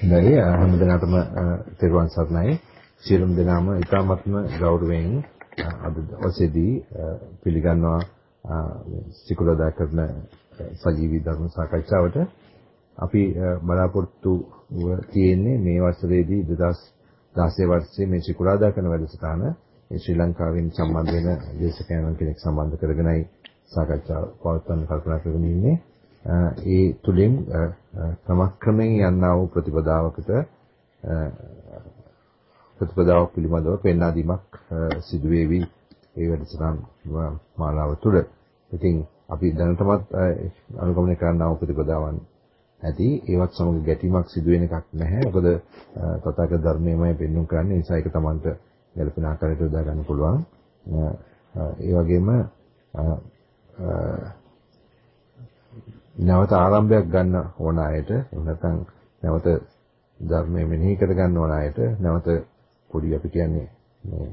හොඳයි හැම දිනකටම තෙරුවන් සරණයි. සියලුම දෙනාම ඊ타මත්ම ගෞරවයෙන් අද ඔසේදී පිළිගන්නවා සිකුරාදා කරන සජීවී ධර්ම සාකච්ඡාවට. අපි බලාපොරොත්තු තියෙන්නේ මේ වසරේදී 2016 වර්ෂයේ මේ සිකුරාදා කරන වැඩසටහන ශ්‍රී ලංකාවෙන් සම්බන්ධ වෙන දේශකයන් කෙනෙක් සම්බන්ධ කරගෙනයි සාකච්ඡාව පවත්වන්න කල්පනා කරගෙන ඉන්නේ. ඒ තුලින් ක්‍රමක්‍රමයෙන් යන්නා වූ ප්‍රතිපදාවකට ප්‍රතිපදාවක් පිළිබඳව පෙන්වා දීමක් සිදු වේවි ඒ වැඩසටහන් මාලාව තුළ. ඉතින් අපි දැනටමත් අනුගමනය කරන්නා වූ ප්‍රතිපදාවන් ඇති ඒවත් සමග ගැටීමක් සිදු වෙන එකක් නැහැ. මොකද තථාගත ධර්මයමයි පෙන්වුම් කරන්නේ. නිසා ඒක Tamanට ගැළපෙන ආකාරයට යොදා ගන්න පුළුවන්. ඒ වගේම නැවත ආරම්භයක් ගන්න ඕන අයට එහෙම නැත්නම් නැවත ධර්මය මෙනෙහි කර ගන්න ඕන අයට නැවත පොඩි අපි කියන්නේ මේ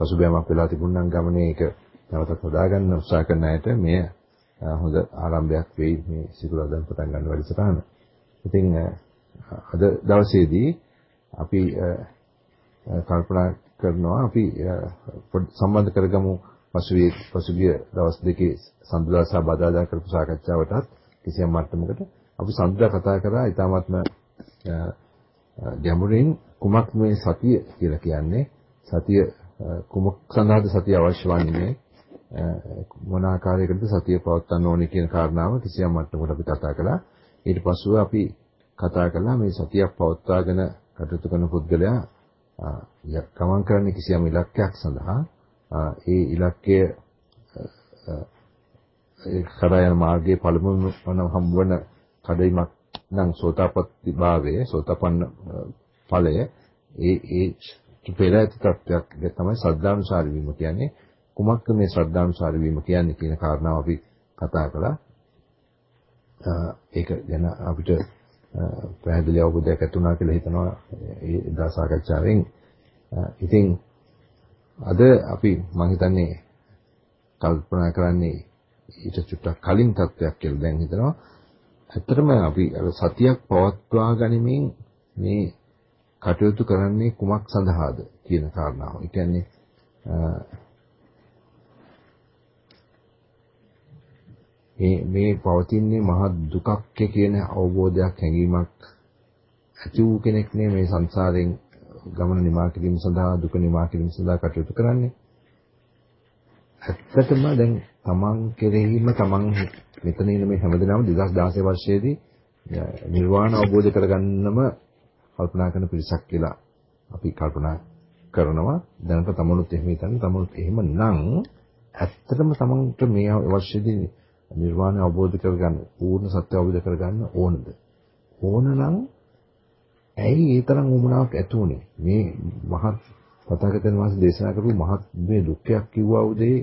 පසුබෑමක් වෙලා තිබුණනම් ගමනේ ඒක නැවතත් හදාගන්න උත්සාහ කරන අයට මේ හොඳ ආරම්භයක් වෙයි මේ සිකුරාදා පටන් ගන්න වැඩසටහන. ඉතින් අද දවසේදී අපි කල්පනා කරනවා අපි සම්බන්ධ කරගමු පසුගිය පසුගිය දවස් දෙකේ සඳුදා සහ බදාදා කරපු සාකච්ඡාවටත් කිසියම් මට්ටමකට අපි සඳුදා කතා කරා ඊටාත්ම ගැඹුරින් කුමක් මේ සතිය කියලා කියන්නේ. සතිය කුමක් සඳහාද සතිය අවශ්‍ය වන්නේ? මොන ආකාරයකටද සතිය පවත්වන්න ඕනේ කියන කාරණාව කිසියම් මට්ටමකට අපි කතා කළා. ඊට පස්ව අපි කතා කළා මේ සතියක් පවත්වාගෙන කටයුතු කරන පුද්ගලයා ගමන් කරන කිසියම් ඉලක්කයක් සඳහා ඒ ඉලක්කය ඒ කරා යන මාර්ගයේ පළමුවම හම්බවන කඩයිමක් නම් සෝතාපට්ටි භාවයේ සෝතපන්න ඵලය ඒ ඒ පෙර ඇති තත්වයක් තමයි සද්ධානුසාරී වීම කියන්නේ. කුමක්ද මේ ශ්‍රද්ධානුසාරී වීම කියන්නේ කියන කාරණාව අපි කතා කළා. ඒක ගැන අපිට පැහැදිලි අවබෝධයක් ඇති වුණා කියලා හිතනවා ඒ දා සාකච්ඡාවෙන්. ඉතින් අද අපි මම හිතන්නේ කල්පනා කරන්නේ ඊට චුට්ටක් කලින් තත්වයක් කියලා දැන් හිතනවා. ඇත්තටම අපි අර සතියක් පවත්වා ගනිමින් මේ කටයුතු කරන්නේ කුමක් සඳහාද කියන කාරණාව. ඒ කියන්නේ මේ මේ පවතින්නේ මහා දුකක් කියන අවබෝධයක් හැඟීමක් ඇති වූ කෙනෙක් නේ මේ සංසාරයෙන් ගමන නිමා කිරීම සඳහා දුක නිමා කිරීම සඳහා කටයුතු කරන්නේ. ඇත්තටම දැන් තමන් කෙරෙහිම තමන් මෙතන ඉන්න මේ හැමදෙනාම 2016 වර්ෂයේදී නිර්වාණ අවබෝධ කරගන්නම කල්පනා කරන පිරිසක් කියලා අපි කල්පනා කරනවා. දැනට තමනුත් එහෙම හිතන්නේ තමනුත් එහෙම නම් ඇත්තටම තමන්ට මේ අවශ්‍යදී නිර්වාණය අවබෝධ කරගන්න, පූර්ණ සත්‍ය අවබෝධ කරගන්න ඕනද? ඕන නම් ඇයි ඒ තරම් උමනාවක් ඇති උනේ? මේ මහත් පතාගතන වාසේ දේශනා කරපු මහත් මේ දුක්ඛයක් කිව්වා උදේ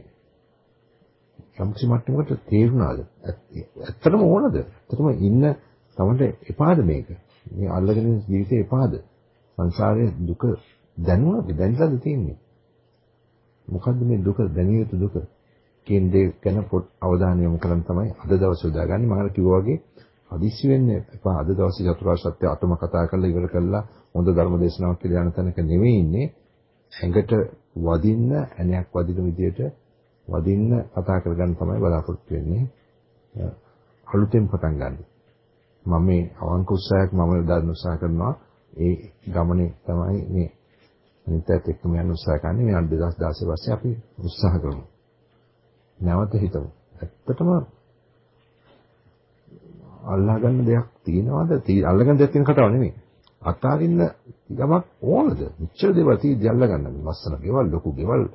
සම්පූර්ණ මට්ටමකට තේරුණාද? ඇත්තටම ඕනද? ඇත්තටම ඉන්න තමන්ට එපාද මේක? මේ අල්ලගෙන ජීවිතේ එපාද? සංසාරයේ දුක දැනුණාද? දැනලාද තියෙන්නේ? මොකද්ද මේ දුක දැනිය යුතු දුක? කියන දේ ගැන පොත් අවධානය යොමු කරන් තමයි අද දවසේ උදාගන්නේ. මම කිව්වා වගේ හදිස්සි වෙන්න එපා. අද දවසේ චතුරාර්ය සත්‍ය අතම කතා කරලා ඉවර කරලා හොඳ ධර්ම දේශනාවක් කියලා යන තැනක නෙවෙයි ඉන්නේ. ඇඟට වදින්න ඇණයක් වදින විදියට වදින්න කතා කරගන්න තමයි බලාපොරොත්තු වෙන්නේ. අලුතෙන් පටන් ගන්න. මම මේ අවංක උත්සාහයක් මම දාන්න උත්සාහ කරනවා. ඒ ගමනේ තමයි මේ අනිත්‍යත් එක්කම යන්න උත්සාහ කරන්නේ. මේ 2016 පස්සේ අපි උත්සාහ කරමු. නැවත හිතමු. ඇත්තටම අල්ලා ගන්න දෙයක් තියෙනවද? අල්ලගන්න දෙයක් තියෙන කතාව නෙමෙයි. අතාරින්න යමක් ඕනද? මෙච්චර දේවල් තියෙද්දි අල්ලා ගන්න. ලස්සන ගෙවල්, ලොකු ගෙවල්,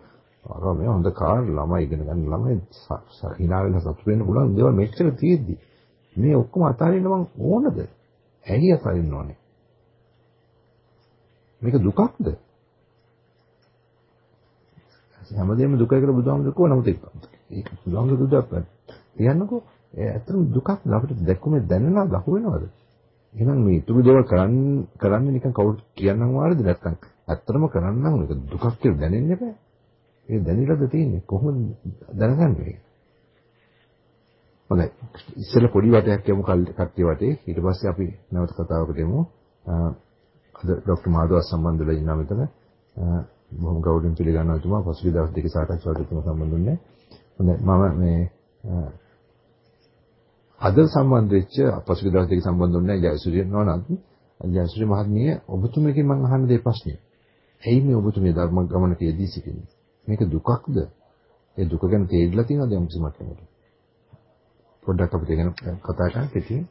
අර මේ හොඳ කාර්, ළමයි ඉගෙන ගන්න ළමයි hina වෙන සතුට වෙන්න පුළුවන් දේවල් මෙච්චර තියෙද්දි මේ ඔක්කොම අතාරින්න මං ඕනද? ඇයි අතාරින්න ඕනේ? මේක දුකක්ද? හැමදේම දුකයි කියලා බුදුහාමුදුරුවෝ කිව්වා නමුත් ඒක බුදුහාමුදුරුවෝ දුක කියන්නකෝ ඇත්තටම දුකක් අපිට දැක්කුමේ දැනනවද අහු වෙනවද? එහෙනම් මේ ඊතුරු දේවල් කරන්න කරන්නේ නිකන් කවුරුත් කියන්නම් වාරද නැත්තම් ඇත්තටම කරන්නම් මේක දුකක් කියලා දැනෙන්න එපා. ඒ දැනෙලද තියෙන්නේ කොහොමද දැනගන්නේ? හොඳයි. ඉස්සෙල්ලා පොඩි වටයක් යමු කට්ටිය වටේ. ඊට පස්සේ අපි නැවත කතාවකට යමු. අද ડોક્ટર මාධව සම්බන්ධ වෙලා ඉන්නා මෙතන. බොහොම ගෞරවයෙන් පිළිගන්නවා එතුමා පසුගිය දවස් දෙකේ සාකච්ඡාවට එතුමා සම්බන්ධ වෙන්නේ. හොඳයි මම මේ අද සම්බන්ධ වෙච්ච පසුගිය දවස් දෙකේ සම්බන්ධ වුණේ ජයසූරිය නෝනත් ජයසූරිය මහත්මිය ඔබතුමගෙන් මම අහන්න දෙය ප්‍රශ්නේ. ඇයි මේ ඔබතුමිය ධර්ම ගමනක යෙදී සිටින්නේ? මේක දුකක්ද? ඒ දුක ගැන තේරිලා තියෙනවද යම් කිසි මට්ටමකට? පොඩ්ඩක් අපිට ගැන කතා කරන්න කෙටියෙන්.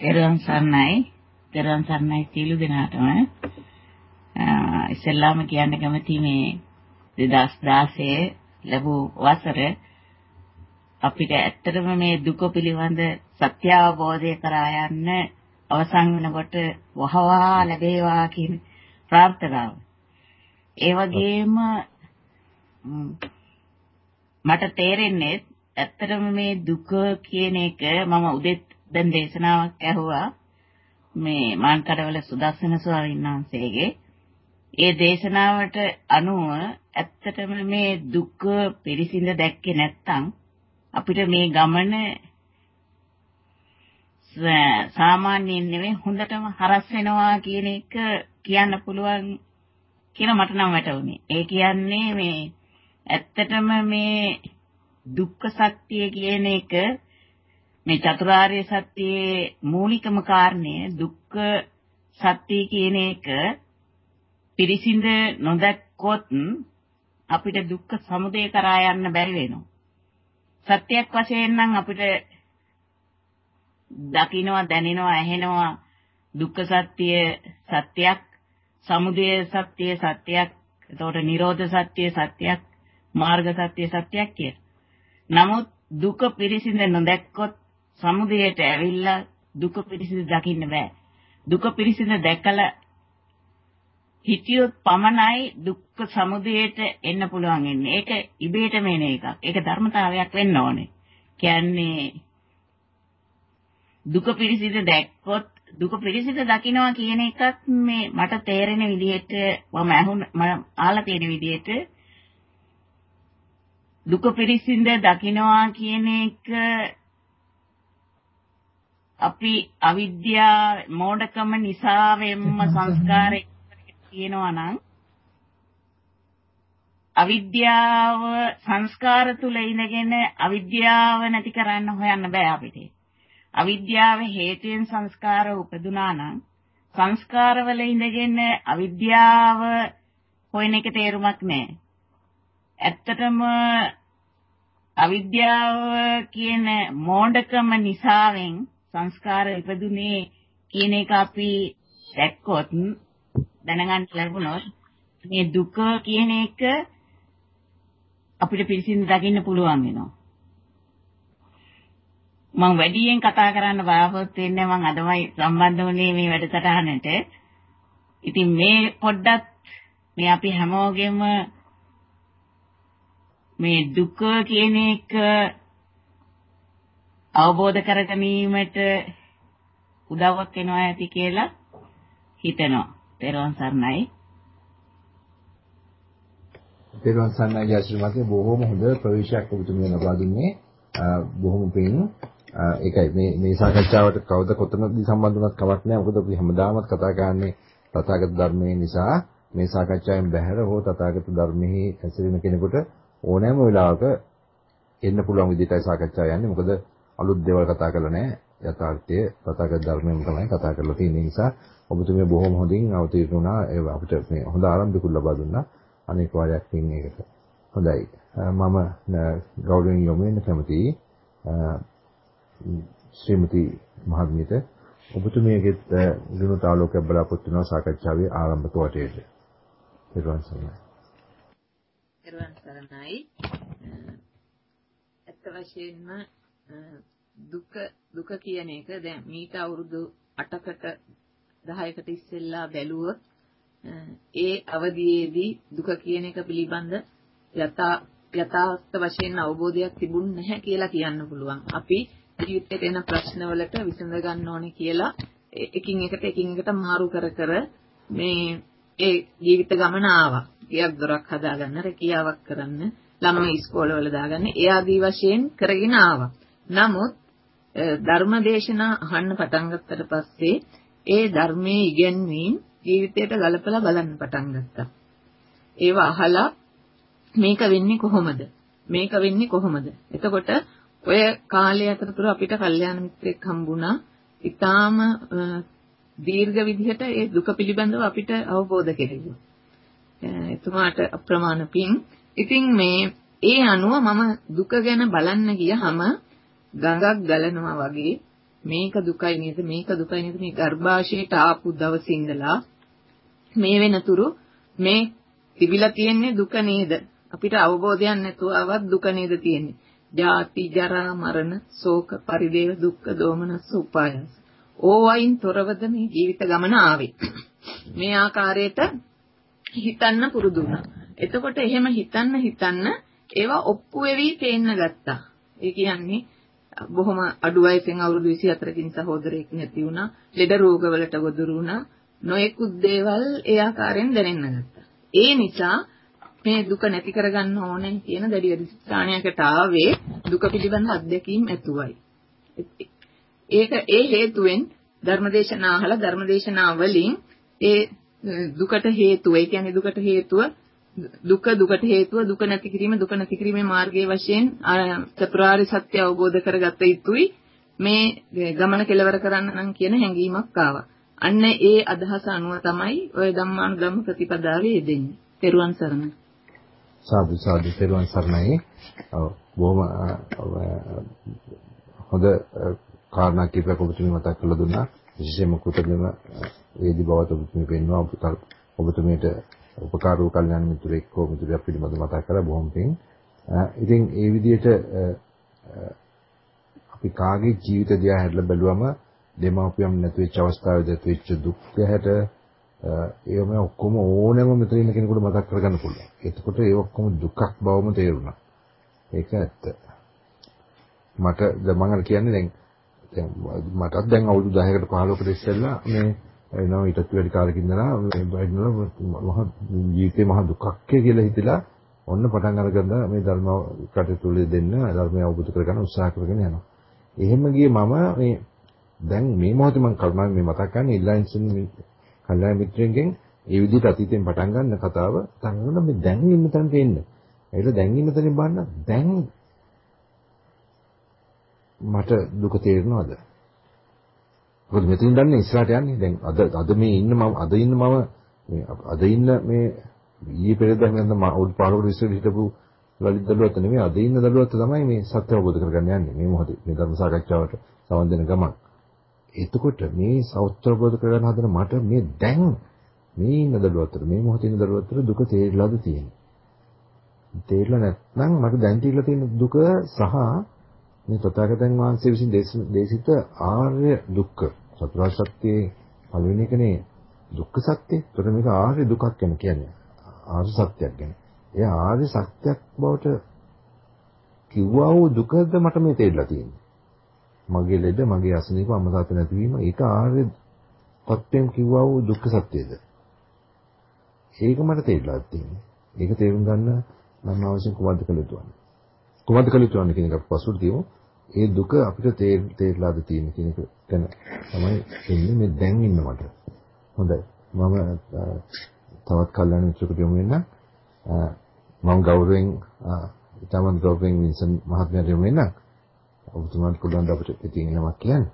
එරන් සර්ණයි, එරන් සර්ණයි සියලු දෙනාටම ඉස්සෙල්ලාම කියන්න කැමති මේ 2016 ලැබූ වසර අපිට ඇත්තටම මේ දුක පිළිබඳ සත්‍ය අවබෝධය කරා යන්න අවසන් වෙනකොට වහවා ලැබේවා කියන ප්‍රාර්ථනාව. ඒ වගේම මට තේරෙන්නේ ඇත්තටම මේ දුක කියන එක මම උදෙත් දැන් දේශනාවක් ඇහුවා. මේ මාන්කඩවල සුදස්සන ස්වාමීන් වහන්සේගේ. ඒ දේශනාවට අනුව ඇත්තටම මේ දුක පිරිසිඳ දැක්කේ නැත්නම් අපිට මේ ගමන සාමාන්‍යයෙන් නෙවෙයි හොඳටම හරස් වෙනවා කියන එක කියන්න පුළුවන් කියලා මට නම් වැටහුනේ. ඒ කියන්නේ මේ ඇත්තටම මේ දුක්ඛ සත්‍ය කියන එක මේ චතුරාර්ය සත්‍යයේ මූලිකම කාරණය දුක්ඛ සත්‍ය කියන එක පිරිසිඳ නොදැක්කොත් අපිට දුක්ඛ සමුදය කරා යන්න බැරි වෙනවා. සත්‍යයක් වශයෙන් නම් අපිට දකින්නවා දැනෙනවා ඇහෙනවා දුක්ඛ සත්‍ය සත්‍යයක් සමුදය සත්‍ය සත්‍යයක් එතකොට නිරෝධ සත්‍ය සත්‍යයක් මාර්ග සත්‍ය සත්‍යයක් කියලා. නමුත් දුක පිරිසිඳ නොදැක්කොත් සමුදයට ඇවිල්ලා දුක පිරිසිඳ දකින්න බෑ. දුක පිරිසිඳ දැකලා හිතියොත් පමණයි දුක්ඛ සමුදයට එන්න පුළුවන් වෙන්නේ. ඒක ඉබේටම එන එකක්. ඒක ධර්මතාවයක් වෙන්න ඕනේ. කියන්නේ දුක පිරිසිඳ දැක්කොත් දුක පිරිසිඳ දකින්නවා කියන එකත් මේ මට තේරෙන විදිහට මම අහුන මම ආලා තියෙන විදිහට දුක පිරිසිඳ දකින්නවා කියන එක අපි අවිද්‍යාව මෝඩකම නිසා වෙම්ම සංස්කාරයක් තියෙනවා නම් අවිද්‍යාව සංස්කාර තුල ඉඳගෙන අවිද්‍යාව නැති කරන්න හොයන්න බෑ අපිට. අවිද්‍යාව හේතුයෙන් සංස්කාර උපදුනා නම් සංස්කාරවල ඉඳගෙන අවිද්‍යාව හොයන එක තේරුමක් නැහැ. ඇත්තටම අවිද්‍යාව කියන මෝඩකම නිසාවෙන් සංස්කාර ඉපදුනේ කියන එක අපි දැක්කොත් දැනගන්න ලැබුණොත් මේ දුක කියන එක අපිට පිළිසින් දකින්න පුළුවන් වෙනවා. මම වැඩියෙන් කතා කරන්න බලාපොරොත්තු වෙන්නේ මම අදමයි සම්බන්ධ වුණේ මේ වැඩසටහනට. ඉතින් මේ පොඩ්ඩක් මේ අපි හැමෝගෙම මේ දුක කියන එක අවබෝධ කර ගැනීමට උදව්වක් වෙනවා ඇති කියලා හිතනවා. පෙරවන් සර්ණයි. පෙරවන් සර්ණයි ජයශ්‍රී මහත්මිය බොහොම හොඳ ප්‍රවේශයක් ඔබතුමිය ලබා දුන්නේ. බොහොම පිං ඒකයි මේ මේ සාකච්ඡාවට කවුද කොතනදී සම්බන්ධ වුණත් කමක් නැහැ. මොකද අපි හැමදාමත් කතා කරන්නේ තථාගත ධර්මයේ නිසා මේ සාකච්ඡාවෙන් බැහැර හෝ තථාගත ධර්මෙහි ඇසිරෙන කෙනෙකුට ඕනෑම වෙලාවක එන්න පුළුවන් විදිහටයි සාකච්ඡාව යන්නේ. මොකද අලුත් දේවල් කතා කරලා නැහැ. යථාර්ථය තථාගත ධර්මයෙන් තමයි කතා කරලා තියෙන්නේ. නිසා ඔබතුමිය බොහොම හොඳින් අවතීර්ණ වුණා. ඒ අපිට මේ හොඳ ආරම්භයකුත් ලබා දුන්නා. අනේක වාරයක් පින් ඒකට. හොඳයි. මම ගෞරවයෙන් යොමු වෙන්න කැමතියි. ශ්‍රීමති මහත්මියට ඔබතුමියගෙත් දිනුත් ආලෝකයක් බලාපොරොත්තු වෙනවා සාකච්ඡාවේ ආරම්භක වටේට. පෙරවන් සරණයි. පෙරවන් සරණයි. ඇත්ත වශයෙන්ම දුක දුක කියන එක දැන් මීට අවුරුදු 8කට 10කට ඉස්සෙල්ලා බැලුවොත් ඒ අවධියේදී දුක කියන එක පිළිබඳ යථා යථාර්ථ වශයෙන් අවබෝධයක් තිබුණ නැහැ කියලා කියන්න පුළුවන්. අපි ජීවිතේට එන ප්‍රශ්නවලට විසඳ ගන්න ඕනේ කියලා එකින් එකට එකින් එකට මාරු කර කර මේ ඒ ජීවිත ගමන ආවා. ගියක් දොරක් හදාගන්න, රැකියාවක් කරන්න, ළමයි ඉස්කෝලවල දාගන්න, ඒ ආදී වශයෙන් කරගෙන ආවා. නමුත් ධර්මදේශනා අහන්න පටන් ගත්තට පස්සේ ඒ ධර්මයේ ඉගැන්වීම් ජීවිතයට ගලපලා බලන්න පටන් ගත්තා. ඒව අහලා මේක වෙන්නේ කොහොමද? මේක වෙන්නේ කොහොමද? එතකොට ඔය කාලය අතරතුර අපිට කල්යාණ මිත්‍රෙක් හම්බුණා. ඊටාම දීර්ඝ විදිහට ඒ දුක පිළිබඳව අපිට අවබෝධ කෙරෙව්වා. එතුමාට අප්‍රමාණ පිං. ඉතින් මේ ඒ අනුව මම දුක ගැන බලන්න ගියහම ගඟක් ගලනවා වගේ මේක දුකයි නේද මේක දුකයි නේද මේ ගර්භාෂයට ආපු දවසේ ඉඳලා මේ වෙනතුරු මේ තිබිලා තියෙන්නේ දුක නේද අපිට අවබෝධයක් නැතුවවත් දුක නේද තියෙන්නේ ජාති ජරා මරණ ශෝක පරිදේව දුක්ඛ දෝමනස් උපායස ඕවයින් තොරවද මේ ජීවිත ගමන ආවේ මේ ආකාරයට හිතන්න පුරුදු වුණා එතකොට එහෙම හිතන්න හිතන්න ඒවා ඔප්පු වෙවි පේන්න ගත්තා ඒ කියන්නේ බොහොම අඩු වයසෙන් අවුරුදු 24කින් සහෝදරයෙක් නැති වුණා. ලෙඩ රෝගවලට ගොදුරු වුණා. නොයෙකුත් දේවල් ඒ ආකාරයෙන් දැනෙන්න ගත්තා. ඒ නිසා මේ දුක නැති කරගන්න ඕනේ කියන දැඩි අධිෂ්ඨානයකට ආවේ දුක පිළිබඳ අත්දැකීම් ඇතුවයි. ඒක ඒ හේතුවෙන් ධර්මදේශනා අහලා ධර්මදේශනා වලින් ඒ දුකට හේතුව, ඒ කියන්නේ දුකට හේතුව දුක දුකට හේතුව දුක නැති කිරීම දුක නැති කිරීමේ මාර්ගයේ වශයෙන් චතුරාර්ය සත්‍ය අවබෝධ කරගත යුතුයි මේ ගමන කෙලවර කරන්න නම් කියන හැඟීමක් ආවා. අන්න ඒ අදහස අනුව තමයි ওই ධම්මානුධම්ම ප්‍රතිපදාවේ යෙදෙන්නේ. තෙරුවන් සරණයි. සාදු සාදු තෙරුවන් සරණයි. ඔව් බොහොම හොඳ කාරණා කිහිපයක් ඔබතුමී මතක් කරලා දුන්නා. විශේෂයෙන්ම කුතගම වේදි බවත් ඔබතුමී පෙන්වනවා ඔබතුමීට උපකාර වූ කල්යාණ මිතුරෙක් හෝ මිතුරියක් පිළිබඳව මතක් කරලා බොහොම පිං. ඉතින් ඒ විදිහට අපි කාගේ ජීවිත දිහා හැදලා බැලුවම දෙමාපියම් නැති වෙච්ච අවස්ථාවේදී ඇති වෙච්ච දුක් ගැහැට ඒවම ඔක්කොම ඕනෑම මෙතන ඉන්න කෙනෙකුට මතක් කරගන්න පුළුවන්. එතකොට ඒ ඔක්කොම දුකක් බවම තේරුණා. ඒක ඇත්ත. මට මම අර කියන්නේ දැන් දැන් මටත් දැන් අවුරුදු 10කට 15කට ඉස්සෙල්ලා මේ එනවා ඊටත් වැඩි කාලෙකින් ඉඳලා මේ බයිනලා මහ ජීවිතේ මහ දුකක් කියලා හිතලා ඔන්න පටන් අරගෙන මේ ධර්ම කටයුතු වල දෙන්න ධර්මය අවබෝධ කරගන්න උත්සාහ කරගෙන යනවා. එහෙම ගියේ මම මේ දැන් මේ මොහොතේ මම කල්පනා මේ මතක් කරන්නේ ඉල්ලයින්සන් කල්යාණ මිත්‍රෙන්ගෙන් ඒ විදිහට අතීතයෙන් පටන් ගන්න කතාව තනවල මේ දැන් ඉන්න තැනට එන්න. ඒක දැන් ඉන්න තැනින් බලන්න දැන් මට දුක තේරෙනවද? මොකද මෙතනින් දන්නේ ඉස්සරහට යන්නේ. දැන් අද අද මේ ඉන්න මම අද ඉන්න මම මේ අද ඉන්න මේ ඊයේ පෙරේදා නැත්නම් අවුරුදු 15කට ඉස්සර හිටපු ලලිත් දළුවත් නෙමෙයි අද ඉන්න දළුවත් තමයි මේ සත්‍ය අවබෝධ කරගන්න යන්නේ මේ මොහොතේ මේ ධර්ම සාකච්ඡාවට සමන් දෙන ගමන්. එතකොට මේ සත්‍ය අවබෝධ කරගන්න හදන මට මේ දැන් මේ ඉන්න දළුවතර මේ මොහොතේ ඉන්න දළුවතර දුක තේරිලාද තියෙන්නේ. තේරිලා නැත්නම් මට දැන් තේරිලා තියෙන දුක සහ මේ තථාගතයන් වහන්සේ විසින් දේශිත ආර්ය දුක්ඛ චතුරාර්ය සත්‍යයේ පළවෙනි එකනේ දුක්ඛ සත්‍ය. ඒතර මේක ආර්ය දුකක් ගැන කියන්නේ. ආර්ය සත්‍යයක් ගැන. ඒ ආර්ය සත්‍යයක් බවට කිව්වා වූ දුකද මට මේ තේරිලා තියෙන්නේ. මගේ ලෙඩ, මගේ අසනීප අමතාත නැතිවීම ඒක ආර්ය සත්‍යයෙන් කිව්වා වූ දුක්ඛ සත්‍යද. ඒක මට තේරිලා තියෙන්නේ. ඒක තේරුම් ගන්න මම අවශ්‍ය කුමක්ද කළ යුතුද? කුමක්ද කළ යුතුද කියන එක පසුට දියමු. ඒ දුක අපිට තේරලාද තියෙන කියන එක ගැන තමයි එන්නේ මේ දැන් ඉන්න මට. හොඳයි. මම තවත් කල්යනා මිත්‍රෙකුට යමු වෙන මම ගෞරවයෙන් ඉතාමත් ගෞරවයෙන් වින්සන් මහත්මයාට යමු වෙන ඔබතුමාට පුළුවන් අපිට ඉතින් නමක් කියන්න.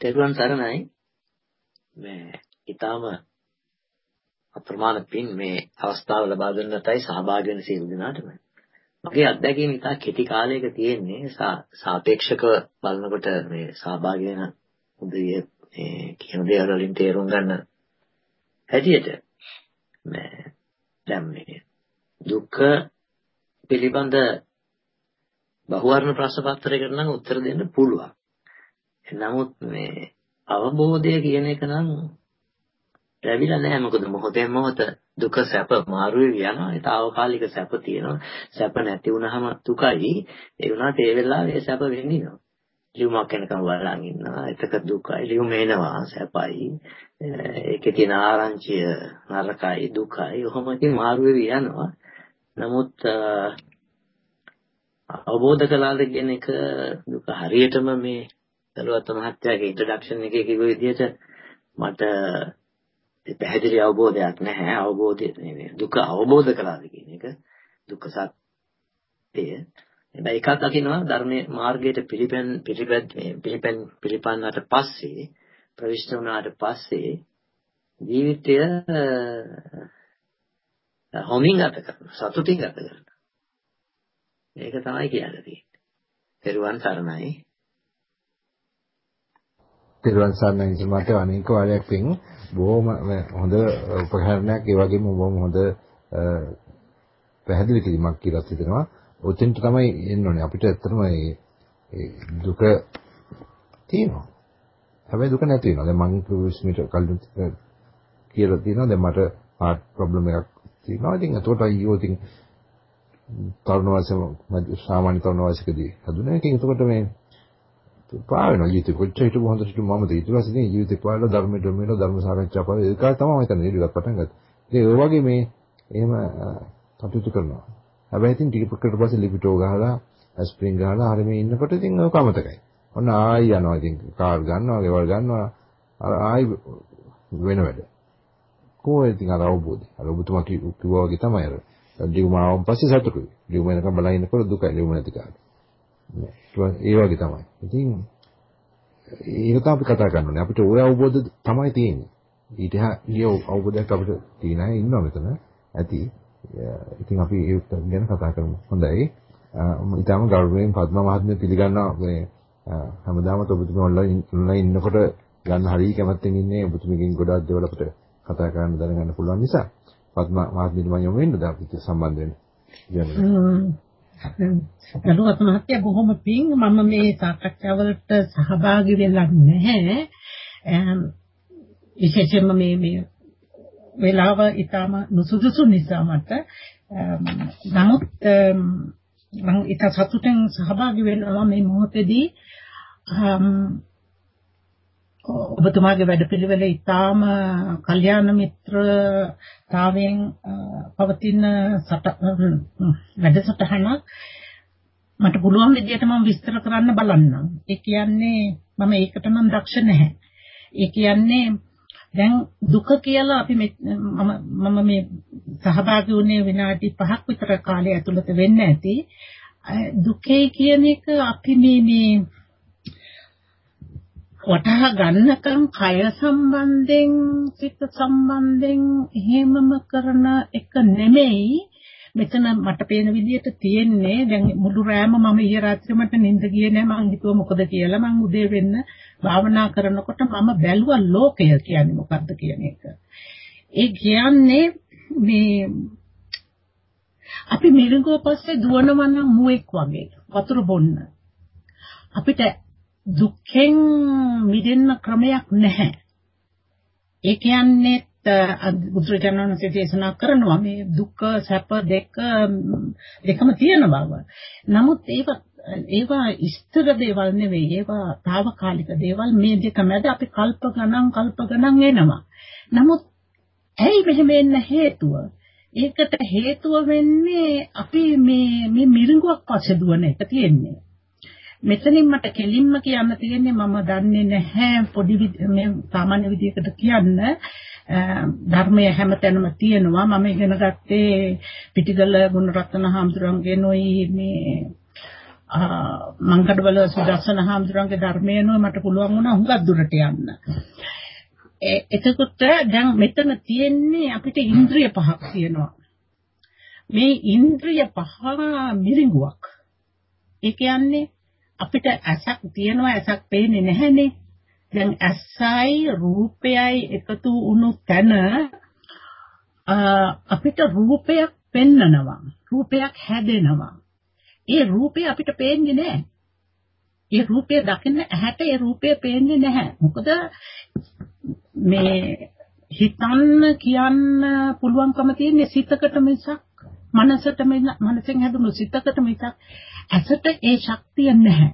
තෙරුවන් සරණයි. මේ ඊටාම අප්‍රමාණ පින් මේ අවස්ථාව ලබා දුන්නටයි සහභාගී වෙන සියලු දෙනාටම. මගේ අත්දැකීම ඉතා කෙටි කාලයක තියෙන්නේ සාපේක්ෂක බලනකොට මේ සහභාගී වෙන උදේ මේ කියන දේවල් වලින් තේරුම් ගන්න හැටියට මේ දැන් මේ දුක්ඛ පිළිබඳ බහුවර්ණ ප්‍රශ්න පත්‍රයකට නම් උත්තර දෙන්න පුළුවන්. නමුත් මේ අවබෝධය කියන එක නම් ලැබිලා නැහැ. මොකද මොහොතෙන් මොහොත දුක සැප මාරු වෙවි යනවා. ඒ తాවකාලික සැප තියෙනවා. සැප නැති වුනහම දුකයි. ඒ වුණාට ඒ වෙලාවේ සැප වෙන්නේ ලියුමක් එනකම් බලන් ඉන්නවා. එතක දුකයි. ලියුම එනවා. සැපයි. ඒකේ තියෙන ආරංචිය නරකයි. දුකයි. ඔහොම ඉතින් මාරු වෙවි යනවා. නමුත් අවබෝධ කළාද කියන එක දුක හරියටම මේ දලුවත් මහත්තයාගේ ඉන්ට්‍රොඩක්ෂන් එකේ කිව්ව විදිහට මට පැහැදිලි අවබෝධයක් නැහැ. අවබෝධය දුක අවබෝධ කළාද කියන එක දුක්ඛ සත්‍යය. හැබැයි එකක් දකින්නවා ධර්මයේ මාර්ගයට පිළිපැන් පිළිපැත් පිළිපැන් පිළිපන්නට පස්සේ ප්‍රවිෂ්ඨ වුණාට පස්සේ ජීවිතය හොමින් ගත කරන සතුටින් ගත කරන මේක තමයි කියන්න තියෙන්නේ. පෙරුවන් සරණයි. පෙරුවන් සරණයි සමට අනේක වාරයක් පින් බොහොම හොඳ උපකරණයක් ඒ වගේම බොහොම හොඳ පැහැදිලි කිරීමක් කියලා හිතෙනවා. ඔතෙන්ට තමයි එන්න ඕනේ. අපිට ඇත්තටම මේ දුක තියෙනවා. හැබැයි දුක නැති වෙනවා. දැන් මම කිව්විස්මිට කලින් කියලා තියෙනවා. දැන් මට heart problem එකක් තියෙනවා. ඉතින් එතකොට අයියෝ ඉතින් තරුණ වයසේ සාමාන්‍ය තරුණ වයසකදී හදුනා. ඒකෙන් එතකොට මේ පාවෙනවා ජීවිතේ කොච්චර හිටපු හොඳට හිටපු මමද ඊට පස්සේ ඉතින් ජීවිතේ පාවලා ධර්මයට මෙල ධර්ම සාකච්ඡා පාවලා ඒක තමයි මම හිතන්නේ ඉතින් පටන් ගත්තා. ඉතින් ඒ වගේ මේ එහෙම කටයුතු කරනවා. හැබැයි ඉතින් ටික පොකට පස්සේ ලිපිටෝ ගහලා ඇස්ප්‍රින් ගහලා හරිය මේ ඉන්නකොට ඉතින් ඔක අමතකයි. ඔන්න ආයි යනවා ඉතින් කාර් ගන්නවා, ගෙවල් ගන්නවා. ආයි වෙන වැඩ. කොහොමද ඉතින් අර අවබෝධය? අර ඔබතුමා කිව්වා වගේ තමයි අර ලියුමාවන් පස්සේ සතුටුයි. ලියුම එනකම් බලලා ඉන්නකොට දුකයි ලියුම නැති කාලේ. ඒ වගේ තමයි. ඉතින් ඒක තමයි අපි කතා කරන්නේ. අපිට ওই අවබෝධ තමයි තියෙන්නේ. ඊට ගිය අවබෝධයක් අපිට තියෙන අය ඉන්නවා මෙතන. ඇති. ඉතින් අපි ඒක ගැන කතා කරමු. හොඳයි. ඊටම ගෞරවයෙන් පද්මා මහත්මිය පිළිගන්නවා මේ හැමදාම ඔබතුමී ඔන්ලයින් ඔන්ලයින් ඉන්නකොට ගන්න හරිය කැමැත්තෙන් ඉන්නේ ඔබතුමීගෙන් ගොඩාක් දේවල් අපිට කතා කරන්න දැනගන්න පුළුවන් නිසා පද්මා මහත්මියට මම යොමු වෙන්නද අපිට සම්බන්ධ වෙන්න. ගරුවත් මහත්තයා බොහොම පිං. මම මේ සාකච්ඡාවලට සහභාගී වෙලා නැහැ. විශේෂයෙන්ම මේ මේ වෙලාව ඊටම නුසුදුසු නිසා මට නමුත් මම ඊට සතුටෙන් සහභාගී වෙනවා මේ මොහොතේදී. ඔබතුමාගේ වැඩපිළිවෙල ඊටාම කල්යාණ මිත්‍රතාවයෙන් පවතින වැඩසටහනක් මට පුළුවන් විදිහට මම විස්තර කරන්න බලන්නම්. ඒ කියන්නේ මම ඒකට නම් දක්ෂ නැහැ. ඒ කියන්නේ දැන් දුක කියලා අපි මම මම මේ සහභාගී වුණේ විනාඩි 5ක් විතර කාලය ඇතුළත වෙන්න ඇති. දුකේ කියන එක අපි මේ මේ වටහා ගන්නකම් කය සම්බන්ධයෙන් සිත සම්බන්ධයෙන් එහෙමම කරන එක නෙමෙයි මෙතන මට පේන විදිහට තියෙන්නේ දැන් මුළු රෑම මම ඊයේ රාත්‍රියේ මට නිින්ද ගියේ නෑ මං හිතුවා මොකද කියලා මං උදේ වෙන්න භාවනා කරනකොට මම බැලුවා ලෝකය කියන්නේ මොකද්ද කියන එක. ඒ කියන්නේ මේ අපි මිරිඟුව පස්සේ දුවනවා නම් මුවෙක් වගේ වතුර බොන්න. අපිට දුක්ඛෙන් මිදෙන්න ක්‍රමයක් නැහැ. ඒ කියන්නේ බුදුරජාණන් වහන්සේ දේශනා කරනවා මේ දුක්ඛ සැප දෙක දෙකම තියෙන බව. නමුත් ඒවා ඒවා ස්ථිර දේවල් නෙවෙයි. ඒවා తాවකාලික දේවල්. මේ දෙක මැද අපි කල්ප ගණන් කල්ප ගණන් එනවා. නමුත් ඇයි මෙහෙම එන්න හේතුව? ඒකට හේතුව වෙන්නේ අපි මේ මේ මිරිඟුවක් පස්සේ දුවන එක තියෙන්නේ. මෙතනින් මට කෙලින්ම කියන්න තියෙන්නේ මම දන්නේ නැහැ පොඩි මේ සාමාන්‍ය විදිහකට කියන්න ධර්මය හැමතැනම තියෙනවා මම ඉගෙන ගත්තේ පිටිගල ගුණරත්න හාමුදුරන්ගේ නොයි මේ මංකඩවල සුදස්සන හාමුදුරන්ගේ ධර්මය නෝ මට පුළුවන් වුණා හුඟක් දුරට යන්න. එතකොට දැන් මෙතන තියෙන්නේ අපිට ඉන්ද්‍රිය පහක් තියෙනවා. මේ ඉන්ද්‍රිය පහ මිරිඟුවක්. ඒ කියන්නේ අපිට ඇසක් තියෙනවා ඇසක් පේන්නේ නැහැනේ. දැන් ඇසයි රූපයයි එකතු වුණු තැන අපිට රූපයක් පෙන්නනවා. රූපයක් හැදෙනවා. ඒ රූපය අපිට පේන්නේ නැහැ. ඒ රූපය දකින්න ඇහැට ඒ රූපය පේන්නේ නැහැ. මොකද මේ හිතන්න කියන්න පුළුවන්කම තියෙන්නේ සිතකට මිසක් මනසට මනසෙන් හැදුණු සිතකට මිසක් ඇසට ඒ ශක්තිය නැහැ.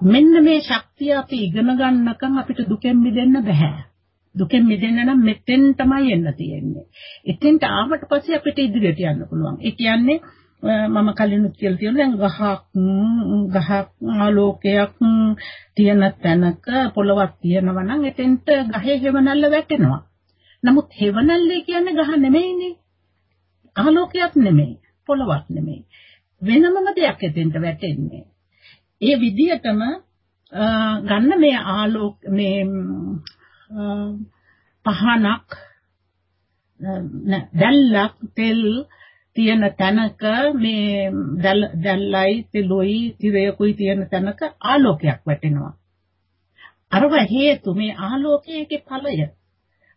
මෙන්න මේ ශක්තිය අපි ඉගෙන ගන්නකම් අපිට දුකෙන් මිදෙන්න බෑ. දුකෙන් මිදෙන්න නම් මෙතෙන් තමයි එන්න තියෙන්නේ. එතෙන්ට ආවට පස්සේ අපිට ඉදිරියට යන්න පුළුවන්. ඒ කියන්නේ මම කලිනුත් කියලා තියෙනවා දැන් ගහක් ගහක් ආලෝකයක් තියෙන තැනක පොළවක් තියෙනවා නම් එතෙන්ට ගහේ හෙවණල්ල වැටෙනවා. නමුත් හෙවණල්ලේ කියන්නේ ගහ නෙමෙයිනේ. ආලෝකයක් නෙමෙයි. පොළවක් නෙමෙයි. වෙනමම දෙයක් එතෙන්ට වැටෙන්නේ. ඒ විදිහටම ගන්න මේ ආලෝක මේ පහනක් දැල්ලක් තෙල් තියෙන තැනක මේ දැල්ලයි තෙලොයි තිරයකුයි තියෙන තැනක ආලෝකයක් වැටෙනවා. අරව හේතු මේ ආලෝකයේ ඵලය.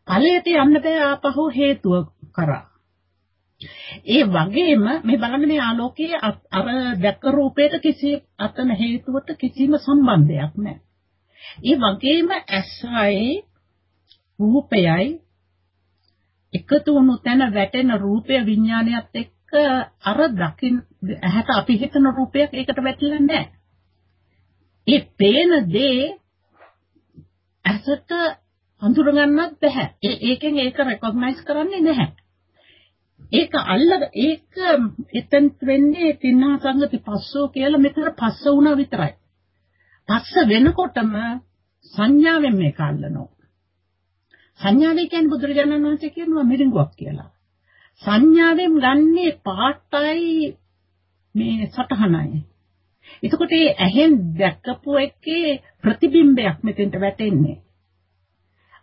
ඵලයට යන්න බෑ ආපහු හේතුව කරා. ඒ වගේම මේ බලන්න මේ ආලෝකයේ අර දැක්ක රූපයට කිසි අතන හේතුවට කිසිම සම්බන්ධයක් නැහැ. ඒ වගේම ඇසයි රූපයයි එකතු වුණු තැන වැටෙන රූපය විඥානයත් එක්ක අර දකින් ඇහැට අපි හිතන රූපයක් ඒකට වැටිලා නැහැ. ඒ පේන දේ ඇසට හඳුර ගන්නත් බෑ. ඒකෙන් ඒක රෙකග්නයිස් කරන්නේ නැහැ. ඒක අල්ල ඒක එතෙන් වෙන්නේ තින්නා සංගති පස්සෝ කියලා මෙතන පස්ස වුණා විතරයි. පස්ස වෙනකොටම සංඥාවෙන් මේක අල්ලනවා. සංඥාවේ කියන්නේ බුදුරජාණන් වහන්සේ කියනවා මිරිඟුවක් කියලා. සංඥාවෙන් ගන්නේ පාටයි මේ සටහනයි. එතකොට ඒ ඇහෙන් දැක්කපු එකේ ප්‍රතිබිම්බයක් මෙතෙන්ට වැටෙන්නේ.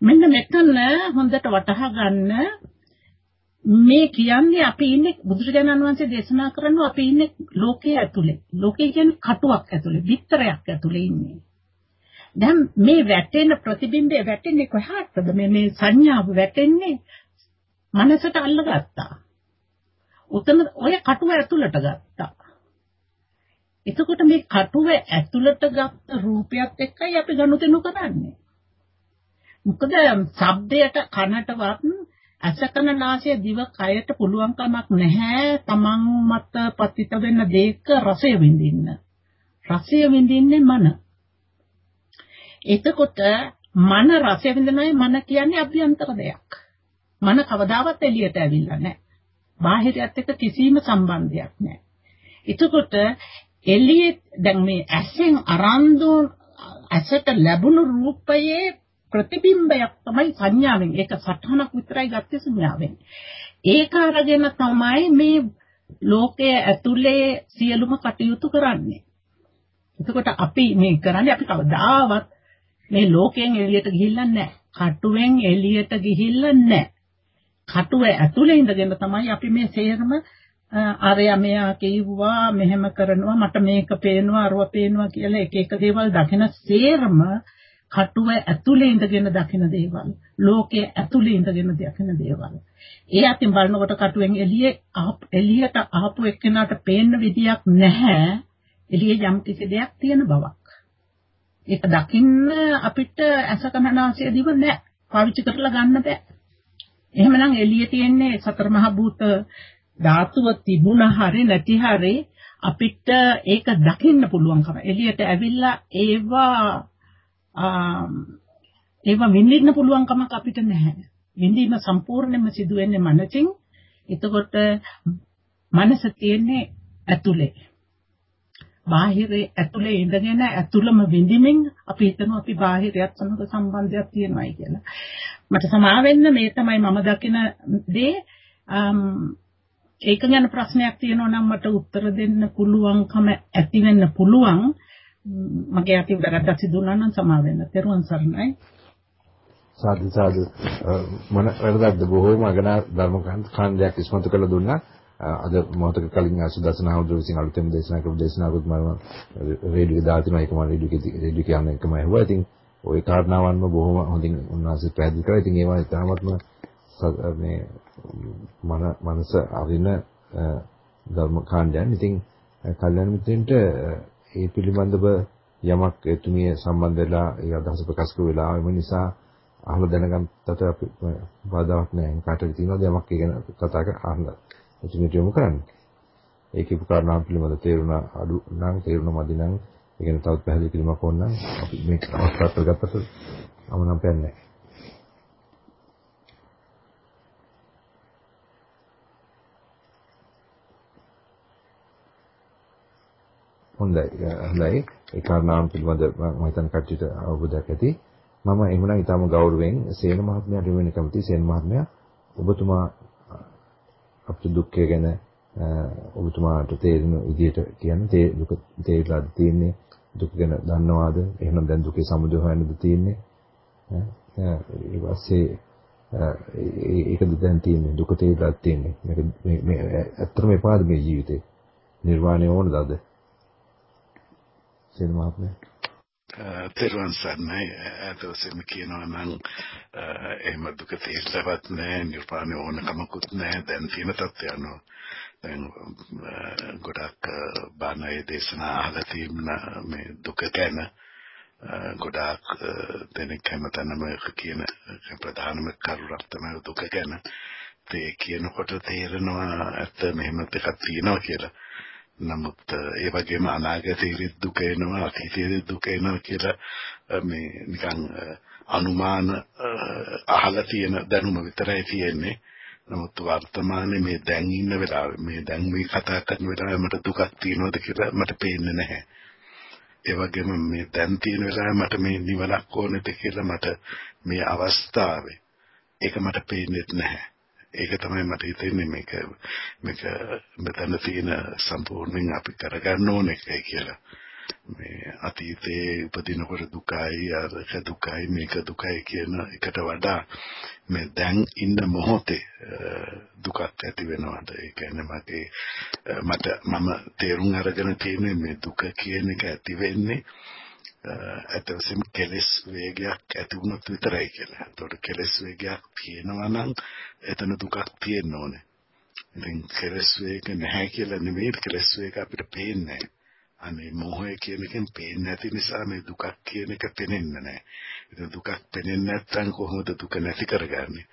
මෙන්න මෙතන හොඳට වටහා ගන්න මේ කියන්නේ අපි ඉන්නේ බුදුරජාණන් වහන්සේ දේශනා කරනවා අපි ඉන්නේ ලෝකයේ ඇතුලේ. ලෝකය කියන්නේ කටුවක් ඇතුලේ, විතරයක් ඇතුලේ ඉන්නේ. දැන් මේ වැටෙන ප්‍රතිබිම්බය වැටෙන්නේ කොහාටද? මේ මේ සංඥාව වැටෙන්නේ මනසට අල්ලගත්තා. උතන ඔය කටුව ඇතුළට ගත්තා. එතකොට මේ කටුව ඇතුළට ගත්ත රූපයත් එක්කයි අපි ගනුදෙනු කරන්නේ. මොකද ශබ්දයට කනටවත් අසකන නාසය දිව කයට පුළුවන් කමක් නැහැ තමන් මත පතිත වෙන දෙයක රසය විඳින්න. රසය විඳින්නේ මන. එතකොට මන රසය විඳිනයි මන කියන්නේ අභ්‍යන්තර දෙයක්. මන කවදාවත් එළියට ඇවිල්ලා නැහැ. බාහිරයත් එක්ක කිසිම සම්බන්ධයක් නැහැ. එතකොට එළියේ දැන් මේ ඇසෙන් අරන්දු ඇසට ලැබුණු රූපයේ ප්‍රතිබිම්බයක් තමයි සංඥාවෙන්. ඒක සටහනක් විතරයි ගත්තේ සංඥාවෙන්. ඒක අරගෙන තමයි මේ ලෝකයේ ඇතුලේ සියලුම කටයුතු කරන්නේ. එතකොට අපි මේ කරන්නේ අපි කවදාවත් මේ ලෝකයෙන් එළියට ගිහිල්ලා නැහැ. කටුවෙන් එළියට ගිහිල්ලා නැහැ. කටුව ඇතුලේ ඉඳගෙන තමයි අපි මේ සේරම අරයා මෙයා කිව්වා මෙහෙම කරනවා මට මේක පේනවා අරව පේනවා කියලා එක එක දේවල් දකින සේරම කටුව ඇතුලේ ඉඳගෙන දකින දේවල් ලෝකයේ ඇතුලේ ඉඳගෙන දකින දේවල්. ඒ අතින් බලනකොට කටුවෙන් එළියේ එළියට ආපු එක්කෙනාට පේන්න විදියක් නැහැ. එළියේ යම් කිසි දෙයක් තියෙන බවක්. ඒක දකින්න අපිට අසකනාසය දිව නැහැ. පාවිච්චි කරලා ගන්න බෑ. එහෙමනම් එළියේ තියෙන්නේ සතර මහා භූත ධාතුව තිබුණා හරි නැති හරි අපිට ඒක දකින්න පුළුවන්කම. එළියට ඇවිල්ලා ඒවා ඒවා විඳින්න පුළුවන් කමක් අපිට නැහැ. විඳීම සම්පූර්ණයෙන්ම සිදු වෙන්නේ මනසින්. එතකොට මනස තියෙන්නේ ඇතුලේ. බාහිරේ ඇතුලේ ඉඳගෙන ඇතුළම විඳින්මින් අපි හිතනවා අපි බාහිරයත් සමග සම්බන්ධයක් තියෙනවායි කියලා. මට සමා වෙන්න මේ තමයි මම දකින දේ ඒක ගැන ප්‍රශ්නයක් තියෙනවා නම් මට උත්තර දෙන්න පුළුවන්කම ඇති වෙන්න පුළුවන්. මගේ අතින් වැරද්දක් සිදු වුණා නම් සමා වෙන්න. තෙරුවන් සරණයි. සාදු සාදු මොන වැරද්දක්ද බොහෝම අගනා ධර්ම කාණ්ඩයක් ඉස්මතු කරලා දුන්නා. අද මොහොතක කලින් සුදර්ශන හඳුරු විසින් අලුතෙන් දේශනා කරපු දේශනාවකුත් මම රේඩියෝ දාලා තිනවා ඒක මම රේඩියෝ රේඩියෝ කියන්නේ එකම ඇහුවා. ඉතින් ওই කාරණාවන්ම බොහොම හොඳින් උන්වහන්සේ පැහැදිලි කරා. ඉතින් ඒවා ඉතාමත්ම මේ මන මනස අරින ධර්ම කාණ්ඩයන්. ඉතින් කල්යනා මිත්‍රෙන්ට ඒ පිළිබඳව යමක් එතුමිය සම්බන්ධ වෙලා ඒ අදහස ප්‍රකාශ කළ වෙලාවෙම නිසා අහලා දැනගන්නට අපි බාධාවක් නැහැ. කාටද තියෙනවද යමක් කියන කතා කර අහන්න. එතුමියට යොමු කරන්න. ඒකේ කාරණා පිළිබඳ තේරුණා අඩු නම් තේරුණා මදි නම් ඒ කියන්නේ තවත් පැහැදිලි කිරීමක් ඕන නම් අපි මේක අවස්ථාවක් කරගත්තට අමනම් පෑන්නේ නැහැ. හොඳයි. හොඳයි. ඒ කාරණාවන් පිළිබඳ මම හිතන කට්ටියට අවබෝධයක් ඇති. මම එහෙමනම් ඊටම ගෞරවයෙන් සේන මහත්මයාට වෙන කැමති සේන මහත්මයා ඔබතුමා අපේ දුක්ඛය ගැන ඔබතුමාට තේරෙන විදිහට කියන්නේ තේ දුක තේරලා තියෙන්නේ දුක ගැන දන්නවාද? එහෙනම් දැන් දුකේ සමුදය හොයන්නද තියෙන්නේ? ඊට පස්සේ ඒකද දැන් තියෙන්නේ දුක තේරලා තියෙන්නේ. මේක මේ ඇත්තටම එපාද මේ ජීවිතේ? නිර්වාණය ඕනද අද? සේන මහත්මයා තෙරුවන් සරණයි අදවසේම කියනවා නම් එහෙම දුක තේරෙලවත් නැහැ නිර්වාණය ඕනකමකුත් නැහැ දැන් තියෙන තත්ත්වය අනුව දැන් ගොඩක් බානයේ දේශනා අහලා තියෙන මේ දුක ගැන ගොඩාක් දෙනෙක් හැමතැනම කියන ප්‍රධානම කරුණක් තමයි දුක ගැන ඒ කියනකොට තේරෙනවා ඇත්ත මෙහෙම දෙකක් තියෙනවා කියලා නමුත් ඒ වගේම අනාගතයේ දුක එනවා අතීතයේ දුක එනවා කියලා මේ නිකන් අනුමාන අහලා තියෙන දැනුම විතරයි තියෙන්නේ. නමුත් වර්තමානයේ මේ දැන් ඉන්න වෙලාවේ මේ දැන් මේ කතා කරන වෙලාවේ මට දුකක් තියෙනවද කියලා මට පේන්නේ නැහැ. ඒ වගේම මේ දැන් තියෙන වෙලාවේ මට මේ නිවනක් ඕනද කියලා මට මේ අවස්ථාවේ ඒක මට පේන්නේ නැහැ. ඒක තමයි මට හිතෙන්නේ මේක මේක මෙතන තියෙන සම්පූර්ණයෙන් අපි කරගන්න ඕන එකයි කියලා. මේ අතීතයේ උපදිනකොට දුකයි අරක දුකයි මේක දුකයි කියන එකට වඩා මේ දැන් ඉන්න මොහොතේ දුකක් ඇති වෙනවාද ඒ කියන්නේ මගේ මට මම තේරුම් අරගෙන තියෙන්නේ මේ දුක කියන එක ඇති වෙන්නේ අතවසම කෙලස් වේගයක් ඇති වුණොත් විතරයි කියලා. එතකොට කෙලස් වේගයක් තියෙනවා නම් එතන දුකක් තියෙන්න ඕනේ. ඉතින් කෙලස් වේග නැහැ කියලා නෙමෙයි කෙලස් වේග අපිට පේන්නේ අනේ මොහොය කියන එකෙන් පේන්නේ නැති නිසා මේ දුකක් කියන එක පේන්නේ නැහැ. ඉතින් දුකක් පේන්නේ නැත්නම් කොහොමද දුක නැති කරගන්නේ?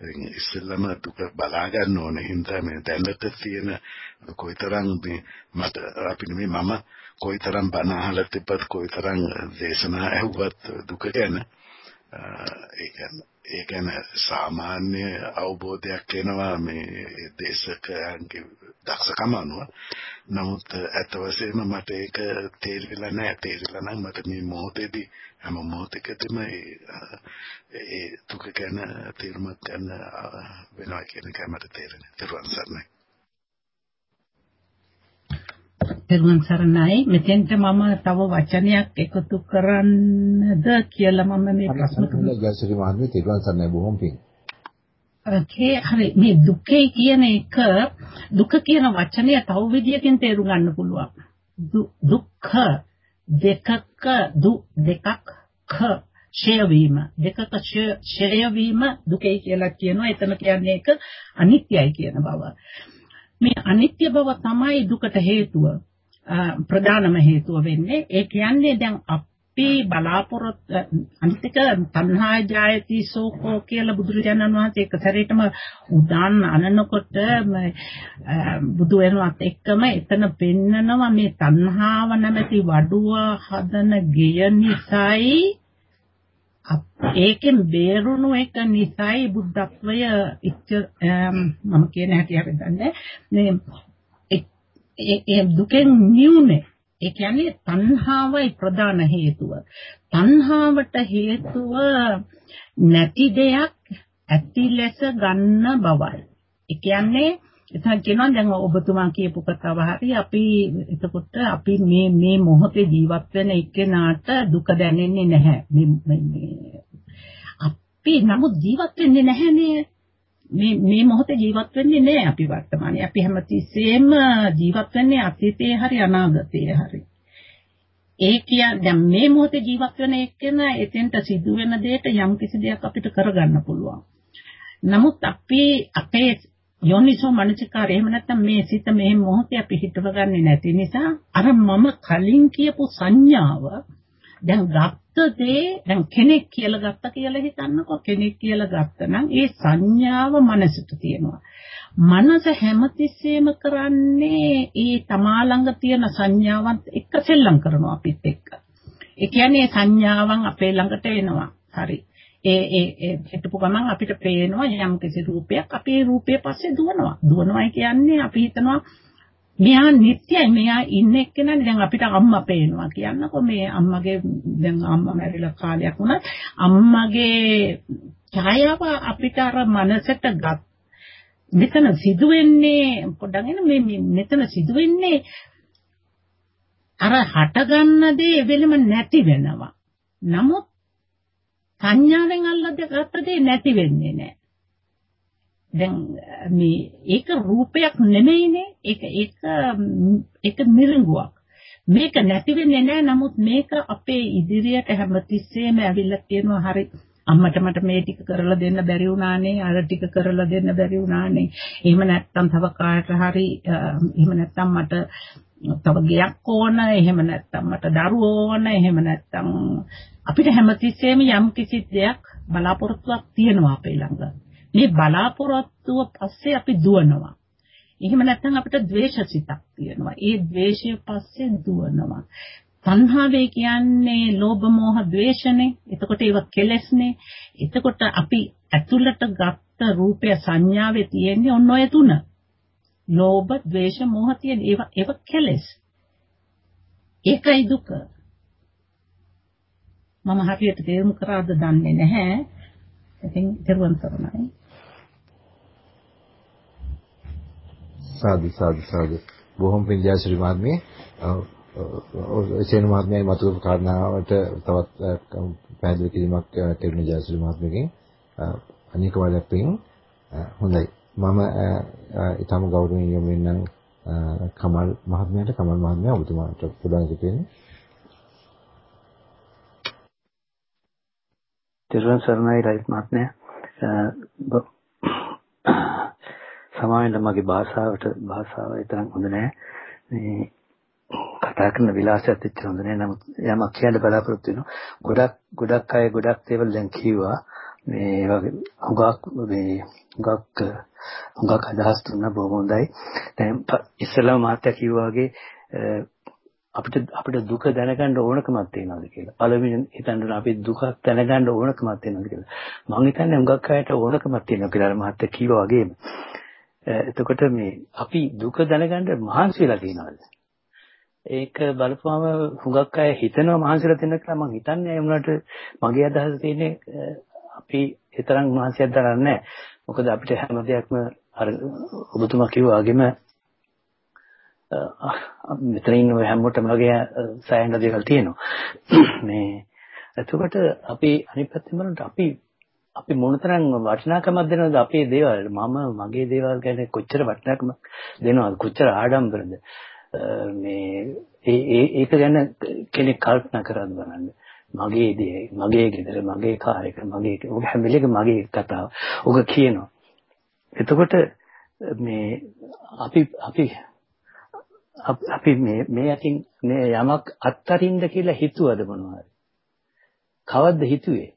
ඉතින් ඉස්සෙල්ලම දුක බලා ගන්න ඕනේ. හින්දා මේ දැනට තියෙන කොයිතරම් මේ මට අපි නෙමෙයි මම කොයිතරම් බණ අහලා තිබ්බත් කොයිතරම් දේශනා ඇහුවත් දුක ගැන ඒ කියන්නේ ඒ කියන්නේ සාමාන්‍ය අවබෝධයක් එනවා මේ දේශකයන්ගේ දක්ෂකම අනුව. නමුත් ඇත්ත වශයෙන්ම මට ඒක තේරෙලා නැහැ. තේරෙලා නම් මට මේ මොහොතේදී හැම මොහොතකදීම ඒ දුක ගැන තීරමක් ගන්න වෙනවා කියන එක මට තේරෙනවා ඊට සරණයි. පෙරවන් සරණයි. මෙතෙන්ට මම තව වචනයක් එකතු කරන්නද කියලා මම මේ ප්‍රශ්න කරනවා ගාසිරි මහත්මිය තෙරුවන් සරණයි. බොහොම පිං. ඒ හරි. මේ දුකේ කියන එක දුක කියන වචනය තව විදියකින් තේරුම් ගන්න පුළුවන්. දුක්ඛ දෙකක දු දෙකක් ක ෂය වීම. දෙකක ෂය වීම දුකයි කියලා කියනවා. එතන කියන්නේ ඒක අනිත්‍යයි කියන බව මේ අනිත්‍ය බව තමයි දුකට හේතුව ප්‍රධානම හේතුව වෙන්නේ. ඒ කියන්නේ දැන් අපි බලාපොරොත්තු අනිතික තණ්හා ජායති සෝකෝ කියලා බුදුරජාණන් වහන්සේ එක සැරේටම උදාන්න අනනකොට බුදු වෙනවත් එක්කම එතන පෙන්නනවා මේ තණ්හාව නැමැති වඩුව හදන ගෙය නිසායි ඒකෙන් බේරුණු එක නිසායි බුද්ධත්වය මම කියන හැටි හරිදන්නේ මේ ඒ දුකෙන් නියුනේ ඒ කියන්නේ තණ්හාවයි ප්‍රධාන හේතුව. තණ්හාවට හේතුව නැති දෙයක් ඇති ලෙස ගන්න බවයි. ඒ කියන්නේ එතන කියනවා දැන් ඔබතුමා කියපු කතාව හරි අපි එතකොට අපි මේ මේ මොහොතේ ජීවත් වෙන එක්කෙනාට දුක දැනෙන්නේ නැහැ. මේ අපි නමුත් ජීවත් වෙන්නේ නැහැනේ. මේ මේ මොහොතේ ජීවත් වෙන්නේ නැහැ අපි වර්තමානයේ. අපි හැමතිස්සෙම ජීවත් වෙන්නේ අතීතයේ හරි අනාගතයේ හරි. ඒ කියන්නේ දැන් මේ මොහොතේ ජීවත් වෙන එක්කෙන එතෙන්ට සිදුවෙන දෙයට යම් කිසි දෙයක් අපිට කරගන්න පුළුවන්. නමුත් අපි අපේ යෝනිසෝ මනසිකාරය එහෙම නැත්නම් මේ සිත මේ මොහොතේ අපි හිතවගන්නේ නැති නිසා අර මම කලින් කියපු සංඥාව දැන් ගත්ත දේ දැන් කෙනෙක් කියලා ගත්ත කියලා හිතන්නකෝ. කෙනෙක් කියලා ගත්තනම් ඒ සංඥාව මනසට තියෙනවා. මනස හැමතිස්සෙම කරන්නේ ඒ තමා ළඟ තියෙන සංඥාවත් එක්ක සෙල්ලම් කරනවා අපිත් එක්ක. ඒ කියන්නේ සංඥාවන් අපේ ළඟට එනවා. හරි. ඒ ඒ හිතපු ගමන් අපිට පේනවා යම් කිසි රූපයක් අපේ රූපය පස්සේ දුවනවා. දුවනවායි කියන්නේ අපි හිතනවා මෙයා නිත්‍යයි මෙයා ඉන්න එක්කෙනා දැන් අපිට අම්මා පේනවා කියන්නකෝ මේ අම්මගේ දැන් අම්මා මැරිලා කාලයක් වුණත් අම්මගේ ඡායාව අපිට අර මනසට ගත් මෙතන සිදුවෙන්නේ පොඩ්ඩක් එන මේ මෙතන සිදුවෙන්නේ අර හටගන්න දේ එවෙලම නැති වෙනවා. නමුත් සංඥාවෙන් අල්ලගත්ත දේ නැති වෙන්නේ නැහැ. දැන් මේ ඒක රූපයක් නෙමෙයිනේ. ඒක ඒක ඒක මිරිඟුවක්. මේක නැති වෙන්නේ නැහැ. නමුත් මේක අපේ ඉදිරියට හැමතිස්සෙම ඇවිල්ලා තියෙනවා හරි අම්මට මට මේ ටික කරලා දෙන්න බැරි වුණානේ අර ටික කරලා දෙන්න බැරි වුණානේ එහෙම නැත්නම් තව කාට හරි එහෙම නැත්නම් මට තව ගයක් ඕන එහෙම නැත්නම් මට දරුවෝ ඕන එහෙම නැත්නම් අපිට හැමතිස්සෙම යම් කිසි දෙයක් බලාපොරොත්තුවක් තියෙනවා අපේ ළඟ මේ බලාපොරොත්තුව පස්සේ අපි දුවනවා එහෙම නැත්නම් අපිට ද්වේෂසිතක් තියෙනවා ඒ ද්වේෂය පස්සේ දුවනවා තණ්හාවේ කියන්නේ ලෝභ මෝහ ද්වේෂනේ. එතකොට ඒව කෙලස්නේ. එතකොට අපි ඇතුළට ගත්ත රූපය සංඥාවේ තියෙන්නේ ඔන්න ඔය තුන. ලෝභ, ද්වේෂ, මෝහ තියෙන ඒව ඒව කෙලස්. ඒකයි දුක. මම හරියට තේරුම් කරාද දන්නේ නැහැ. ඉතින් දරුවන් තරණයි. සාදු සාදු සාදු. බොහොම පිංජාශ්‍රී මාත්මේ සේන මහත්මයායි මතුවපු කාරණාවට තවත් පැහැදිලි කිරීමක් කෙරුණ ජයශ්‍රී මහත්මයාගෙන් අනේක වඩක් පින් හොඳයි මම ඊටම ගෞරවණීය යොමු වෙනනම් කමල් මහත්මයාට කමල් මහත්මයා ඔබතුමාට පුළුවන් කිව්වෙන්නේ තිරුවන් සරණයි රයිත් මහත්මයා. සමාවෙන්න මගේ භාෂාවට භාෂාව තරම් හොඳ නැහැ මේ කතා කරන විලාසයත් එච්චර හොඳ නෑ. නමුත් යමක් කියන්න බලාපොරොත්තු වෙනවා. ගොඩක් ගොඩක් අය ගොඩක් දේවල් දැන් කිව්වා. මේ වගේ හුඟක් මේ හුඟක් හුඟක් අදහස් දුන්නා බොහොම හොඳයි දැන් ඉස්සෙල්ලාම මාත්‍යා කිව්වා වගේ අපිට අපිට දුක දැනගන්න ඕනකමක් තියෙනවද කියලා. පළවෙනි හිතන්න අපි දුකක් දැනගන්න ඕනකමක් තියෙනවද කියලා. මම හිතන්නේ හුඟක් අයට ඕනකමක් තියෙනවා කියලා අර මහත්තයා කිව්වා වගේම. එතකොට මේ අපි දුක දැනගන්න මහන්සි වෙලා තියෙනවද? ඒක බලපුවම හුඟක් අය හිතනවා මහන්සිලා දෙන්න කියලා මම හිතන්නේ ඒ වුණාට මගේ අදහස තියෙන්නේ අපි ඒ තරම් මහන්සියක් දරන්නේ නැහැ. මොකද අපිට හැම දෙයක්ම අර ඔබතුමා කිව්වා වගේම මෙතන ඉන්න ඔය හැමෝටම වගේ සෑහෙන දේවල් තියෙනවා. මේ එතකොට අපි අනිත් පැත්තෙන් බලනකොට අපි අපි මොනතරම් වටිනාකමක් දෙනවද අපේ දේවල් මම මගේ දේවල් ගැන කොච්චර වටිනාකමක් දෙනවද කොච්චර ආඩම්බරද මේ ඒ ඒක ගැන කෙනෙක් කල්පනා කරන්න බලන්න. මගේ දේ, මගේ ගෙදර, මගේ කාර් එක, මගේ ඔක හැම වෙලේකම මගේ කතාව. ඔක කියනවා. එතකොට මේ අපි අපි අපි මේ මේ අතින් මේ යමක් අත්තරින්ද කියලා හිතුවද මොනවද? කවද්ද හිතුවේ?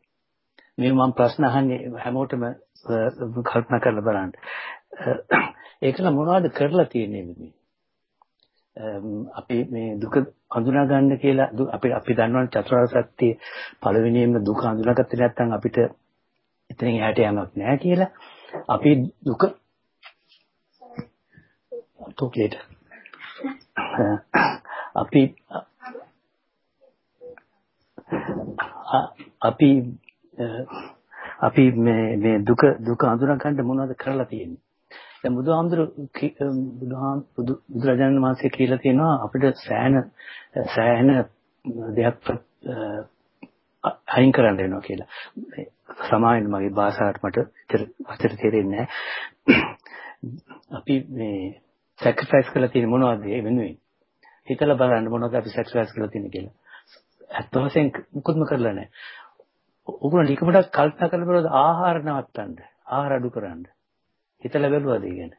මේ මම ප්‍රශ්න අහන්නේ හැමෝටම කල්පනා කරලා බලන්න. ඒකල මොනවද කරලා තියෙන්නේ මේ? අපි මේ දුක හඳුනා ගන්න කියලා අපි අපි දන්නවනේ චතුරාර්ය සත්‍ය පළවෙනියෙන්ම දුක හඳුනාගත්තේ නැත්නම් අපිට එතනින් එහාට යමක් නැහැ කියලා. අපි දුක තෝකේට අපි අපි අපි මේ මේ දුක දුක හඳුනා ගන්න මොනවද කරලා තියෙන්නේ? දැන් බුදුහාමුදුරු බුදුහාම බුදුරජාණන් වහන්සේ කියලා තියෙනවා අපිට සෑහෙන සෑහෙන දෙයක් අයින් කරන්න වෙනවා කියලා. සමාවෙන් මගේ භාෂාවට මට අතර තේරෙන්නේ අපි මේ සැක්‍රිෆයිස් කරලා තියෙන මොනවද ඒ වෙනුවෙන්? හිතලා බලන්න මොනවද අපි සැක්‍රිෆයිස් කරලා තියෙන්නේ කියලා. ඇත්ත වශයෙන් මුකුත්ම කරලා නැහැ. උගුණ ලිකමඩක් කල්පනා කරලා බලද්දී ආහාර නවත්තන්න, ආහාර අඩු කරන්න. හිතලා බැලුවද ඒ ගැන?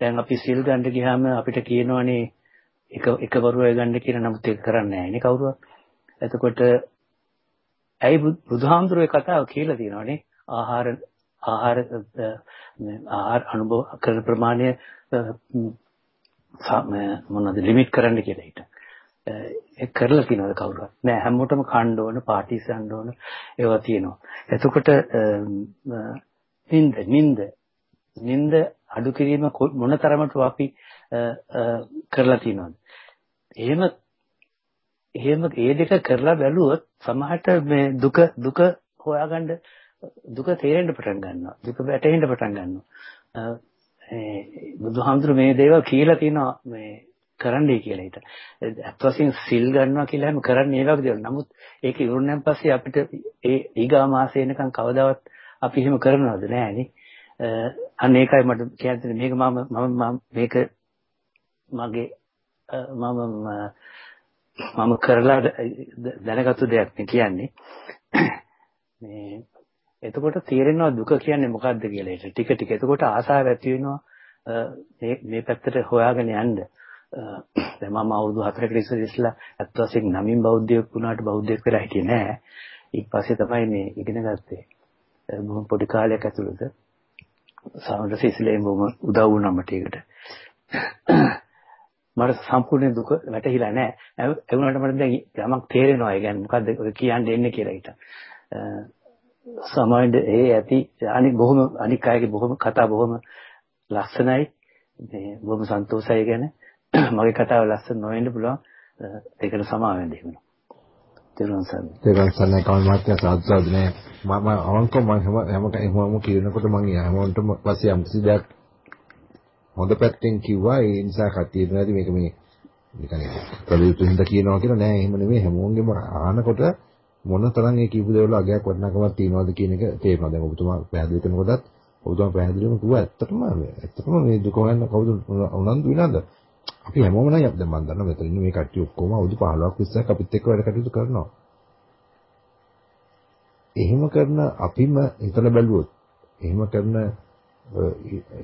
දැන් අපි සිල් ගන්න ගියාම අපිට කියනවනේ එක එක වරුවය ගන්න කියලා නමුත් ඒක කරන්නේ නැහැ නේ කවුරුවත්. එතකොට ඇයි බුදුහාමුදුරුවෝ කතාව කියලා තියෙනවනේ ආහාර ආහාර ආහාර අනුභව කරන ප්‍රමාණය මොනවද ලිමිට් කරන්න කියලා හිට. ඒක කරලා තියෙනවද කවුරුත්? නෑ හැමෝටම කන්න ඕන, පාටිස් යන්න ඕන ඒවා තියෙනවා. එතකොට නින්ද නින්ද නිନ୍ଦ අඩු කිරීම මොන තරමට අපි කරලා තියෙනවද? එහෙම එහෙම ඒ දෙක කරලා බැලුවොත් සමහරට මේ දුක දුක හොයාගන්න දුක තේරෙන්න පටන් ගන්නවා. දුක වැටහෙන්න පටන් ගන්නවා. ඒ බුදුහාමුදුරු මේ දේවල් කියලා තියෙනවා මේ කරන්නයි කියලා හිත. අත් වශයෙන් සිල් ගන්නවා කියලා හැම කරන්නේ ඒ වගේ දේවල්. නමුත් ඒක ඉවරුණාන් පස්සේ අපිට ඒ ඊගා මාසේ එනකන් කවදාවත් අපි එහෙම කරනවද නෑනේ. අන්න ඒකයි මට කියන්නේ මේක මම මම මේක මගේ මම මම කරලා දැනගත්තු දෙයක් නේ කියන්නේ. මේ එතකොට තේරෙනවා දුක කියන්නේ මොකක්ද කියලා. ඒක ටික ටික. එතකොට ආසාව ඇති වෙනවා මේ මේ පැත්තට හොයාගෙන යන්න. දැන් මම අවුරුදු 4කට ඉස්සර ඉස්සලා අත් වශයෙන් නමින් බෞද්ධයෙක් වුණාට බෞද්ධයෙක් වෙලා හිටියේ නෑ. ඊට පස්සේ තමයි මේ ඉගෙන ගත්තේ. බොහොම පොඩි කාලයක් ඇතුළත සාමාන්‍ය සිසිලෙන් බොහොම උදව් වුණා මට ඒකට. මට සම්පූර්ණ දුක වැටහිලා නැහැ. ඒ වුණාට මට දැන් යමක් තේරෙනවා. ඒ කියන්නේ මොකද්ද ඔය කියන්නේ එන්නේ කියලා හිතා. සමාජයේ ඒ ඇති අනික බොහොම අනික් අයගේ බොහොම කතා බොහොම ලස්සනයි. මේ බොහොම සන්තෝෂයි ගැන මගේ කතාව ලස්සන නොවෙන්න පුළුවන්. ඒකට සමාව වෙන්න එහෙම. තෙරුවන් සරණයි. තෙරුවන් සරණයි කවල් මහත්තයා සාදු සාදු නේ. මම අවංකව මම හැම හැම හැම කියනකොට මම හැමෝටම පස්සේ යම් කිසි දෙයක් හොඳ පැත්තෙන් කිව්වා. ඒ නිසා කට්ටිය නැති මේක මේ නිකන් කලියුතු හින්දා කියනවා කියලා නෑ. එහෙම නෙමෙයි. හැමෝගෙම ආනකොට මොන තරම් ඒ කියපු දේවල් අගයක් වටිනාකමක් තියනවද කියන එක තේරෙනවා. දැන් ඔබතුමා පැහැදිලි කරනකොටත් ඔබතුමා පැහැදිලිවම කිව්වා ඇත්තටම ඇත්තටම මේ දුක ගන්න කවුද උනන්දු විනාද අපි හැමෝම නම් දැන් මම දන්නවා මෙතන ඉන්න මේ කට්ටිය ඔක්කොම අවුරුදු 15ක් 20ක් අපිත් එක්ක වැඩ කටයුතු කරනවා එහෙම කරන අපිම හිතලා බැලුවොත් එහෙම කරන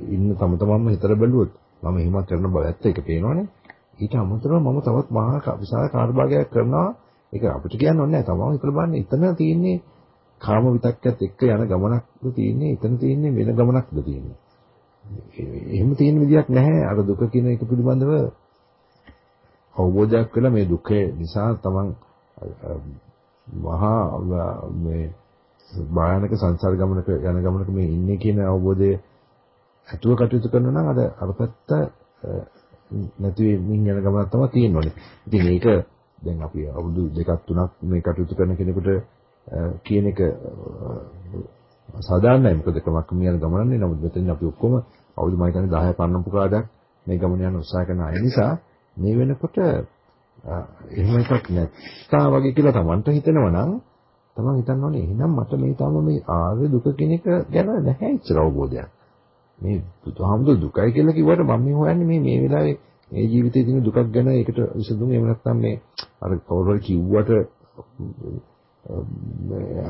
ඉන්න තම තමන්ම හිතලා බැලුවොත් මම එහෙමත් කරන බව ඇත්ත ඒක පේනවනේ. ඊට අමතරව මම තවත් මහා විශාල කාර්යභාගයක් කරනවා. ඒක අපිට කියන්න ඕනේ නැහැ. තමම හිතලා බලන්න එතන තියෙන්නේ කාම විතක්කත් එක්ක යන ගමනක්ද තියෙන්නේ එතන තියෙන්නේ වෙන ගමනක්ද තියෙන්නේ. එහෙම තියෙන විදියක් නැහැ. අර දුක කියන එක පිළිබඳව අවබෝධයක් වෙලා මේ දුක නිසා තමන් මහා මේ භයානක සංසාර ගමනක යන ගමනක මේ ඉන්නේ කියන අවබෝධය ඇතුව කටයුතු කරනවා නම් අර අර පැත්ත නැති වෙමින් යන ගමනක් තමයි තියෙන්නේ. ඉතින් ඒක දැන් අපි අවුරුදු දෙකක් තුනක් මේ කටයුතු කරන කෙනෙකුට කියන එක සාධාරණයි. මොකද කමක් මියන ගමනන්නේ. නමුත් මෙතන අපි ඔක්කොම අවුරුදු මම හිතන්නේ 10 15 කාඩක් මේ ගමන යන උත්සාහ කරන අය නිසා මේ වෙනකොට එහෙම එකක් නැත්තා වගේ කියලා Tamanට හිතෙනවා නම් Taman හිතන්න ඕනේ එහෙනම් මට මේ තාම මේ ආර්ය දුක කියන එක ගැන නැහැ ඉච්චර අවබෝධයක්. මේ බුදුහාමුදුරු දුකයි කියලා කිව්වට මම මේ හොයන්නේ මේ මේ වෙලාවේ මේ ජීවිතයේ තියෙන දුකක් ගැන ඒකට විසඳුම එහෙම නැත්නම් මේ අර කවුරු හරි කිව්වට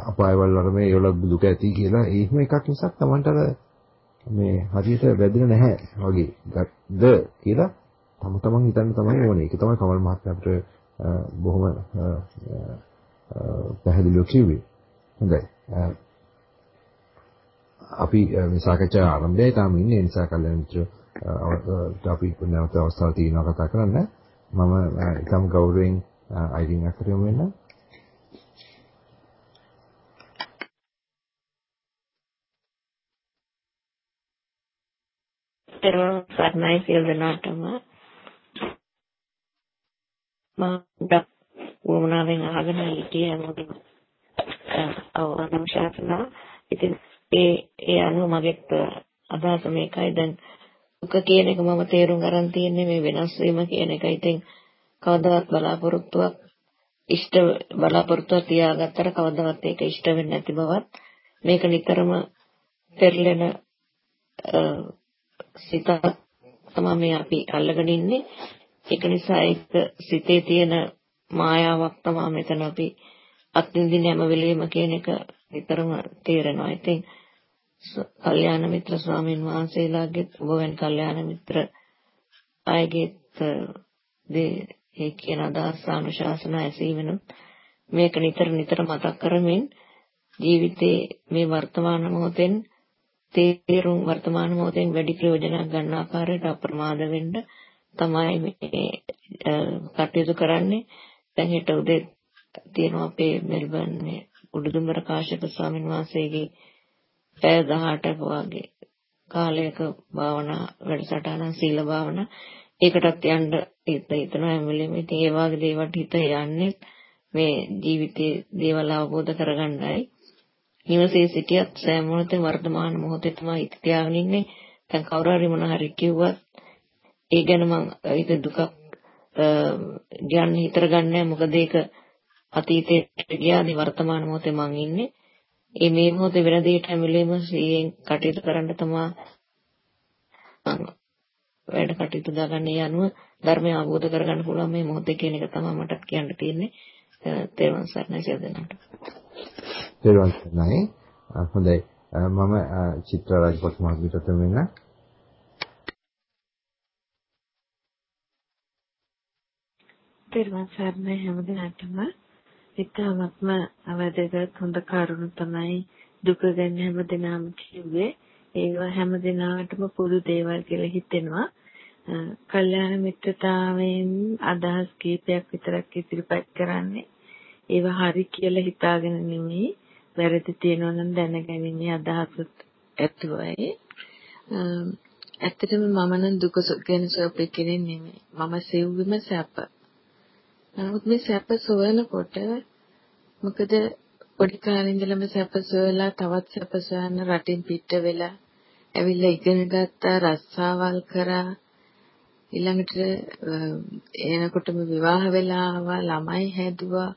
අපායවල වල මේ ඒවල දුක ඇති කියලා එහෙම එකක් නිසා Tamanට අර මේ හරියට වැදිලා නැහැ වගේ ද කියලා තම තමන් හිතන්න තමයි ඕනේ. ඒක තමයි කමල් මහත්මයා අපිට බොහොම පැහැදිලිව කිව්වේ. හොඳයි. අපි මේ සාකච්ඡා ආරම්භයයි තාම ඉන්නේ ඒ නිසා කල්යනා මිත්‍ර අපි නැවත අවස්ථාවක් තියෙනවා කතා කරන්න මම ඊටම ගෞරවයෙන් අයිරින් අතර යමු පෙරවන් සර්ණයි සියලු දෙනාටම මම වුණාවෙන් අහගෙන හිටියේ මොකද අවරණම් ශාසනා ඉතින් ඒ ඒ අනුව මගෙත් අදහස මේකයි දැන් දුක කියන එක මම තේරුම් ගන්න තියෙන්නේ මේ වෙනස් වීම කියන එක. ඉතින් කවදාවත් බලාපොරොත්තුවක් ඉෂ්ට බලාපොරොත්තුවක් තියාගත්තට කවදාවත් ඒක ඉෂ්ට වෙන්නේ නැති බවත් මේක නිතරම පෙරලෙන සිත තමයි මේ අපි අල්ලගෙන ඉන්නේ. ඒක නිසා ඒක සිතේ තියෙන මායාවක් තමයි මෙතන අපි අත්විඳින හැම වෙලෙම කියන එක නිතරම තේරෙනවා. ඉතින් කල්යාණ මිත්‍ර ස්වාමීන් වහන්සේලාගේ ඔබවෙන් කල්යාණ මිත්‍ර අයගේත් ඒ කියන අදහස් අනුශාසන ඇසීමෙනුත් මේක නිතර නිතර මතක් කරමින් ජීවිතේ මේ වර්තමාන මොහොතෙන් තේරුම් වර්තමාන මොහොතෙන් වැඩි ප්‍රයෝජනයක් ගන්න ආකාරයට අප්‍රමාද වෙන්න තමයි මේ කටයුතු කරන්නේ. දැන් හෙට උදේ තියෙනවා අපේ මෙල්බර්න් උඩුදුම්බර කාශ්‍යප ස්වාමීන් වහන්සේගේ පැය 18ක වගේ කාලයක භාවනා වැඩසටහන සීල භාවනා. ඒකටත් යන්න හිත හිතනවා. හැම වෙලෙම ඉතින් ඒ වගේ දේවල් හිත යන්නේ මේ ජීවිතයේ දේවල් අවබෝධ කරගන්නයි. නිවසේ සිටියත් සෑම මොහොතේ වර්තමාන මොහොතේ තමයි ඉති තියාගෙන ඉන්නේ. දැන් කවුරු හරි මොන හරි කිව්වත් ඒ ගැන මම ඒක දුකක් ගියන්න හිතර ගන්නෑ මොකද ඒක අතීතයට ගියාදී වර්තමාන මොහොතේ මං ඉන්නේ. ඒ මේ මොහොතේ වෙන දෙයකට හැම වෙලෙම සිහියෙන් කටයුතු කරන්න තමයි වැඩ කටයුතු දාගන්න යනුව ධර්මය අවබෝධ කරගන්න පුළුවන් මේ මොහොතේ කියන එක තමයි මට කියන්න තියෙන්නේ. තේරුවන් සරණයි සියදෙනාට. තේරුවන් සරණයි. හොඳයි. මම චිත්‍ර රාජපක්ෂ මහත්මියට වෙන තේරුවන් සරණයි හැමදෙනාටම ඉතාමත්ම අවදගත් හොඳ කරුණු තමයි දුක ගැන හැමදෙනාම කිව්වේ. ඒවා හැමදෙනාටම පොදු දේවල් කියලා හිතෙනවා. කල්යාණ මිත්‍රතාවයෙන් අදහස් කීපයක් විතරක් ඉදිරිපත් කරන්නේ. ඒවා හරි කියලා හිතාගෙන නෙමෙයි වැරදි තියෙනවා නම් දැනගැනීමේ අදහසත් ඇතුවයි. ඇත්තටම මම නම් දුක ගැන සොයපේ කෙනෙක් නෙමෙයි. මම සෙව්වෙම සැප. නමුත් මේ සැප සොයනකොට මොකද පොඩි කාලේ ඉඳලම සැප සොයලා තවත් සැප සොයන්න රටින් පිට වෙලා ඇවිල්ලා ඉගෙන ගත්තා රස්සාවල් කරා ඊළඟට එනකොටම විවාහ වෙලා ආවා ළමයි හැදුවා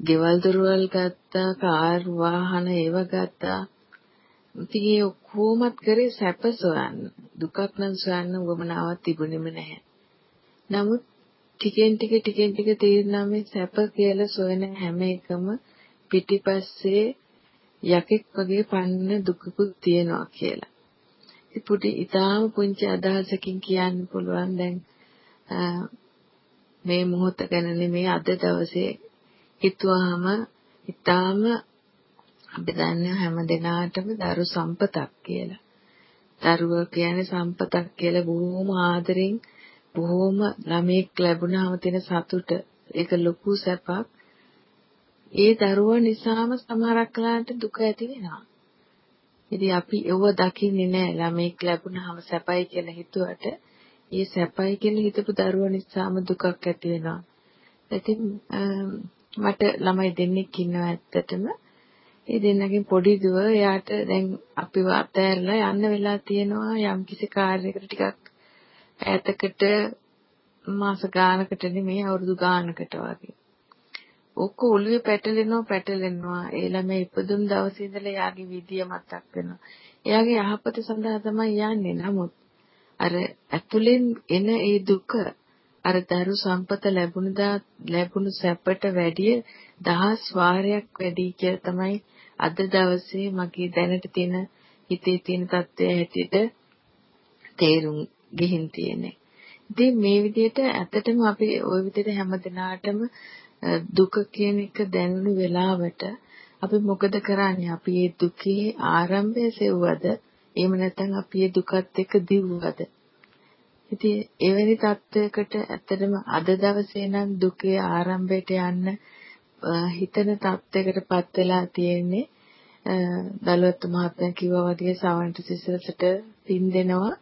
ගෙවල් දොරවල් ගත්තා කාර් වාහන ඒව ගත්තා. ඉතින් ඒ ඔක්කොමත් කරේ සැප සොයන්න. දුකක් නම් සොයන්න උවමනාවක් තිබුණෙම නැහැ. නමුත් ටිකෙන් ටික ටිකෙන් ටික තේරුණා මේ සැප කියලා සොයන හැම එකම පිටිපස්සේ යකෙක් වගේ පන්න දුකකුත් තියෙනවා කියලා. ඉතින් පුටි ඊටාම පුංචි අදහසකින් කියන්න පුළුවන් දැන් මේ මොහොත ගැන නෙමේ අද දවසේ හිතුවාම ඊටාම අපි දන්නේ හැම දිනාටම දරු සම්පතක් කියලා. දරුවා කියන්නේ සම්පතක් කියලා බොහොම ආදරෙන් බොහොම ළමෙක් ලැබුණාම තියෙන සතුට ඒක ලොකු සැපක්. ඒ දරුවා නිසාම සමහරක් වෙලාවට දුක ඇති වෙනවා. ඉතින් අපි ඒව දකින්නේ නැහැ ළමෙක් ලැබුණාම සැපයි කියලා හිතුවට ඒ සැපයි කියලා හිතපු දරුවා නිසාම දුකක් ඇති වෙනවා. ඉතින් මට ළමයි දෙන්නෙක් ඉන්නවා ඇත්තටම. ඒ දෙන්නගෙන් පොඩි දුව එයාට දැන් අපිව අතෑරලා යන්න වෙලා තියෙනවා යම්කිසි කාර්යයකට ටිකක් ඈතකට මාස ගානකට නෙමෙයි අවුරුදු ගානකට වගේ. ඔක්ක ඔළුවේ පැටලෙනවා පැටලෙනවා. ඒ ළමයා ඉපදුන දවසේ ඉඳලා යාගේ විදිය මතක් වෙනවා. එයාගේ යහපත සඳහා තමයි යන්නේ. නමුත් අර ඇතුලෙන් එන ඒ දුක අර දරු සම්පත ලැබුණ දා ලැබුණු සැපට වැඩිය දහස් වාරයක් වැඩි කියලා තමයි අද දවසේ මගේ දැනට තියෙන හිතේ තියෙන தත්ත්වය හැටියට තේරුම් ගිහින් තියෙන්නේ. ඉතින් මේ විදිහට ඇත්තටම අපි ওই විදිහට හැම දිනාටම දුක කියන එක දැනුණු වෙලාවට අපි මොකද කරන්නේ? අපි මේ දුකේ ආරම්භය සෙව්වද? එහෙම නැත්නම් අපි මේ දුකත් එක්ක දිව්වද? ඉතින් එවැනි තත්වයකට ඇත්තටම අද දවසේ නම් දුකේ ආරම්භයට යන්න හිතන තත්වයකටපත් වෙලා තියෙන්නේ දලුවත් මහත්මයා කිව්වා වගේ සවන්ට සිසලසට පින් දෙනවා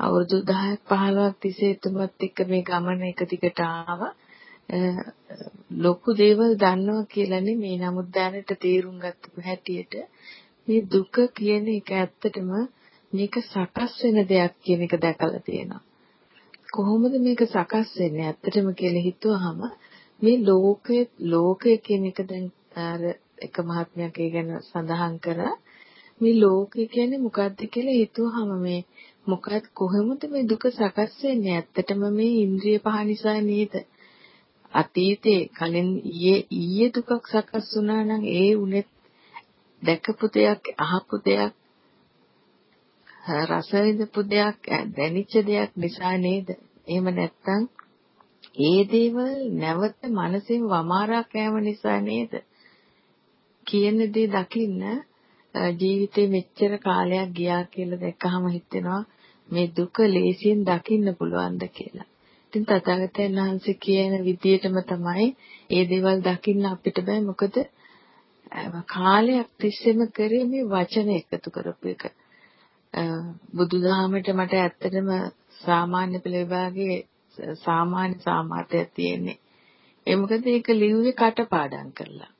අවුරුදු 10ක් 15ක් තිස්සේ එතුමත් එක්ක මේ ගමන එක දිගට ආවා. ලොකු දේවල් දන්නවා කියලා නෙමෙයි නමුත් දැනට තේරුම් ගත්ත හැටියට මේ දුක කියන එක ඇත්තටම මේක සකස් වෙන දෙයක් කියන එක දැකලා තියෙනවා. කොහොමද මේක සකස් වෙන්නේ ඇත්තටම කියලා හිතුවාම මේ ලෝකයේ ලෝකය කියන එක දැන් අර එක මහත්මයක් ඒ ගැන සඳහන් කරා මේ ලෝකය කියන්නේ මොකද්ද කියලා හිතුවාම මේ මොකද කොහොමද මේ දුක සකස් වෙන්නේ? ඇත්තටම මේ ඉන්ද්‍රිය පහ නිසා නේද? අතීතේ කලින් ඊයේ ඊයේ දුකක් සකස් වුණා නම් ඒ උනේත් දැකපු දෙයක්, අහපු දෙයක්, රස විඳපු දෙයක්, දැනිච්ච දෙයක් නිසා නේද? එහෙම නැත්නම් ඒ දේවල් නැවත මනසෙන් වමාරා කෑම නිසා නේද? කියන දේ දකින්න ජීවිතේ මෙච්චර කාලයක් ගියා කියලා දැක්කහම හිතෙනවා මේ දුක ලේසියෙන් දකින්න පුළුවන්ද කියලා. ඉතින් තථාගතයන් වහන්සේ කියන විදියටම තමයි මේ දේවල් දකින්න අපිට බෑ මොකද කාලයක් තිස්සෙම කරේ මේ වචන එකතු කරපු එක. බුදුදහමට මට ඇත්තටම සාමාන්‍ය පෙළ විභාගයේ සාමාන්‍ය සාමාර්ථයක් තියෙන්නේ. ඒ මොකද ඒක ලියුවේ කටපාඩම් කරලා.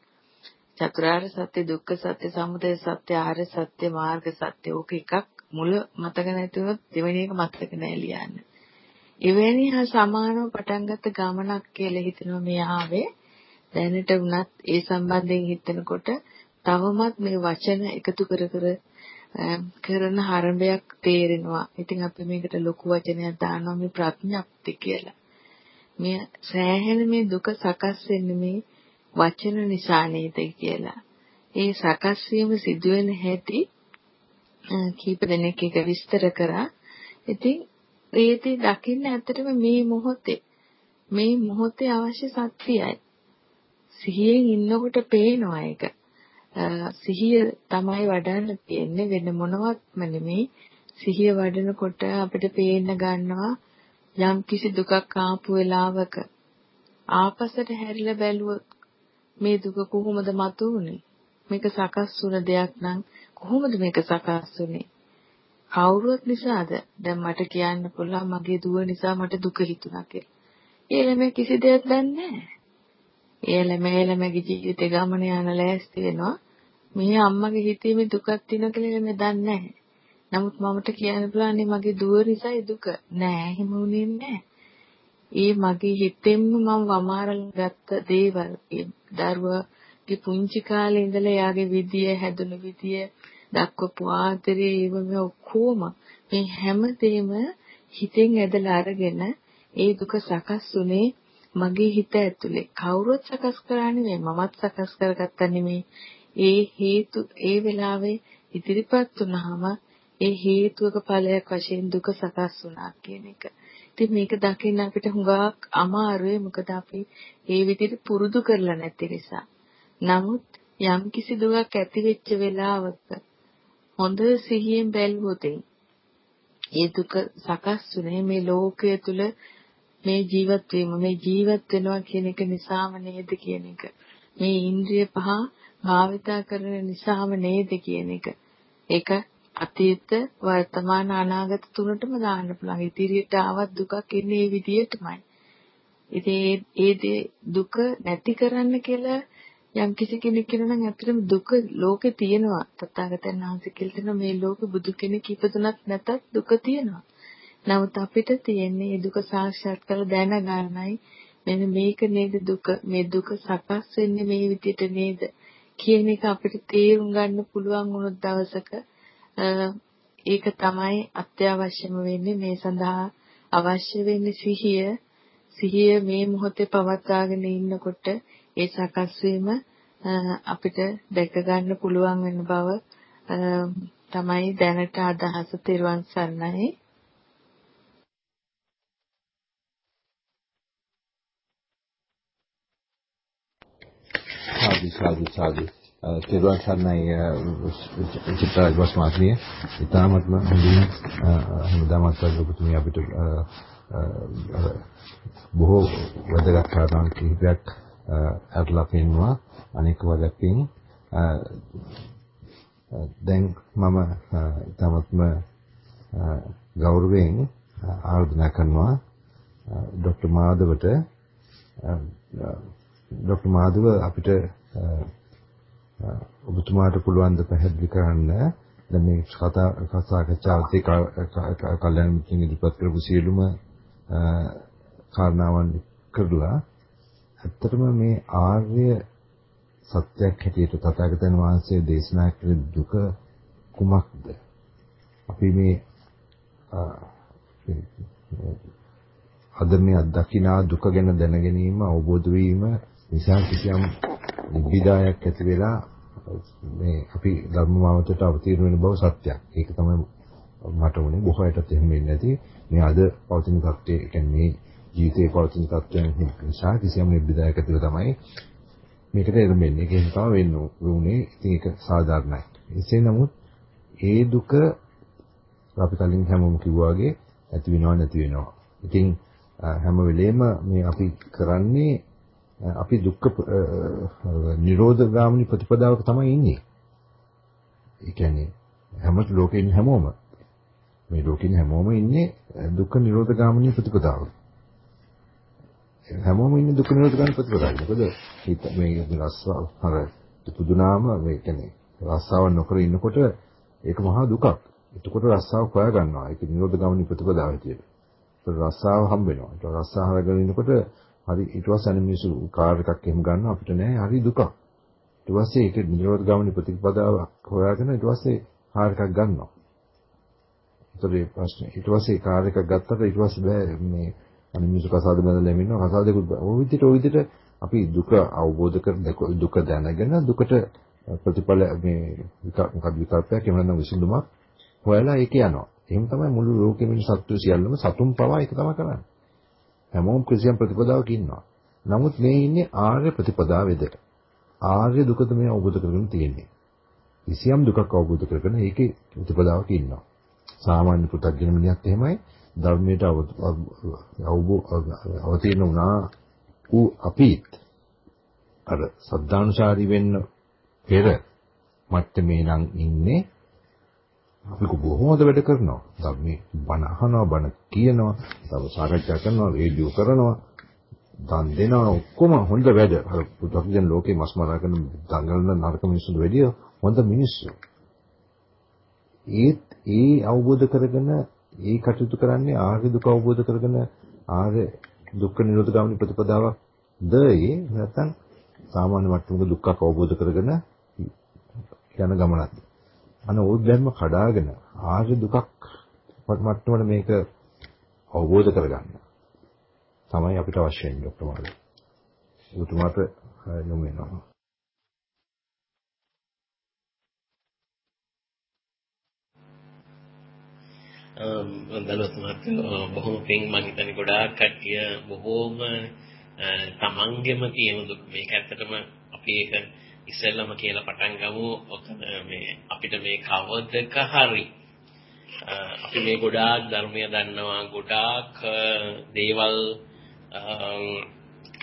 චතුරාර්ය සත්‍ය දුක්ඛ සත්‍ය සමුදය සත්‍ය ආර්ය සත්‍ය මාර්ග සත්‍ය ඕක එකක් මුල මතක නැතුව දෙවෙනි එක මතක නැහැ ලියන්න. එවැනි හා සමානව පටන් ගත්ත ගමනක් කියලා හිතනවා මේ ආවේ. දැනට වුණත් ඒ සම්බන්ධයෙන් හිතනකොට තවමත් මේ වචන එකතු කර කර කරන හරඹයක් තේරෙනවා. ඉතින් අපි මේකට ලොකු වචනයක් දානවා මේ ප්‍රඥප්ති කියලා. මේ සෑහෙන මේ දුක සකස් වෙන්නේ මේ වචන නිසා නේද කියලා. ඒ සකස් වීම සිදුවෙන හැටි කීප දෙනෙක් එක විස්තර කරා. ඉතින් ඒටි දකින්න ඇත්තටම මේ මොහොතේ මේ මොහොතේ අවශ්‍ය සත්‍යයයි. සිහියෙන් ඉන්නකොට පේනවා ඒක. සිහිය තමයි වඩන්න තියෙන්නේ වෙන මොනවත්ම නෙමෙයි. සිහිය වඩනකොට අපිට පේන්න ගන්නවා යම් කිසි දුකක් ආපු වෙලාවක ආපසට හැරිලා බැලුවොත් මේ දුක කොහොමද මතුවුනේ? මේක සකස් වුණ දෙයක් නම් කොහොමද මේක සකස් වුනේ? කවුරුවත් නිසාද? දැන් මට කියන්න පුළුවන් මගේ දුව නිසා මට දුක හිතුණා කියලා. ඒ ළමයා කිසි දෙයක් දන්නේ නැහැ. ඒ ළමයා ළමගේ ජීවිතේ ගමන යන ලෑස්ති වෙනවා. මේ අම්මගේ හිතේ මේ දුකක් තියෙනවා කියලා ළමයා දන්නේ නැහැ. නමුත් මමට කියන්න පුළුවන් මගේ දුව නිසායි දුක. නෑ එහෙම වුණේ නැහැ. ඒ මගේ හිතෙන්ම මම වමාරලා ගත්ත දේවල් ඒ දරුවාගේ පුංචි කාලේ ඉඳලා එයාගේ විදිය හැදුණු විදිය දක්වපු ආදරේ ඒව මේ ඔක්කොම මේ හැමදේම හිතෙන් ඇදලා අරගෙන ඒ දුක සකස් උනේ මගේ හිත ඇතුලේ කවුරුත් සකස් කරා නෙමෙයි මමත් සකස් කරගත්තා නෙමෙයි ඒ හේතු ඒ වෙලාවේ ඉදිරිපත් වුනහම ඒ හේතුවක ඵලයක් වශයෙන් දුක සකස් වුණා කියන එක. ඉතින් මේක දකින්න අපිට හුඟක් අමාරුයි මොකද අපි ඒ විදිහට පුරුදු කරලා නැති නිසා. නමුත් යම් කිසි දුකක් ඇති වෙච්ච වෙලාවක හොඳ සිහියෙන් බැලුවොත් ඒ දුක සකස් වුනේ මේ ලෝකය තුල මේ ජීවත් වීම මේ ජීවත් වෙනවා කියන එක නිසාම නේද කියන එක. මේ ඉන්ද්‍රිය පහ භාවිතා කරන නිසාම නේද කියන එක. ඒක අතීත වර්තමාන අනාගත තුනටම දාන්න පුළුවන්. ඉදිරියට ආවත් දුකක් එන්නේ මේ විදිහටමයි. ඉතින් ඒ දුක නැති කරන්න කියලා යම් කිසි කෙනෙක් කියනවා නම් ඇත්තටම දුක ලෝකේ තියෙනවා. තථාගතයන් වහන්සේ කියලා මේ ලෝකෙ බුදු කෙනෙක් ඉපදුනත් නැතත් දුක තියෙනවා. නමුත් අපිට තියෙන්නේ මේ දුක සාක්ෂාත් කරලා දැනගන්නයි මෙන්න මේක නේද දුක මේ දුක සකස් වෙන්නේ මේ විදිහට නේද කියන එක අපිට තේරුම් ගන්න පුළුවන් වුණොත් දවසක ඒක තමයි අත්‍යවශ්‍යම වෙන්නේ. මේ සඳහා අවශ්‍ය වෙන්නේ සිහිය. සිහිය මේ මොහොතේ පවත්වාගෙන ඉන්නකොට ඒ සකස් වීම අපිට දැක ගන්න පුළුවන් වෙන බව තමයි දැනට අදහස තිරුවන් සරණයි. සාදු සාදු සාදු තෙරුවන් සරණයි චිත්‍රාජ් වස්මාත්මිය ඉතාමත්ම හොඳින් හැමදාමත් ඔබතුමිය අපිට බොහෝ වැදගත් කාරණා කිහිපයක් අරලා පෙන්නවා අනෙක් වගකින් දැන් මම ඉතාමත්ම ගෞරවයෙන් ආරාධනා කරනවා ડોક્ટર මාධවට ડોક્ટર මාධව අපිට ඔබතුමාට පුළුවන් ද පැහැදිලි කරන්න දැන් මේ කතා සාකච්ඡාවේදී කල්යනා මිත්‍රින් ඉදිරිපත් කරපු සියලුම කාරණාවන් කරලා ඇත්තටම මේ ආර්ය සත්‍යයක් හැටියට තථාගතයන් වහන්සේ දේශනා කළ දුක කුමක්ද? අපි මේ අද මේ අත්දකිනා දුක ගැන දැන ගැනීම අවබෝධ වීම නිසා කිසියම් නිබ්බිදායක් ඇති වෙලා මේ අපි ධර්ම මාවතට අවතීර්ණ වෙන බව සත්‍යයක්. ඒක තමයි මට උනේ බොහෝයටත් එහෙම වෙන්නේ නැති. මේ අද පවතින තත්ත්වයේ කියන්නේ මේ ජීවිතයේ පවතින තත්ත්වයන් නිසා කිසියම් නිබ්බිදායක් ඇතිව තමයි මේකට එරෙන්නේ. ඒක එහෙම තමයි වෙන්න උනේ. ඉතින් ඒක සාධාරණයි. එසේ නමුත් ඒ දුක අපි කලින් හැමෝම කිව්වා වගේ ඇති වෙනව නැති වෙනවා. ඉතින් හැම වෙලේම මේ අපි කරන්නේ අපි දුක්ඛ නිරෝධ ගාමිනී ප්‍රතිපදාවක තමයි ඉන්නේ. ඒ කියන්නේ හැම ලෝකේ ඉන්න හැමෝම. මේ ලෝකෙින් හැමෝම ඉන්නේ දුක්ඛ නිරෝධ ගාමිනී ප්‍රතිපදාවක. හැමෝම ඉන්නේ දුක්ඛ නිරෝධ ගාමිනී ප්‍රතිපදාවක. මොකද හිත මේ රස්සාව අර පුදුනාම මේ කියන්නේ රස්සාව නොකර ඉන්නකොට ඒක මහා දුකක්. එතකොට රස්සාව හොයා ගන්නවා. ඒක නිරෝධ ගාමිනී ප්‍රතිපදාව විදියට. ඒක රස්සාව හම්බ වෙනවා. ඒක රස්සාව හොයාගෙන ඉන්නකොට හරි ඊට පස්සේ අනිත් මිනිස්සු කාර් එකක් එහෙම ගන්නවා අපිට නෑ හරි දුකක්. ඊට පස්සේ ඒක නිරෝධ ගාමිනී ප්‍රතිපදාවක් හොයාගෙන ඊට පස්සේ කාර් එකක් ගන්නවා. ඒතරේ ප්‍රශ්නේ ඊට පස්සේ කාර් එකක් ගත්තට ඊට පස්සේ බෑ මේ අනිත් මිනිස්සු කසාද බඳලා ඉන්නවා කසාදෙකුත් ඔය විදිහට ඔය විදිහට අපි දුක අවබෝධ කර දුක දැනගෙන දුකට ප්‍රතිඵල මේ මොකක්ද විකල්පයක් එහෙම නැත්නම් විසඳුමක් හොයලා ඒක යනවා. එහෙම තමයි මුළු ලෝකෙම ඉන්න සත්ත්ව සියල්ලම සතුන් පවා ඒක තමයි කරන්නේ. හැමෝම කිසියම් ප්‍රතිපදාවක ඉන්නවා. නමුත් මේ ඉන්නේ ආර්ය ප්‍රතිපදාවේද. ආර්ය දුකද මේ අවබෝධ කරගෙන තියෙන්නේ. කිසියම් දුකක් අවබෝධ කරගෙන ඒකේ ප්‍රතිපදාවක ඉන්නවා. සාමාන්‍ය පුතග්ජන මිනිහත් එහෙමයි ධර්මයට අවතීර්ණ වුණා ඌ අපිත් අර සද්ධානුසාරී වෙන්න පෙර මට්ටමේ නම් ඉන්නේ අපි කොහොමද වැඩ කරනවා? ධර්මයේ බණ අහනවා බණ කියනවා තව සාකච්ඡා කරනවා රේඩියෝ කරනවා දන් දෙනවා ඔක්කොම හොඳ වැඩ. අර පුදුක්ජන ලෝකේ මස් මරා කරන දඟලන නරක මිනිස්සුන්ට වැඩිය හොඳ මිනිස්සු. ඒත් ඒ අවබෝධ කරගෙන ඒ කටයුතු කරන්නේ ආර්ය දුක අවබෝධ කරගෙන ආර්ය දුක්ඛ නිරෝධ ගාමිනී ප්‍රතිපදාවක් ද ඒ නැත්නම් සාමාන්‍ය මට්ටමක දුක්ඛ අවබෝධ කරගෙන යන ගමනක්. අන ඕත් ධර්ම කඩාගෙන ආර්ය දුකක් මට්ටමට මේක අවබෝධ කරගන්න. තමයි අපිට අවශ්‍ය වෙන්නේ ඔක්කොම. උතුමාට යොමු වෙනවා. දලුවත් මහත්තයෝ බොහොම පිං මම හිතන්නේ ගොඩාක් කට්ටිය බොහොම තමන්ගෙම තියෙන දුක් මේක ඇත්තටම අපි ඒක ඉස්සෙල්ලම කියලා පටන් ගමු. ඔතන මේ අපිට මේ කවදක හරි අපි මේ ගොඩාක් ධර්මය දන්නවා. ගොඩාක් දේවල්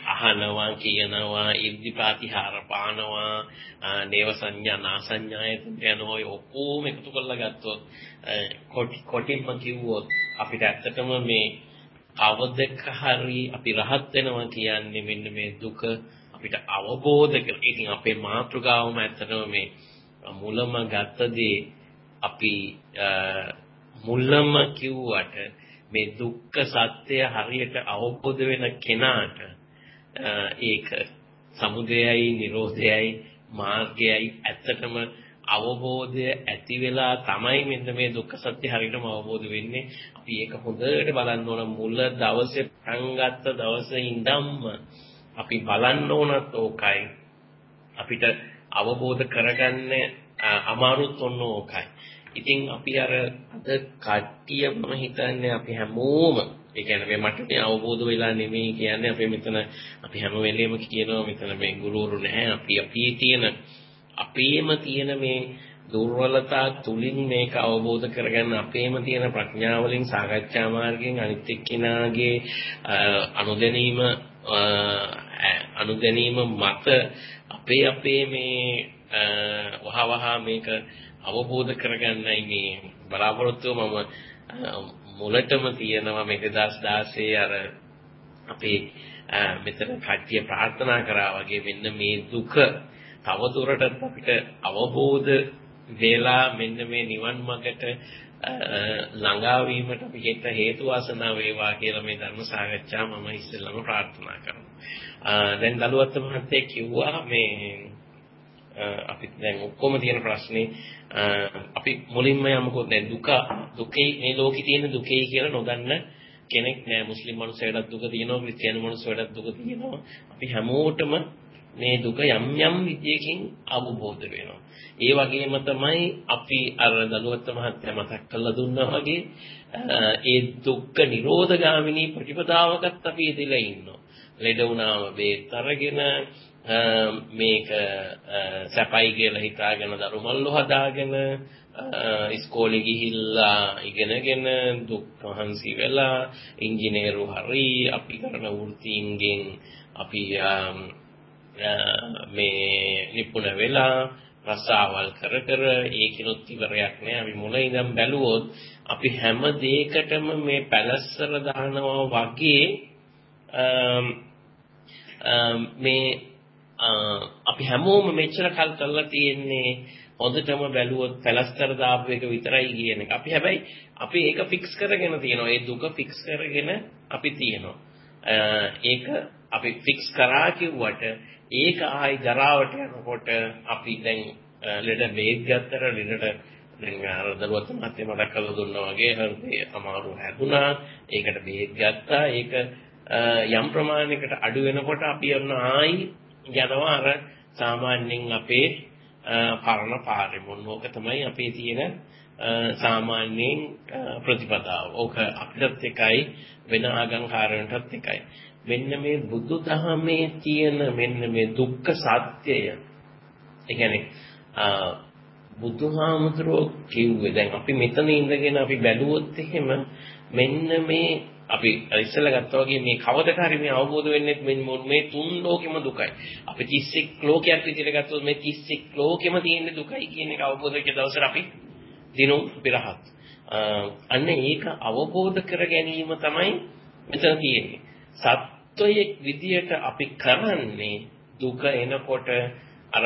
අහනවා කියනවා ඉර්ධි ප්‍රතිහාර පානවා. නේව සංඥා නාසඤ්ඤාය යනවා. ඔය ඔක්කොම එකතු කරලා ගත්තොත් කොටින්ම කිව්වොත් අපිට ඇත්තටම මේ අවදක හරි අපි රහත් වෙනවා කියන්නේ මෙන්න මේ දුක අපිට අවබෝධ කරගන්න. ඉතින් අපේ මාතෘකාවම ඇත්තටම මේ මුලම ගත්තදී අපි මුලම කිව්වට මේ දුක්ඛ සත්‍ය හරියට අවබෝධ වෙන කෙනාට ඒක සමුදයයි නිරෝධයයි මාර්ගයයි ඇත්තටම අවබෝධය ඇති වෙලා තමයි මෙන්න මේ දුක්ඛ සත්‍ය හරියටම අවබෝධ වෙන්නේ. අපි ඒක හොඳට බලන්න ඕන මුල දවසේ පටන් ගත්ත දවසේ ඉඳන්ම අපි බලන්න ඕනත් ඕකයි. අපිට අවබෝධ කරගන්න අමාරුත් ඔන්න ඕකයි. ඉතින් අපි අර අද කට්ටිය මම හිතන්නේ අපි හැමෝම ඒ කියන්නේ මේ මට මේ අවබෝධ වෙලා නෙමෙයි කියන්නේ අපි මෙතන අපි හැම වෙලෙම කියනවා මෙතන මේ ගුරුවරු නැහැ අපි අපි තියෙන අපේම තියෙන මේ දුර්වලතා තුලින් මේක අවබෝධ කරගන්න අපේම තියෙන ප්‍රඥාවලින් සාකච්ඡා මාර්ගයෙන් අනිත් එක්කිනාගේ අනුදැනීම අනුදැනීම මත අපේ අපේ මේ වහවහ මේක අවබෝධ කරගන්නයි මේ බලාපොරොත්තුව මම මුලටම තියෙනවා මේ 2016 අර අපේ මෙතන කට්ටිය ප්‍රාර්ථනා කරා වගේ මෙන්න මේ දුක තව දුරටත් අපිට අවබෝධ වෙලා මෙන්න මේ නිවන් මාර්ගට ළඟා වීමට අපි හිත හේතු වාසනා වේවා කියලා මේ ධර්ම සාකච්ඡා මම ඉස්සෙල්ලාම ප්‍රාර්ථනා කරනවා. දැන් දලුවත් මහත්තයා කිව්වා මේ අපි දැන් ඔක්කොම තියෙන ප්‍රශ්නේ අපි මුලින්ම යමුකෝ දැන් දුක දුකේ මේ ලෝකේ තියෙන දුකේ කියලා නොදන්න කෙනෙක් නෑ මුස්ලිම් මිනිස්සුන්ටත් දුක තියෙනවා ක්‍රිස්තියානි මිනිස්සුන්ටත් දුක තියෙනවා අපි හැමෝටම මේ දුක යම් යම් විදියකින් අවබෝධ වෙනවා. ඒ වගේම තමයි අපි අර දලුවත් මහත්තයා මතක් කරලා දුන්නා වගේ ඒ දුක්ඛ නිරෝධගාමිනී ප්‍රතිපදාවකත් අපි ඉදලා ඉන්නවා. ලෙඩ වුණාම බේත් අරගෙන මේක සැපයි කියලා හිතාගෙන දරු මල්ලු හදාගෙන ඉස්කෝලේ ගිහිල්ලා ඉගෙනගෙන දුක් මහන්සි වෙලා ඉංජිනේරු හරි අපි කරන වෘත්තීන්ගෙන් අපි මේ නිපුණ වෙලා රසාවල් කර කර ඒකිනුත් ඉවරයක් නෑ අපි මුල ඉඳන් බැලුවොත් අපි හැම දෙයකටම මේ පැලස්සර දානවා වගේ මේ අපි හැමෝම මෙච්චර කල් කරලා තියෙන්නේ හොඳටම බැලුවොත් පැලස්තර දාපු එක විතරයි කියන එක. අපි හැබැයි අපි ඒක ෆික්ස් කරගෙන තියෙනවා. ඒ දුක ෆික්ස් කරගෙන අපි තියෙනවා. ඒක අපි ෆික්ස් කරා කිව්වට ඒක ආයි ජරාවට යනකොට අපි දැන් ලෙඩ බේත් ගත්තට ලෙඩට දැන් අර දරුවත් මහත්තයා මතක් කරලා දුන්නා වගේ හෘදේ අමාරු හැදුනා. ඒකට බේත් ගත්තා. ඒක යම් ප්‍රමාණයකට අඩු වෙනකොට අපි යන ආයි යනවා අර සාමාන්‍යයෙන් අපේ පරණ පාරේ මොනෝක තමයි අපේ තියෙන සාමාන්‍යයෙන් ප්‍රතිපදාව. ඕක අපිටත් එකයි වෙන ආගම් කාරණටත් එකයි. මෙන්න මේ බුදුදහමේ තියෙන මෙන්න මේ දුක්ඛ සත්‍යය. ඒ කියන්නේ බුදුහාමුදුරුවෝ කිව්වේ දැන් අපි මෙතන ඉඳගෙන අපි බැලුවොත් එහෙම මෙන්න මේ අපි ඉස්සෙල්ලා ගත්තා වගේ මේ කවදක හරි මේ අවබෝධ වෙන්නේ මේ තුන් ලෝකෙම දුකයි. අපි 31 ලෝකයක් විදිහට ගත්තොත් මේ 31 ලෝකෙම තියෙන දුකයි කියන එක අවබෝධ වෙච්ච දවසට අපි දිනු පෙරහත්. අන්න ඒක අවබෝධ කර ගැනීම තමයි මෙතන තියෙන්නේ. සත්වයේ විදියට අපි කරන්නේ දුක එනකොට අර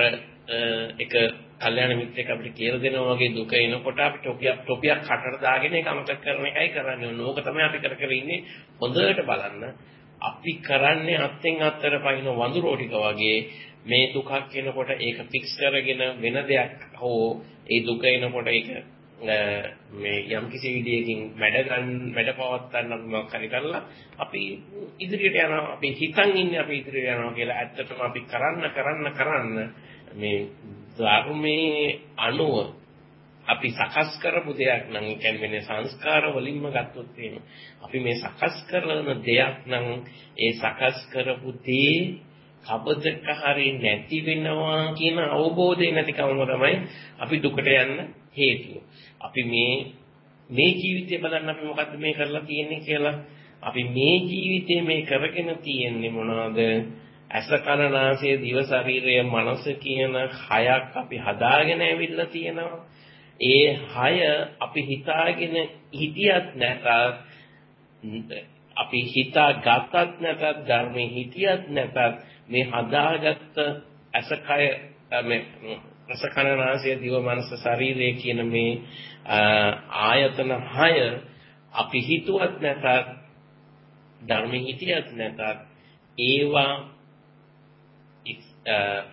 එක කල්යාණ මිත්‍රෙක් අපිට කියලා දෙනවා වගේ දුක එනකොට අපි ටොපියක් ටොපියක් කටට දාගෙන ඒක අමතක කරන එකයි කරන්නේ. ඕක තමයි අපි කර කර ඉන්නේ. හොඳට බලන්න. අපි කරන්නේ අත්ෙන් අත්තර පයින් වඳුරෝ ටික වගේ මේ දුකක් එනකොට ඒක ෆික්ස් කරගෙන වෙන දෙයක් හෝ ඒ දුක එනකොට ඒක මේ යම් කිසි විදියකින් වැඩ ගන්න වැඩ පවත්වන්න මොකක් හරි කරලා අපි ඉදිරියට යනවා. අපි හිතන් ඉන්නේ අපි ඉදිරියට යනවා කියලා ඇත්තටම අපි කරන්න කරන්න කරන්න මේ ධර්මයේ අණුව අපි සකස් කරපු දෙයක් නම් ඒ කියන්නේ සංස්කාර වලින්ම ගත්තොත් එහෙම අපි මේ සකස් කරන දෙයක් නම් ඒ සකස් කරපු දේ කබදක හරි නැති වෙනවා කියන අවබෝධය නැතිකම තමයි අපි දුකට යන්න හේතුව. අපි මේ මේ ජීවිතේ බලන්න අපි මොකද්ද මේ කරලා තියෙන්නේ කියලා අපි මේ ජීවිතේ මේ කරගෙන තියෙන්නේ මොනවද? ඇස කන නාසය දිව ශරීරය මනස කියන හයක් අපි හදාගෙන ඇවිල්ලා තියෙනවා. ඒ හය අපි හිතාගෙන හිටියත් නැතත් අපි හිතා ගතත් නැතත් ධර්මයේ හිටියත් නැතත් මේ හදාගත්ත ඇසකය මේ රසකන නාසය දිව මනස ශරීරය කියන මේ ආයතන හය අපි හිතුවත් නැතත් ධර්මයේ හිටියත් නැතත් ඒවා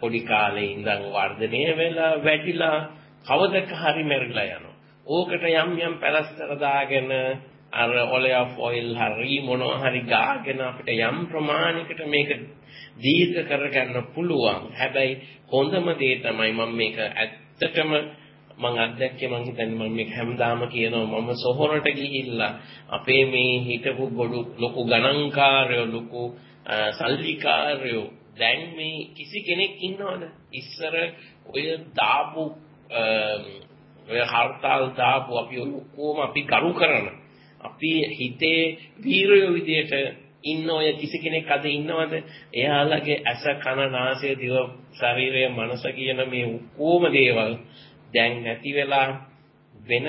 පොඩි කාලේ ඉඳන් වර්ධනය වෙලා වැඩිලා කවදක හරි මැරිලා යනවා. ඕකට යම් යම් පැලස්තර දාගෙන අර ඔලේ ෆොයිල් හරි මොනවා හරි ගාගෙන අපිට යම් ප්‍රමාණයකට මේක දීර්ඝ කරගන්න පුළුවන්. හැබැයි හොඳම දේ තමයි මම මේක ඇත්තටම මම අත්දැක්කේ මම හිතන්නේ මම මේක හැමදාම කියනවා මම සොහොරට ගිහිල්ලා අපේ මේ හිටපු ගොඩු ලොකු ගණන්කාරයෝ ලොකු සල්ලිකාරයෝ දැන් මේ කිසි කෙනෙක් ඉන්නවද ඉස්සර ඔය දාපු ඔය හර්තාල් දාපු අපි ඔක්කොම අපි කරු කරන අපි හිතේ වීරයෝ විදියට ඉන්න ඔය කිසි කෙනෙක් අද ඉන්නවද එයාලගේ ඇස කන නාසය දිව ශරීරය මනස කියන මේ ඔක්කොම දේවල් දැන් නැති වෙලා වෙන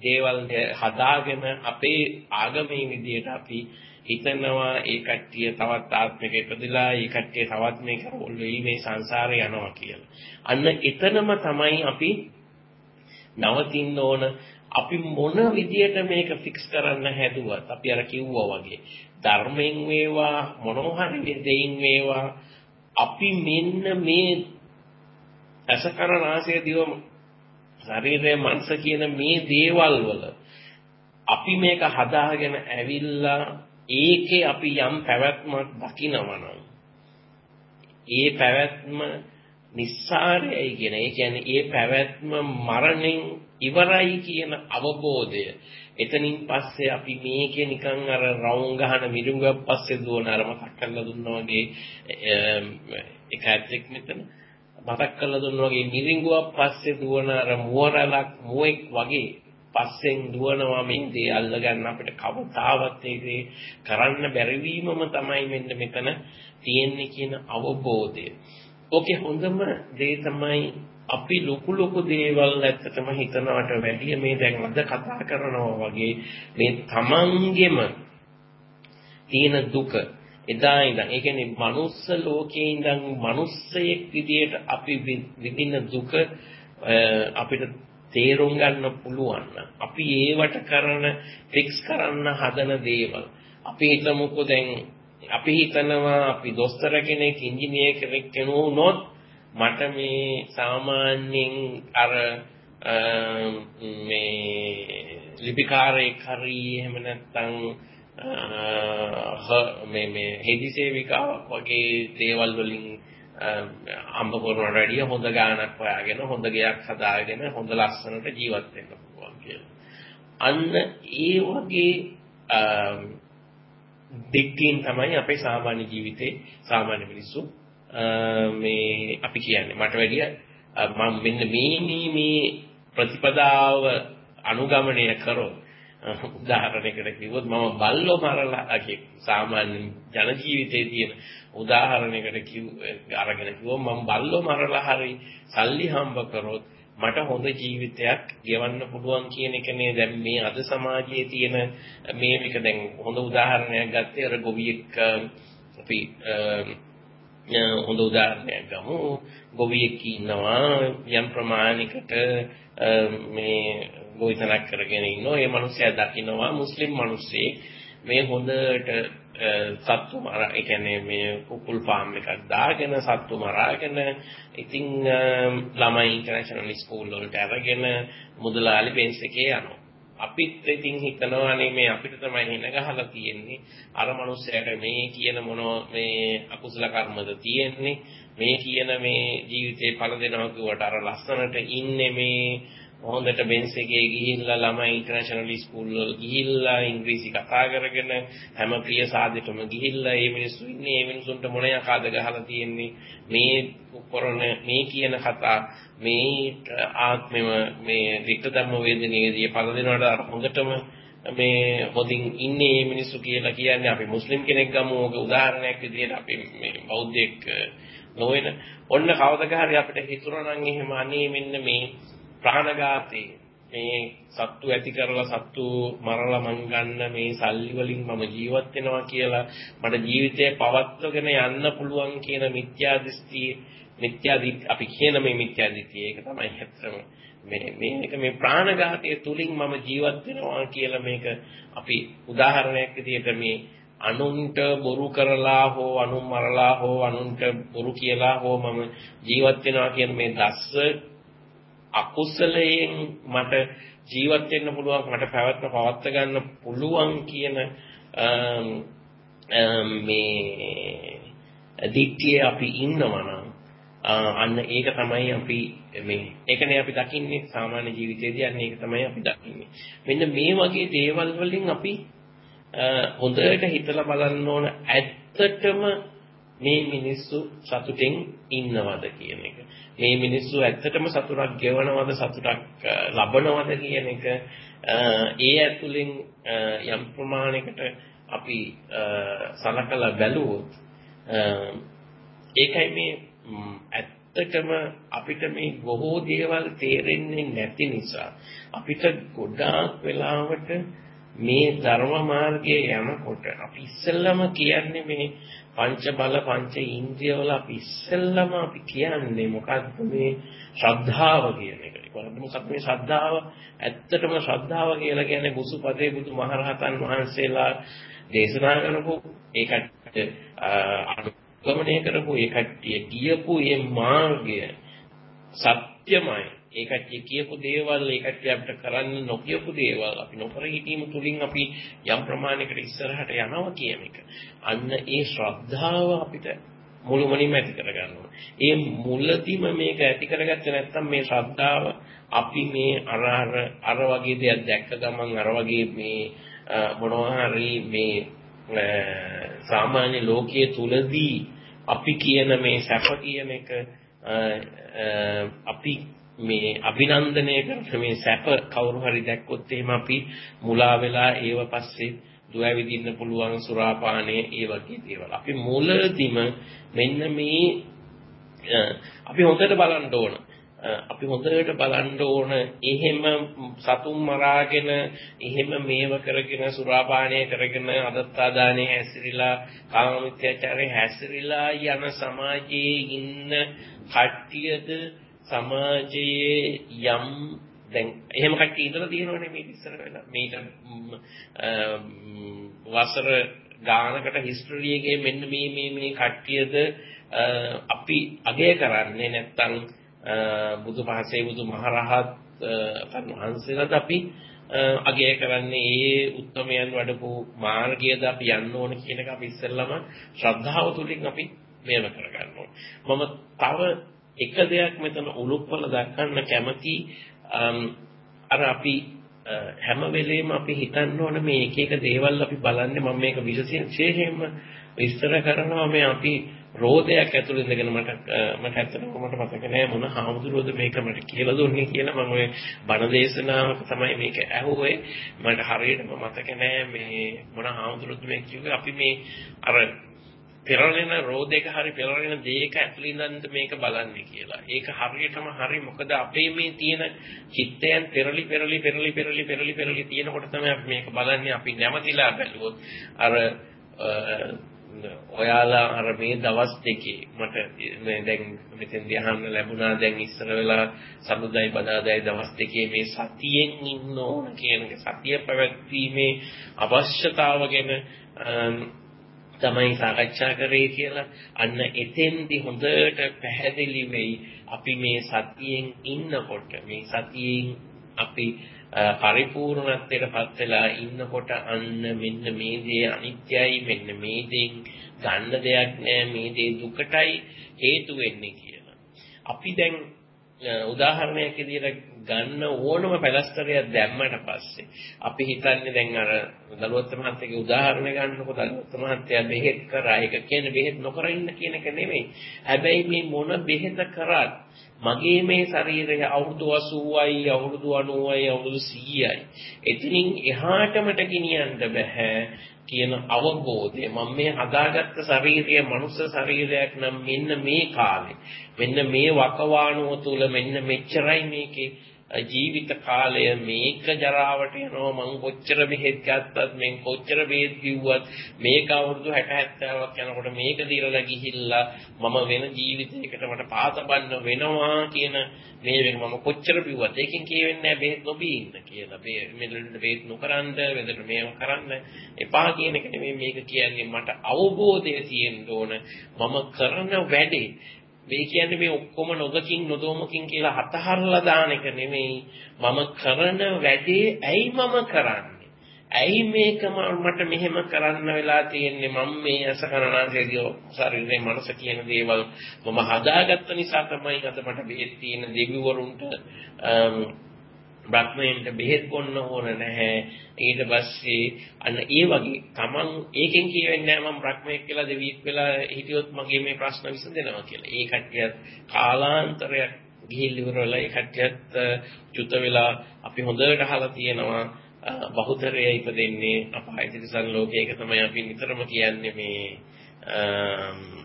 දේවල් හදාගෙන අපේ ආගමේ විදියට අපි හිතනවා ඒ කට්ටිය තවත් ආත්මික ඉපදලා ඒ කට්ටිය තවත් මේක ඔල්ලෙයි මේ සංසාරේ යනවා කියලා. අන්න එතනම තමයි අපි නවතින්න ඕන අපි මොන විදියට මේක ෆික්ස් කරන්න හැදුවත් අපි අර කිව්වා වගේ ධර්මයෙන් වේවා මොනවා හරි දෙයින් වේවා අපි මෙන්න මේ අසකරනාසය දිව ශරීරය මනස කියන මේ දේවල් වල අපි මේක හදාගෙන ඇවිල්ලා ඒකේ අපි යම් පැවැත්මක් දකිනවනම් ඒ පැවැත්ම නිස්සාරයයි කියන ඒ කියන්නේ ඒ පැවැත්ම මරණයෙන් ඉවරයි කියන අවබෝධය එතනින් පස්සේ අපි මේකේ නිකන් අර රවුම් ගහන මිරිඟුවක් පස්සේ දුවන අර මතක් කරලා දුන්නා වගේ එක ඇත්තෙක් මෙතන මතක් කරලා දුන්නා වගේ මිරිඟුවක් පස්සේ දුවන අර මුවරලක් මුවෙක් වගේ පස්සෙන් දුවනවා මේ දේ අල්ලගන්න අපිට කවදාවත් ඒ දේ කරන්න බැරි වීමම තමයි මෙන්න මෙතන තියෙන්නේ කියන අවබෝධය. ඕකේ හොඳම දේ තමයි අපි ලොකු ලොකු දේවල් ඇත්තටම හිතනවට වැඩිය මේ දැන් අද කතා කරනවා වගේ මේ තමන්ගෙම තියෙන දුක එදා ඉඳන් ඒ කියන්නේ මනුස්ස ලෝකයේ ඉඳන් මිනිස්සෙක් විදියට අපි විඳින දුක අපිට තේරුම් ගන්න පුළුවන් අපි ඒවට කරන ෆික්ස් කරන්න හදන දේවල්. අපි හිතමුකෝ දැන් අපි හිතනවා අපි දොස්තර කෙනෙක් ඉංජිනේර කෙනෙක් කෙනුනොත් මට මේ සාමාන්‍යයෙන් අර මේ ලිපිකාරයෙක් හරි එහෙම නැත්නම් මේ මේ හෙදි සේවිකාවක් වගේ දේවල් වලින් අම්බ කරනට වැඩිය හොඳ ගාණක් හොයාගෙන හොඳ ගෙයක් හදාගෙන හොඳ ලස්සනට ජීවත් වෙන්න පුළුවන් කියලා. අන්න ඒ වගේ දෙකකින් තමයි අපේ සාමාන්‍ය ජීවිතේ සාමාන්‍ය මිනිස්සු මේ අපි කියන්නේ මට වැඩිය මම මෙන්න මේ මේ මේ ප්‍රතිපදාව අනුගමනය කරොත් උදාහරණයකට කිව්වොත් මම බල්ලෝ මරලා සාමාන්‍ය ජන ජීවිතයේ තියෙන උදාහරණයකට කිව් අරගෙන කිව්වොත් මම බල්ලෝ මරලා හරි සල්ලි හම්බ කරොත් මට හොඳ ජීවිතයක් ගෙවන්න පුළුවන් කියන එකනේ දැන් මේ අද සමාජයේ තියෙන මේ එක දැන් හොඳ උදාහරණයක් ගත්තේ අර ගොවියෙක් අපි හොඳ උදාහරණයක් ගමු. ගොවියෙක් ඉන්නවා යම් ප්‍රමාණයකට මේ ගොවිතැනක් කරගෙන ඉන්නවා. ඒ මිනිසයා දකින්නවා මුස්ලිම් මිනිස්සෙක් මේ හොඳට සත්තු මර ඒ කියන්නේ මේ කුකුල් ෆාම් එකක් දාගෙන සත්තු මරාගෙන ඉතින් ළමයි ඉන්ටර්නැෂනල් ස්කූල් වලට අරගෙන මුදලාලි බේස් එකේ යනවා. අපිත් ඉතින් හිතනවානේ මේ අපිට තමයි හින ගහලා තියෙන්නේ. අර මනුස්සයාට මේ කියන මොන මේ අකුසල කර්මද තියෙන්නේ? මේ කියන මේ ජීවිතේ පළ දෙනවා කිව්වට අර ලස්සනට ඉන්නේ මේ හොඳට බෙන්ස් එකේ ගිහිල්ලා ළමයි ඉන්ටර්නැෂනල් ස්කූල් වල ගිහිල්ලා ඉංග්‍රීසි කතා කරගෙන හැම ප්‍රිය සාධකම ගිහිල්ලා මේ මිනිස්සු ඉන්නේ මේ මිනිසුන්ට මොන යකාද ගහලා තියෙන්නේ? මේ කරන මේ කියන කතා මේ ආත්මෙම මේ වික්ත ධම්ම වේදනයේදී පළ දෙනවට හොඳටම මේ හොදින් ඉන්නේ මේ මිනිස්සු කියලා කියන්නේ අපි මුස්ලිම් කෙනෙක් ගමු. ඕක උදාහරණයක් විදිහට අපි මේ බෞද්ධයෙක් නොවන ඔන්න කවදක හරි අපිට හිතුණා නම් එහෙම අනේ මෙන්න මේ ප්‍රාණඝාතේ මේ සත්තු ඇති කරලා සත්තු මරලා මං ගන්න මේ සල්ලි වලින් මම ජීවත් වෙනවා කියලා මට ජීවිතය පවත්වගෙන යන්න පුළුවන් කියන මිත්‍යා දෘෂ්ටි මිත්‍යා අපි කියන මේ මිත්‍යා දෘෂ්ටි ඒක තමයි ඇත්තම. මේ මේක මේ ප්‍රාණඝාතයේ තුලින් මම ජීවත් වෙනවා කියලා මේක අපි උදාහරණයක් විදිහට මේ අනුන්ට බොරු කරලා හෝ අනුන් මරලා හෝ අනුන්ට බොරු කියලා හෝ මම ජීවත් වෙනවා කියන මේ දස්ස අකුසලයෙන් මට ජීවත් වෙන්න පුළුවන් මට පැවැත්ම පවත්වා ගන්න පුළුවන් කියන මේ දික්තිය අපි ඉන්නවා නම් අන්න ඒක තමයි අපි මේ ඒකනේ අපි දකින්නේ සාමාන්‍ය ජීවිතයේදී අන්න ඒක තමයි අපි දකින්නේ. මෙන්න මේ වගේ දේවල් වලින් අපි හොඳට හිතලා බලන්න ඕන ඇත්තටම මේ මිනිස්සු සතුටෙන් ඉන්නවද කියන එක. මේ මිනිස්සු ඇත්තටම සතුටක් ගෙවනවද සතුටක් ලබනවද කියන එක ඒ ඇතුලෙන් යම් ප්‍රමාණයකට අපි සලකලා බැලුවොත් ඒකයි මේ ඇත්තටම අපිට මේ බොහෝ දේවල් තේරෙන්නේ නැති නිසා අපිට ගොඩාක් වෙලාවට මේ ධර්ම මාර්ගයේ යනකොට අපි ඉස්සෙල්ලම කියන්නේ මේ පංච බල පංච ඉන්ද්‍රිය වල අපි ඉස්සෙල්ලම අපි කියන්නේ මොකද්ද මේ ශ්‍රද්ධාව කියන එක. ඒකවල මොකක්ද මේ ශ්‍රද්ධාව? ඇත්තටම ශ්‍රද්ධාව කියලා කියන්නේ බුසුපදේ බුදු මහරහතන් වහන්සේලා දේශනා කරපු ඒකට අනුගමනය කරපු ඒ කට්ටිය කියපු මේ මාර්ගය සත්‍යමයි. ඒ කට්ටිය කියපු දේවල් ඒ කට්ටිය අපිට කරන්න නොකියපු දේවල් අපි නොකර හිටීම තුලින් අපි යම් ප්‍රමාණයකට ඉස්සරහට යනවා කියන එක. අන්න ඒ ශ්‍රද්ධාව අපිට මුළුමනින්ම ඇති කරගන්න ඕනේ. ඒ මුලදීම මේක ඇති කරගත්තේ නැත්නම් මේ ශ්‍රද්ධාව අපි මේ අර අර අර වගේ දෙයක් දැක්ක ගමන් අර වගේ මේ මොනවා හරි මේ සාමාන්‍ය ලෝකයේ තුලදී අපි කියන මේ සැප කියන එක අපි මේ අභිනන්දනය කරන මේ සැප කවුරු හරි දැක්කොත් එහෙම අපි මුලා වෙලා ඒව පස්සේ දුවවිදින්න පුළුවන් සුරාපානය ඒ වගේ දේවල්. අපි මුලදිම මෙන්න මේ අපි හොඳට බලන්න ඕන. අපි හොඳට බලන්න ඕන එහෙම සතුන් මරාගෙන එහෙම මේව කරගෙන සුරාපානය කරගෙන අදත්තාදානය හැසිරීලා කාමමිත්‍යාචාරය හැසිරීලා යන සමාජයේ ඉන්න කට්ටියද සමාජයේ යම් දැන් එහෙම කට්ටිය ඉඳලා තියෙනවනේ මේක ඉස්සර වෙලා මේක වසර ගානකට හිස්ටරි එකේ මෙන්න මේ මේ මේ කට්ටියද අපි අගය කරන්නේ නැත්තම් බුදු පහසේ බුදු මහරහත් වහන්සේලාද අපි අගය කරන්නේ ඒ උත්තරමයන් වඩපු මාර්ගයද අපි යන්න ඕන කියන එක අපි ඉස්සෙල්ලම ශ්‍රද්ධාව තුලින් අපි මේව කරගන්න ඕන. මම තව එක දෙයක් මෙතන උලුප්පල දක්වන්න කැමති අර අපි හැම වෙලෙම අපි හිතන්න ඕන මේ එක එක දේවල් අපි බලන්නේ මම මේක විශේෂයෙන්ම විස්තර කරනවා. මේ අපි රෝදයක් ඇතුළේ ඉඳගෙන මට මට ඇත්තටම මට මතක නෑ මොන හාමුදුරුවෝද මේක මට කියලා දුන්නේ කියලා. මම ඔය බණ දේශනාවක තමයි මේක ඇහුවේ. මට හරියටම මතක නෑ මේ මොන හාමුදුරුවෝද මේ කිව්වේ අපි මේ අර පෙරලෙන රෝදයක හරි පෙරලෙන දෙයක ඇතුළේ ඉඳන්ද මේක බලන්නේ කියලා. ඒක හරියටම හරි මොකද අපේ මේ තියෙන චිත්තයන් පෙරලි පෙරලි පෙරලි පෙරලි පෙරලි පෙරලි තියෙනකොට තමයි අපි මේක බලන්නේ අපි නැවතිලා බැලුවොත් අර ඔයාලා අර මේ දවස් දෙකේ මට මේ දැන් මෙතෙන්දී අහන්න ලැබුණා දැන් ඉස්සර වෙලා සමුදයි බදාදයි දවස් දෙකේ මේ සතියෙන් ඉන්න ඕන කියන සතිය පැවැත්වීමේ අවශ්‍යතාව ගැන තමයි සාකච්ඡා කරේ කියලා අන්න එතෙන්දි හොඳට පැහැදිලි වෙයි අපි මේ සතියෙන් ඉන්නකොට මේ සතියෙන් අපි පරිපූර්ණත්වයට පත් වෙලා ඉන්නකොට අන්න මෙන්න මේ දේ අනිත්‍යයි මෙන්න මේ දෙයින් ගන්න දෙයක් නෑ මේ දේ දුකටයි හේතු වෙන්නේ කියලා. අපි දැන් උදාහරණයක් විදිහට ගන්න ඕනම පැලස්තරයක් දැම්මට පස්සේ අපි හිතන්නේ දැන් අර දලුවත් මහත්තයාගේ උදාහරණය ගන්නකො දලුවත් මහත්තයා බෙහෙත් කරා ඒක කියන්නේ බෙහෙත් නොකර ඉන්න කියන එක නෙමෙයි. හැබැයි මේ මොන බෙහෙත කරත් මගේ මේ ශරීරය අවුරුදු 80යි අවුරුදු 90යි අවුරුදු 100යි. එතනින් එහාටමට ගෙනියන්න බෑ. කියන අවබෝධය මම මේ හදාගත්ත ශරීරය මනුස්ස ශරීරයක් නම් මෙන්න මේ කාලේ මෙන්න මේ වකවානුව තුල මෙන්න මෙච්චරයි මේකේ ජීවිත කාලය මේක ජරාවට යනවා මං කොච්චර බෙහෙත් ගත්තත් මෙන් කොච්චර බෙහෙත් කිව්වත් මේක අවුරුදු 60 70ක් යනකොට මේක දිරලා ගිහිල්ලා මම වෙන ජීවිතයකට මට පාතබන්න වෙනවා කියන මේ වෙන මම කොච්චර බිව්වත් ඒකෙන් කියවෙන්නේ නැහැ බෙහෙත් නොබී ඉන්න කියලා. මෙලෙඩ බෙහෙත් නොකරන්න, වෙදට මේව කරන්න එපා කියන එක නෙමෙයි මේක කියන්නේ මට අවබෝධය තියෙන්න ඕන. මම කරන වැඩේ මේ කියන්නේ මේ ඔක්කොම නොදකින් නොදොමකින් කියලා හතහරලා දාන එක නෙමෙයි. මම කරන වැඩේ ඇයි මම කරන්නේ? ඇයි මේක මට මෙහෙම කරන්න වෙලා තියෙන්නේ? මම මේ අස කරනාසේදී ශරීරේ මනස කියන දේවල් මම හදාගත්ත නිසා තමයි අද මට බෙහෙත් තියෙන දෙවිවරුන්ට බ්‍රහ්මයෙන්ට බෙහෙත් බොන්න ඕන නැහැ. ඊට පස්සේ අන්න ඒ වගේ Taman ඒකෙන් කියවෙන්නේ නැහැ මම බ්‍රහ්මයෙක් කියලා දෙවියෙක් වෙලා හිටියොත් මගේ මේ ප්‍රශ්න විසඳෙනවා කියලා. ඒ කට්ටියත් කාලාන්තරයක් ගිහිල්ලා ඉවරලා ඒ කට්ටියත් චුත වෙලා අපි හොඳට අහලා තියෙනවා බහුතරය ඉපදෙන්නේ අපායතිරිසන් ලෝකයේ ඒක තමයි අපි නිතරම කියන්නේ මේ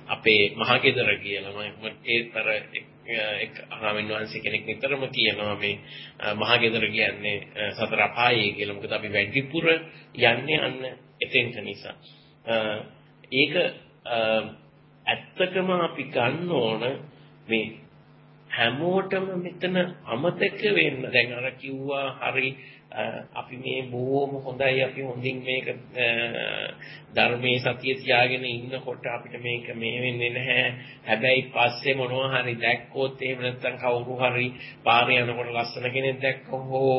අපේ මහගෙදර කියලා මම ඒතර එක් ආමින් වහන්සේ කෙනෙක් නිතරම කියනවා මේ මහගෙදර කියන්නේ සතර අපායේ කියලා. මොකද අපි වැඩිපුර යන්නේ අන්න එතෙන්ට නිසා. ඒක ඇත්තටම අපි ගන්න ඕන මේ හැමෝටම මෙතන අමතක වෙන්න. දැන් අර කිව්වා හරි අපි මේ බොහොම හොඳයි අපි හොඳින් මේක ධර්මයේ සතිය තියාගෙන ඉන්නකොට අපිට මේක මේ වෙන්නේ නැහැ. හැබැයි පස්සේ මොනවා හරි දැක්කොත් එහෙම නැත්නම් කවුරු හරි පාරේ යනකොට ලස්සන කෙනෙක් දැක්කොත් හෝ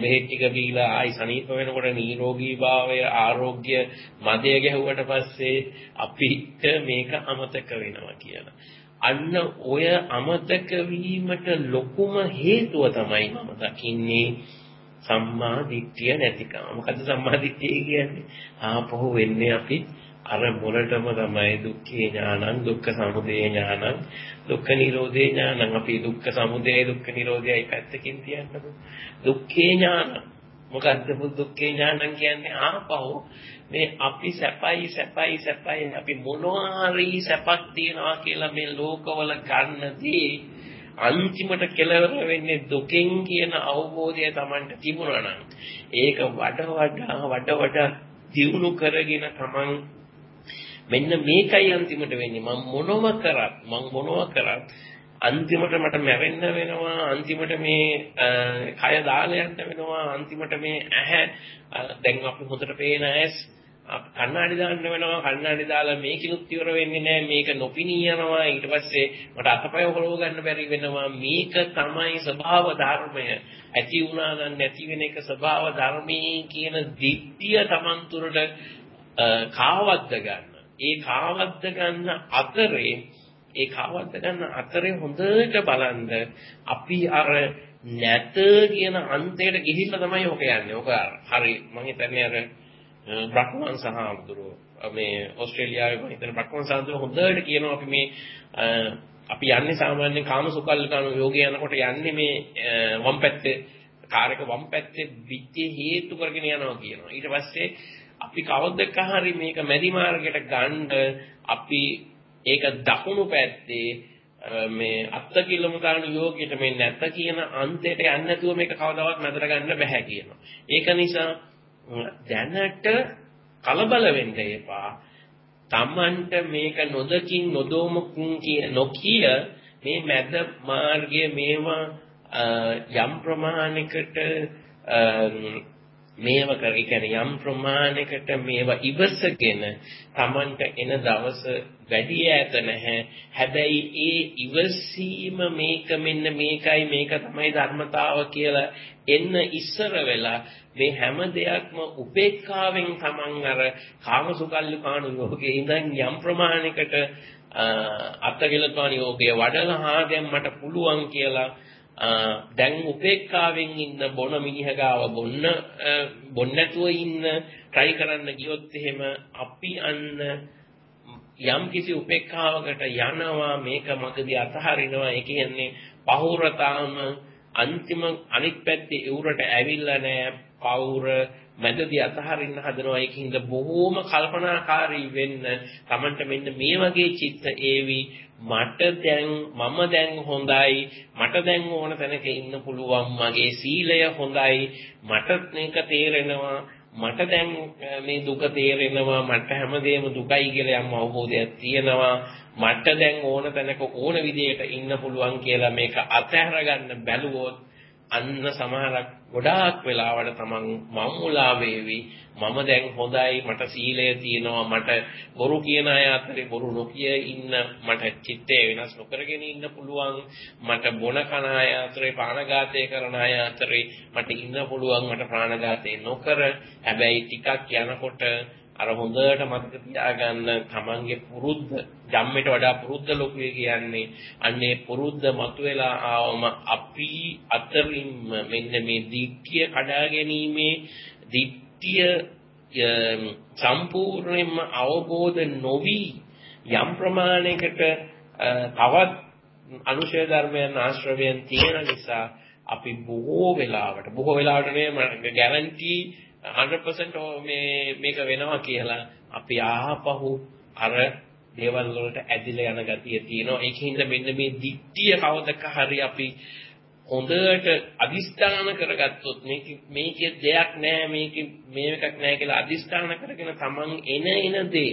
බෙහෙත් ටික බීලා ආයි සනීප වෙනකොට නිරෝගී භාවය ආරෝග්‍ය මදය ගැහුවට පස්සේ අපිට මේක අමතක වෙනවා කියලා. අන්න ඔය අමතක වීමට ලොකුම හේතුව තමයි මම දකින්නේ සම්මා දිට්ඨිය නැතිකම. මොකද සම්මා දිට්ඨිය කියන්නේ? ආපහු වෙන්නේ අපි අර මොළටම තමයි දුක්ඛේ ඥානං දුක්ඛ සමුදය ඥානං දුක්ඛ නිරෝධේ ඥානං. අපි දුක්ඛ සමුදය දුක්ඛ නිරෝධයයි පැත්තකින් තියන්නකො. දුක්ඛේ ඥාන. මොකද්ද දුක්ඛේ ඥානං කියන්නේ? ආපහු මේ අපි සැපයි සැපයි සැපයි අපි මොනවා හරි සැපක් තියනවා කියලා මේ ලෝකවල ගන්නදී අන්තිමට කෙලවර වෙන්නේ දුකෙන් කියන අවබෝධය Tamanට තිබුණා නම් ඒක වඩ වඩා වඩ වඩා දියුණු කරගෙන Taman මෙන්න මේකයි අන්තිමට වෙන්නේ. මම මොනව කරත් මම මොනව කරත් අන්තිමට මට මැරෙන්න වෙනවා අන්තිමට මේ කය දාලා යන්න වෙනවා අන්තිමට මේ ඇහැ දැන් අපි හොඳට පේන ඇස් කණ්ණාඩි දාන්න වෙනවා කණ්ණාඩි දාලා මේකිනුත් ඉවර වෙන්නේ නැහැ මේක නොපිනී යනවා. ඊට පස්සේ මට අතපය හොලව ගන්න බැරි වෙනවා. මේක තමයි ස්වභාව ධර්මය. ඇති වුණා නම් නැති වෙන එක ස්වභාව ධර්මී කියන දිට්ඨිය Taman තුරට කාවද්ද ගන්න. ඒ කාවද්ද ගන්න අතරේ ඒ කාවද්ද ගන්න අතරේ හොඳට බලන්න අපි අර නැත කියන අන්තයට ගිහිල්ලා තමයි ඔක යන්නේ. ඔක හරි මම හිතන්නේ අර බ්‍රහ්මන් සහඳුරෝ මේ ඕස්ට්‍රේලියාවේ මම හිතන බ්‍රහ්මන් සහඳුරෝ හොඳට කියනවා අපි මේ අපි යන්නේ සාමාන්‍යයෙන් කාමසුකල්ලිකන යෝගය යනකොට යන්නේ මේ වම් පැත්තේ කාර්යක වම් පැත්තේ විච්චේ හේතු කරගෙන යනවා කියනවා. ඊට පස්සේ අපි කවදක හරි මේක මැදි මාර්ගයට ගන්න අපි ඒක දකුණු පැත්තේ මේ අත්ත කිලෝමීටරන යෝගයට මේ නැත කියන අන්තයට යන්නේ නැතුව මේක කවදාවත් මැදට ගන්න බෑ කියනවා. ඒක නිසා දැනට කලබල වෙන්න එපා. Tamanට මේක නොදකින් නොදොමකින් නොකිය මේ මැද මාර්ගයේ මේවා යම් ප්‍රමාණයකට මේව කර කියන්නේ යම් ප්‍රමාණයකට මේවා ඉවසගෙන Tamanට එන දවස වැඩි ඈත නැහැ. හැබැයි ඒ ඉවසීම මේක මෙන්න මේකයි මේක තමයි ධර්මතාව කියලා එන්න ඉස්සර වෙලා මේ හැම දෙයක්ම උපේක්ඛාවෙන් Taman අර කාමසුකල්ලිකාණු යෝගයේ ඉඳන් යම් ප්‍රමාණයකට අත්කලපාණ යෝගයේ වඩලා හා දැන් මට පුළුවන් කියලා දැන් උපේක්ඛාවෙන් ඉන්න බොන මිනිහගාව බොන්න බොන්න නැතුව ඉන්න try කරන්න ගියොත් එහෙම අපි අන්න යම් කිසි උපේක්ඛාවකට යනවා මේක මගදී අතහරිනවා. ඒ කියන්නේ පහුරතාම අන්තිම අනිත් පැත්තේ එවුරට ඇවිල්ලා නැහැ පවුර මැදදී අතහරින්න හදනවා. ඒකින්ද බොහෝම කල්පනාකාරී වෙන්න Tamanට මෙන්න මේ වගේ චිත්ත ඒවි. මට දැන් මම දැන් හොඳයි. මට දැන් ඕන තැනක ඉන්න පුළුවන්. මගේ සීලය හොඳයි. මට මේක තේරෙනවා. මට දැන් මේ දුක තේරෙනවා මට හැමදේම දුකයි කියලා යම් අවබෝධයක් තියෙනවා. මට දැන් ඕන තැනක ඕන විදිහට ඉන්න පුළුවන් කියලා මේක අතහැර ගන්න බැලුවොත් අන්න සමහරක් ගොඩාක් වෙලාවට තමන් මම්මුලා වේවි. මම දැන් හොඳයි මට සීලය තියෙනවා මට බොරු කියන අය අතරේ බොරු නොකිය ඉන්න මට චිත්තය වෙනස් නොකරගෙන ඉන්න පුළුවන්. මට බොන කන අය අතරේ ප්‍රාණඝාතය කරන අය අතරේ මට ඉන්න පුළුවන්. මට ප්‍රාණඝාතය නොකර හැබැයි ටිකක් යනකොට අර හොඳට මතක තියාගන්න තමන්ගේ පුරුද්ද ජම්මෙට වඩා පුරුද්ද ලොකුයි කියන්නේ අන්නේ පුරුද්ද මතුවලා ආවම අපි අතරින්ම මෙන්න මේ දික්කිය කඩා ගැනීමේ දික්කිය සම්පූර්ණයෙන්ම අවබෝධ නොවි යම් ප්‍රමාණයකට තවත් අනුශය ධර්මයන් ආශ්‍රවයන් තියෙන නිසා අපි බොහෝ වෙලාවට බොහෝ වෙලාවට නේ ගැරන්ටි 100% මේ මේක වෙනවා කියලා අපි ආපහු අර දේවල් වලට ඇදිලා යන ගතිය තියෙනවා. ඒකින්ද මෙන්න මේ දික්තිය කවදක හරි අපි හොඳට අදිස්ථාන කරගත්තොත් මේක මේකේ දෙයක් නෑ මේක මේකක් නෑ කියලා අදිස්ථාන කරගෙන තමන් එන එන දේ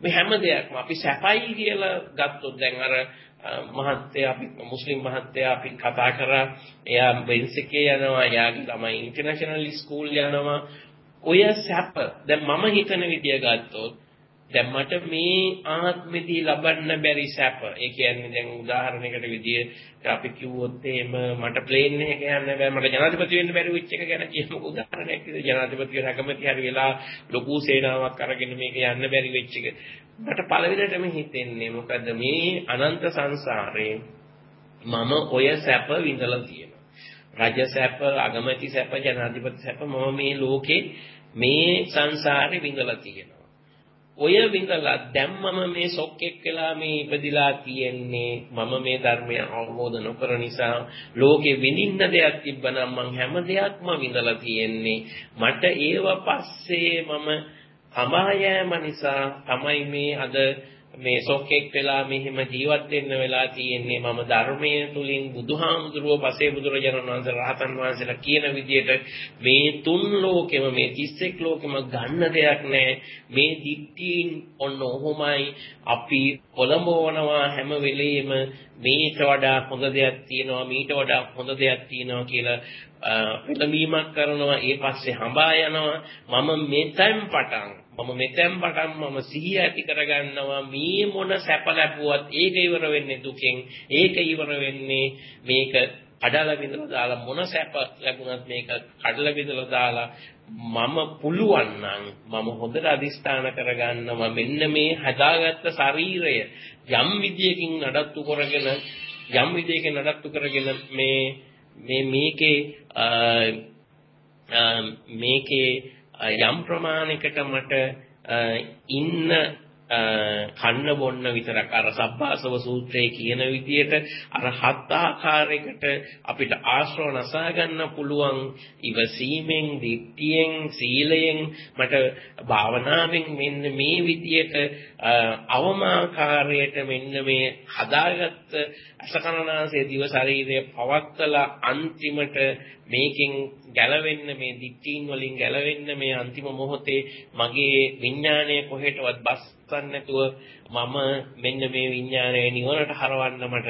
මේ හැම දෙයක්ම අපි සැපයි කියලා ගත්තොත් දැන් අර මහත්තයා අපි මුස්ලිම් මහත්තයා අපි කතා කරා. එයා බෙන්ස් එකේ යනවා එයාගේ ළමයි ඉන්ටර්නැෂනල් ස්කූල් යනවා. ඔය සැප දැන් මම හිතන විදිය ගත්තොත් දැන් මට මේ ආත්මෙදී ලබන්න බැරි සැප ඒ කියන්නේ දැන් උදාහරණයකට විදිය අපි කිව්වොත් එහෙම මට ප්ලේන් එකක යන්න බෑ මට ජනාධිපති වෙන්න බැරි වෙච්ච එක ගැන කියමු උදාහරණයක්. විදිය ජනාධිපති වෙන කැමති හරි වෙලා ලොකු සේනාවක් අරගෙන මේක යන්න බැරි වෙච්ච එක. මට පළවෙනිටම හිතෙන්නේ මොකද මේ අනන්ත සංසාරේ මම ඔය සැප විඳලා තියෙනවා. රජ සැප, අගමැති සැප, ජනාධිපති සැප මම මේ ලෝකේ මේ සංසාරේ විඳලා තියෙනවා. ඔය විඳලා දැන් මම මේ සොක්කෙක් වෙලා මේ ඉපදිලා තියෙන්නේ මම මේ ධර්මය අවබෝධ නොකර නිසා ලෝකේ විඳින්න දෙයක් තිබ්බනම් මං හැම දෙයක්ම විඳලා තියෙන්නේ මට ඒව පස්සේ මම අමායෑම නිසා තමයි මේ අද මේ සොක්කෙක් වෙලා මෙහිම ජීවත් වෙන්න වෙලා තියෙන්නේ. මම ධර්මයේ තුලින් බුදුහාමුදුරුව පසේ බුදුරජාණන් වහන්සේ රහතන් වහන්සේලා කියන විදිහට මේ තුන් ලෝකෙම මේ 31 ලෝකෙම ගන්න දෙයක් නැහැ. මේ දිට්ඨීන් ඔන්න ඔහොමයි අපි පොළඹවනවා හැම වෙලෙම. මේට වඩා හොඳ දෙයක් තියෙනවා මීට වඩා හොඳ දෙයක් තියෙනවා කියලා පෙළඹීමක් කරනවා. ඒ පස්සේ හඹා යනවා. මම මෙතෙන් පටන් මම මෙතෙන් පටන් මම සිහිය ඇති කරගන්නවා. මේ මොන සැප ලැබුවත් ඒක ඉවර වෙන්නේ දුකෙන්. ඒක ඉවර වෙන්නේ මේක කඩලා බිඳලා දාලා මොන සැප ලැබුණත් මේක කඩලා බිඳලා දාලා මම පුළුවන් නම් මම හොඳට අදිස්ථාන කරගන්නවා. මෙන්න මේ හදාගත්ත ශරීරය යම් විදියකින් නඩත්තු කරගෙන යම් විදියකින් නඩත්තු කරගෙන මේ මේ මේකේ මේකේ යම් ප්‍රමාණයකට මට ඉන්න කන්න බොන්න විතරක්. අර සබ්බාසව සූත්‍රයේ කියන විදිහට අර හත් ආකාරයකට අපිට ආශ්‍රව නසා ගන්න පුළුවන් ඉවසීමෙන්, දිට්ඨියෙන්, සීලයෙන් මට භාවනාවෙන් මෙන්න මේ විදිහට අවමාකාරයට මෙන්න මේ හදාගත්ත අසකරණාසේ දිව ශරීරය පවත්තලා අන්තිමට මේකෙන් ගැලවෙන්න මේ දික්ටීන් වලින් ගැලවෙන්න මේ අන්තිම මොහොතේ මගේ විඥාණය කොහෙටවත් බස් ගන්න නැතුව මම මෙන්න මේ විඥානය නිවනට හරවන්න මට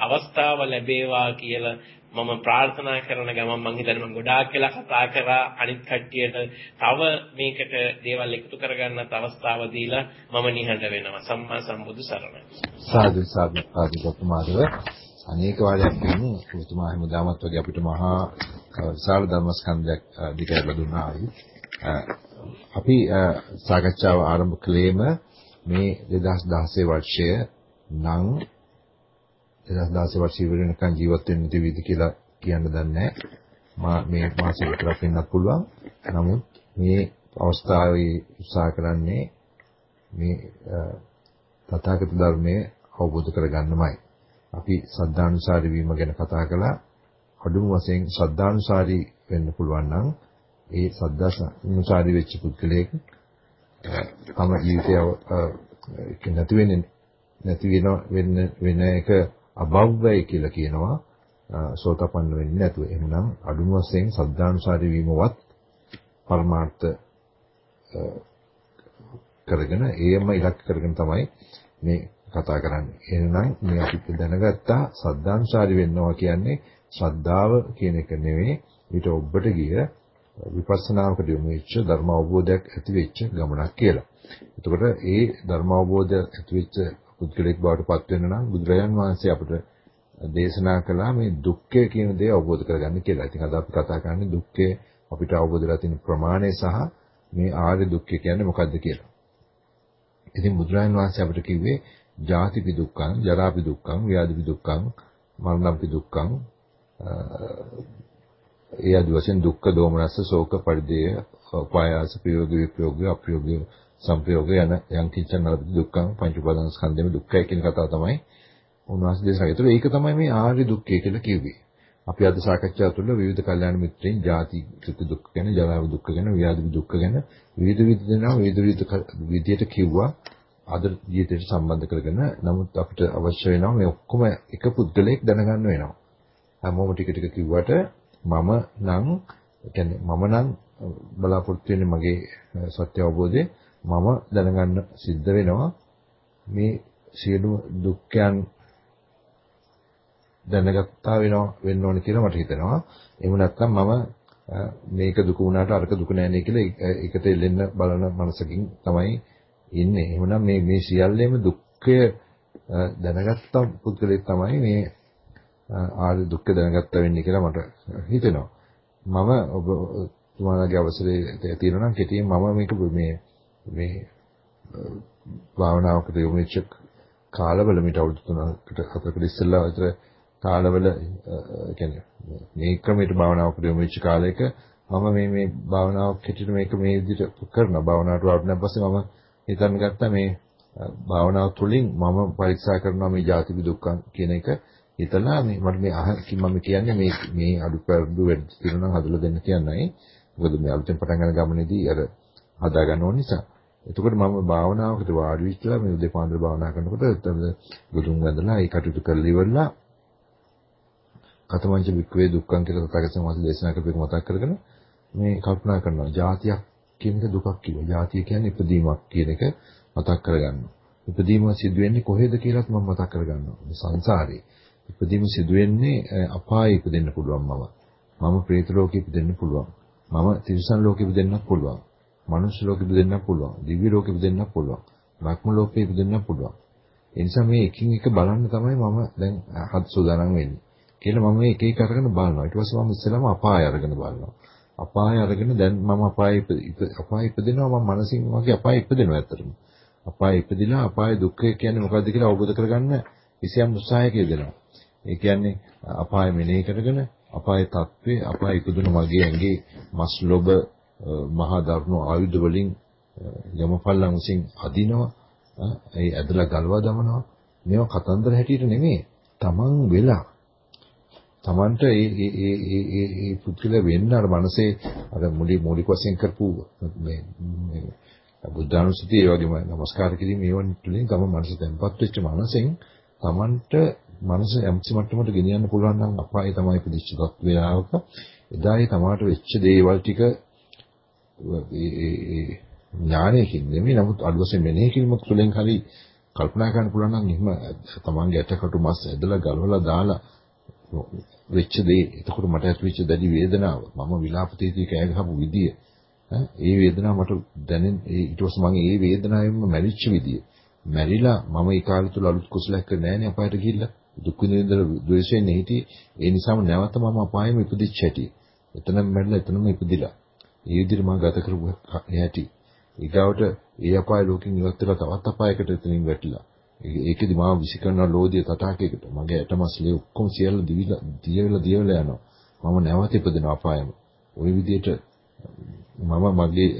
අවස්ථාව ලැබේවා කියලා මම ප්‍රාර්ථනා කරන ගමන් මම හිතන්නේ මම ගොඩාක් වෙලා කතා කරා. අනිත් කට්ටියට තව මේකට දේවල් එකතු කරගන්නත් අවස්ථාව දීලා මම නිහඬ වෙනවා. සම්මා සම්බුදු සරණයි. සාදු සාදු සාදු ගොතමාදව. අනේක වාරයක් වෙන්නේ පුතුමා හැමදාමත් වගේ අපිට මහා විශාල ධර්මස්කන්ධයක් දිගහැරලා දුන්නා අපි සාකච්ඡාව ආරම්භ කළේම මේ 2016 වර්ෂය නම් 2016 වර්ෂය වෙනකන් ජීවත් වෙන්න තිබීද කියලා කියන්න දන්නේ මා මේ මාසෙ විතරක් වෙන්නත් පුළුවන්. නමුත් මේ අවස්ථාවේ උත්සාහ කරන්නේ මේ තථාගත ධර්මයේ අවබෝධ කරගන්නමයි. අපි සද්ධානුසාරී වීම ගැන කතා කළා. අඩුම වශයෙන් සද්ධානුසාරී වෙන්න පුළුවන් නම් ඒ සද්ධානුසාරී වෙච්ච පුද්ගලයෙක් තම ජීවිතය නැති වෙන්නේ නැති වෙන වෙන්න වෙන එක අභව්‍යයි කියලා කියනවා සෝතපන්න වෙන්නේ නැතුව. එහෙනම් අඩුම වශයෙන් සද්ධානුසාරී වීමවත් පරමාර්ථ කරගෙන ඒම ඉලක්ක කරගෙන තමයි මේ කතා කරන්නේ. එහෙනම් මේ අපි දැනගත්තා සද්ධානුසාරී වෙන්නවා කියන්නේ ශ්‍රද්ධාව කියන එක නෙවෙයි ඊට ඔබට ගිය විපස්සනාවකට යොමු වෙච්ච ධර්ම අවබෝධයක් ඇති වෙච්ච ගමනක් කියලා. එතකොට ඒ ධර්ම අවබෝධය ඇති වෙච්ච පුද්ගලෙක් බවට පත් වෙන්න නම් බුදුරජාන් වහන්සේ අපිට දේශනා කළා මේ දුක්ඛය කියන දේ අවබෝධ කරගන්න කියලා. ඉතින් අද අපි කතා කරන්නේ දුක්ඛය අපිට අවබෝධ කරලා තියෙන ප්‍රමාණය සහ මේ ආර්ය දුක්ඛය කියන්නේ මොකක්ද කියලා. ඉතින් බුදුරජාන් වහන්සේ අපිට කිව්වේ ජාතිපි දුක්ඛං, ජරාපි දුක්ඛං, ව්‍යාධිපි දුක්ඛං, මරණපි දුක්ඛං, ඒ ආදි වශයෙන් දුක්ඛ දෝමනස්ස ශෝක පරිදේය උපායාස ප්‍රයෝග විප්‍රයෝග අප්‍රයෝග සංප්‍රයෝග යන යම් කිච්ඡන දුක්ඛං පංච උපාදාන ස්කන්ධෙම දුක්ඛය කියන කතාව තමයි උන්වහන්සේ දේශනා කළේ. ඒක තමයි මේ ආර්ය දුක්ඛය කියලා කිව්වේ. අපි අද සාකච්ඡා තුළ විවිධ කල්යාණ මිත්‍රයන් ಜಾති දුක්ඛ ගැන, ජරා දුක්ඛ ගැන, ව්‍යාධි දුක්ඛ ගැන විවිධ විවිධ දෙනා විවිධ විවිධ විදියට කිව්වා. අද ජීවිතයට සම්බන්ධ කරගෙන නමුත් අපිට අවශ්‍ය වෙනවා මේ ඔක්කොම එක පුද්ගලයෙක් දැනගන්න වෙනවා. හැමෝම ටික ටික කිව්වට මම නම් කියන්නේ මම නම් බලාපොරොත්තු වෙන්නේ මගේ සත්‍ය අවබෝධය මම දැනගන්න සිද්ධ වෙනවා මේ සියලු දුක්ඛයන් දැනගත්තා වෙනවා වෙන්න ඕනේ කියලා මට හිතෙනවා. එහෙම නැත්නම් මම මේක දුක වුණාට අරක දුක නෑ නේ කියලා ඒකට එල්ලෙන්න බලන මනසකින් තමයි ඉන්නේ. එහෙනම් මේ මේ සියල්ලේම දුක්ඛය දැනගත්ත පුද්ගලෙක් තමයි මේ ආර්ය දුක්ඛ දැනගත්ත වෙන්නේ කියලා මට හිතෙනවා. මම ඔබ තුමාලගේ අවසරය තියෙනවා නම් කෙටියෙන් මම මේක මේ මේ භාවනාවකට යොමු වෙච්ච කාලවල මිට අවුරුදු 3කට 4කට ඉස්සෙල්ලා විතර කාලවල කියන්නේ මේ ක්‍රමයට භාවනාවකට යොමු වෙච්ච කාලයක මම මේ මේ භාවනාව කෙටිට මේක මේ විදිහට කරන භාවනාවට වඩන පස්සේ මම හිතන්න ගත්තා මේ භාවනාව තුළින් මම පරීක්ෂා කරනවා මේ ජාතික දුක්ඛ කියන එක හිතලා මේ මට මේ අහකින් මම කියන්නේ මේ මේ අඩුපාඩු වැඩි තියෙනවා නම් හදලා දෙන්න කියන්නයි. මොකද මේ අලුතෙන් පටන් ගන්න ගමනේදී අර හදා ගන්න ඕන නිසා. එතකොට මම භාවනාවකට වාඩි වෙච්චලා මේ උදේ පාන්දර භාවනා කරනකොට එතන බුදුන් වන්දනා ඒ කටයුතු කරලා ඉවරලා කතමංච වික්‍රේ දුක්ඛං කියලා තථාගතයන් වහන්සේ දේශනා කරපු එක මතක් කරගෙන මේ කල්පනා කරනවා. જાතියක් කියන එක දුකක් කිව්වා. જાතිය කියන්නේ ඉපදීමක් කියන එක මතක් කරගන්නවා. ඉපදීම සිදු වෙන්නේ කොහෙද කියලාත් මම මතක් කරගන්නවා. සංසාරේ. ඉපදීම සිදු වෙන්නේ අපායේ ඉපදෙන්න පුළුවන් මම. මම പ്രേත ලෝකෙ ඉපදෙන්න පුළුවන්. මම තිරිසන් ලෝකෙ ඉපදෙන්නත් පුළුවන්. මනුෂ්‍ය ලෝකෙ ඉපදෙන්නත් පුළුවන්. දිව්‍ය ලෝකෙ ඉපදෙන්නත් පුළුවන්. භක්ම ලෝකෙ ඉපදෙන්නත් පුළුවන්. ඒ නිසා මේ එකින් එක බලන්න තමයි මම දැන් හත් සූදානම් වෙන්නේ. කියලා මම මේ එක එක අරගෙන බලනවා. ඊට පස්සේ මම ඉස්සෙල්ලාම අපාය අරගෙන බලනවා. අපාය අරගෙන දැන් මම අපාය අපාය ඉපදෙනවා මම මනසින් වගේ අපාය ඉපදෙනවා ඇත්තටම. අපාය ඉපදිලා අපාය දුක්ඛය කියන්නේ මොකද්ද කියලා අවබෝධ කරගන්න කිසියම් උත්සාහයක යෙදෙනවා. ඒ කියන්නේ අපාය මෙනෙහි කරගෙන අපාය తත්වේ අපාය ඉපදුන මගේ ඇඟේ මස් ලොබ මහා දරුණු ආයුධ වලින් යමපල්ලන් විසින් අදිනවා ඒ ඇදලා ගලවා දමනවා. මේවා කතන්දර හැටියට නෙමෙයි තමන් වෙලා. තමන්ට ඒ ඒ ඒ ඒ ඒ ඒ පුද්ගල වෙන්න අර මනසේ අර මුලි මූලික වශයෙන් කරපු මේ මේ බුද්ධානුස්සතිය ඒ වගේම নমස්කාර කිරීම ඒවන් තුළින් තම මනස තැම්පත් වෙච්ච මනසෙන් තමන්ට මනස යම්සි මට්ටමකට ගෙනියන්න පුළුවන් නම් අපාය තමයි පිළිච්ච තත්වයක එදායි තමාට වෙච්ච දේවල් ටික ඒ ඥානයකින් නෙමෙයි නමුත් අඩුවසේ මෙනෙහි කිරීමක් තුළින් හරි කල්පනා කරන්න පුළුවන් නම් එහෙම තමන්ගේ ඇටකටු මස් ඇදලා ගලවලා දාලා වෙච්ච දේ. එතකොට මට ඇතිවෙච්ච දැඩි වේදනාව මම විලාපතේදී කෑ ගහපු විදිය. ඒ වේදනාව මට දැනෙන ඊට පස්සේ මම ඒ වේදනාවෙන්ම මැරිච්ච විදිය. මැරිලා මම ඒ කාලය තුල අලුත් කුසලයක් කරන්නේ නැහැ නේ අපායට ගිහිල්ලා. දුක් විඳින ද්වේෂයෙන් හිටියේ ඒ නිසාම නැවත මම අපායෙම ඉපදිච්ච හැටි. එතනම මැරිලා එතනම ඉපදිලා. ඒ විදිහට මම ගත කරපු හැටි. ඊගාවට ඒ අපාය ලෝකෙන් ඉවත් වෙලා තවත් අපායකට එතනින් වැටිලා. ඒකෙදි මාව විසිකරන ලෝධිය තටාකයකට. මගේ ඇටමස්ලේ ඔක්කොම සියල්ල දිවිලා දියවිලා දියවිලා යනවා. මම නැවත ඉපදෙන අපායම. ওই විදිහට මම මගේ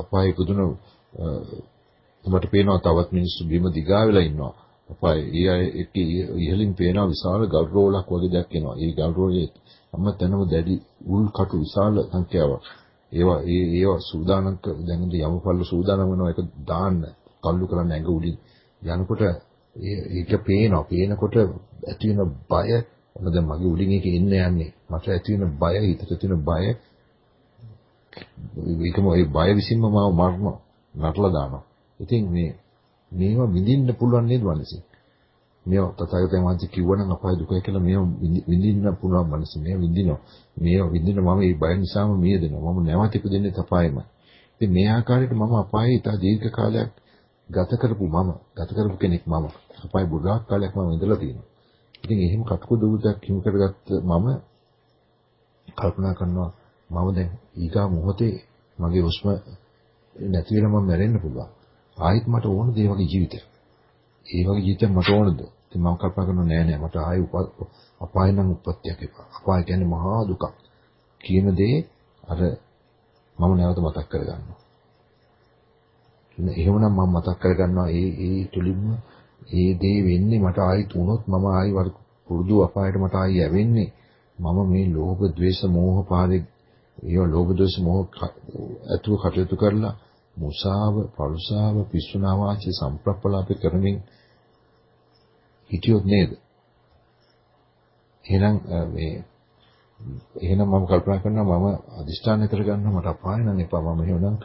අපාය ඉපදුන මට පේනවා තවත් මිනිස්සු බිම දිගා වෙලා ඉන්නවා. අපාය ඒ අය එක්ක ඉහළින් පේනවා විශාල ගල් රෝලක් වගේ දෙයක් එනවා ඒ ගල් රෝලේ අම්ම තැනම දැඩි උල් කටු විශාල සංඛ්‍යාවක් ඒවා ඒ ඒවා සූදානම් දැන් යමපල්ල සූදානම් වෙනවා ඒක දාන්න තල්ලු කරන්න ඇඟ උඩින් යනකොට ඒක පේනවා. පේනකොට ඇති වෙන බය මොකද මගේ උඩින් ඒක එන්න යන්නේ. මට ඇති වෙන බය හිතට තියෙන බය ඒකම ඒ බය විසින්ම මාව මරන නටලා දානවා. ඉතින් මේ මේවා විඳින්න පුළුවන් නේද මනසින්? මේවා තථාගතයන් වහන්සේ කිව්වනම් අපාය දුකයි කියලා මේවා විඳින්න පුළුවන් මනස. මේවා විඳිනවා. මේවා විඳින මම මේ බය නිසාම මියදෙනවා. මම නැවත ඉපදෙන්නේ අපායෙමයි. ඉතින් මේ ආකාරයට මම අපායේ ඉතා දීර්ඝ කාලයක් ගත කරපු මම ගත කරපු කෙනෙක් මම අපාය බුද්ධාක් කාලයක් මම ඉඳලා තියෙනවා. ඉතින් එහෙම කටුක දුවුටක් හිමි කරගත්ත මම කල්පනා කරනවා මම දැන් ඊගා මොහොතේ මගේ හුස්ම නැති වෙලා මම මැරෙන්න පුළුවන්. ආයෙත් මට ඕන දේ වගේ ජීවිතයක්. ඒ වගේ ජීවිතයක් මට ඕනද? ඉතින් මම කල්පනා කරනවා නෑ නෑ මට ආයෙ අපාය නම් උප්පත්තියක් එපා. අපාය කියන්නේ මහා දුකක්. කියන දේ අර මම නැවත මතක් කරගන්නවා. එහෙමනම් මම මතක් කරගන්නවා ඒ ඒ තුලින්ම ඒ දේ වෙන්නේ මට ආයිත් වුණොත් මම ආයි වර පුරුදු අපායට මට ආයි යවෙන්නේ මම මේ ලෝභ ද්වේෂ මෝහ පාරේ ඒ ලෝභ ද්වේෂ මෝහ අතුව කටයුතු කරලා මුසාව, පරුසාව, පිස්සුනා වාචි සම්ප්‍රප්පලාප කරමින් හිටියොත් නේද? එහෙනම් මේ එහෙනම් මම කල්පනා කරනවා මම අදිෂ්ඨාන කරගන්නවා මට අපාය නම් එපා මම එහෙනම්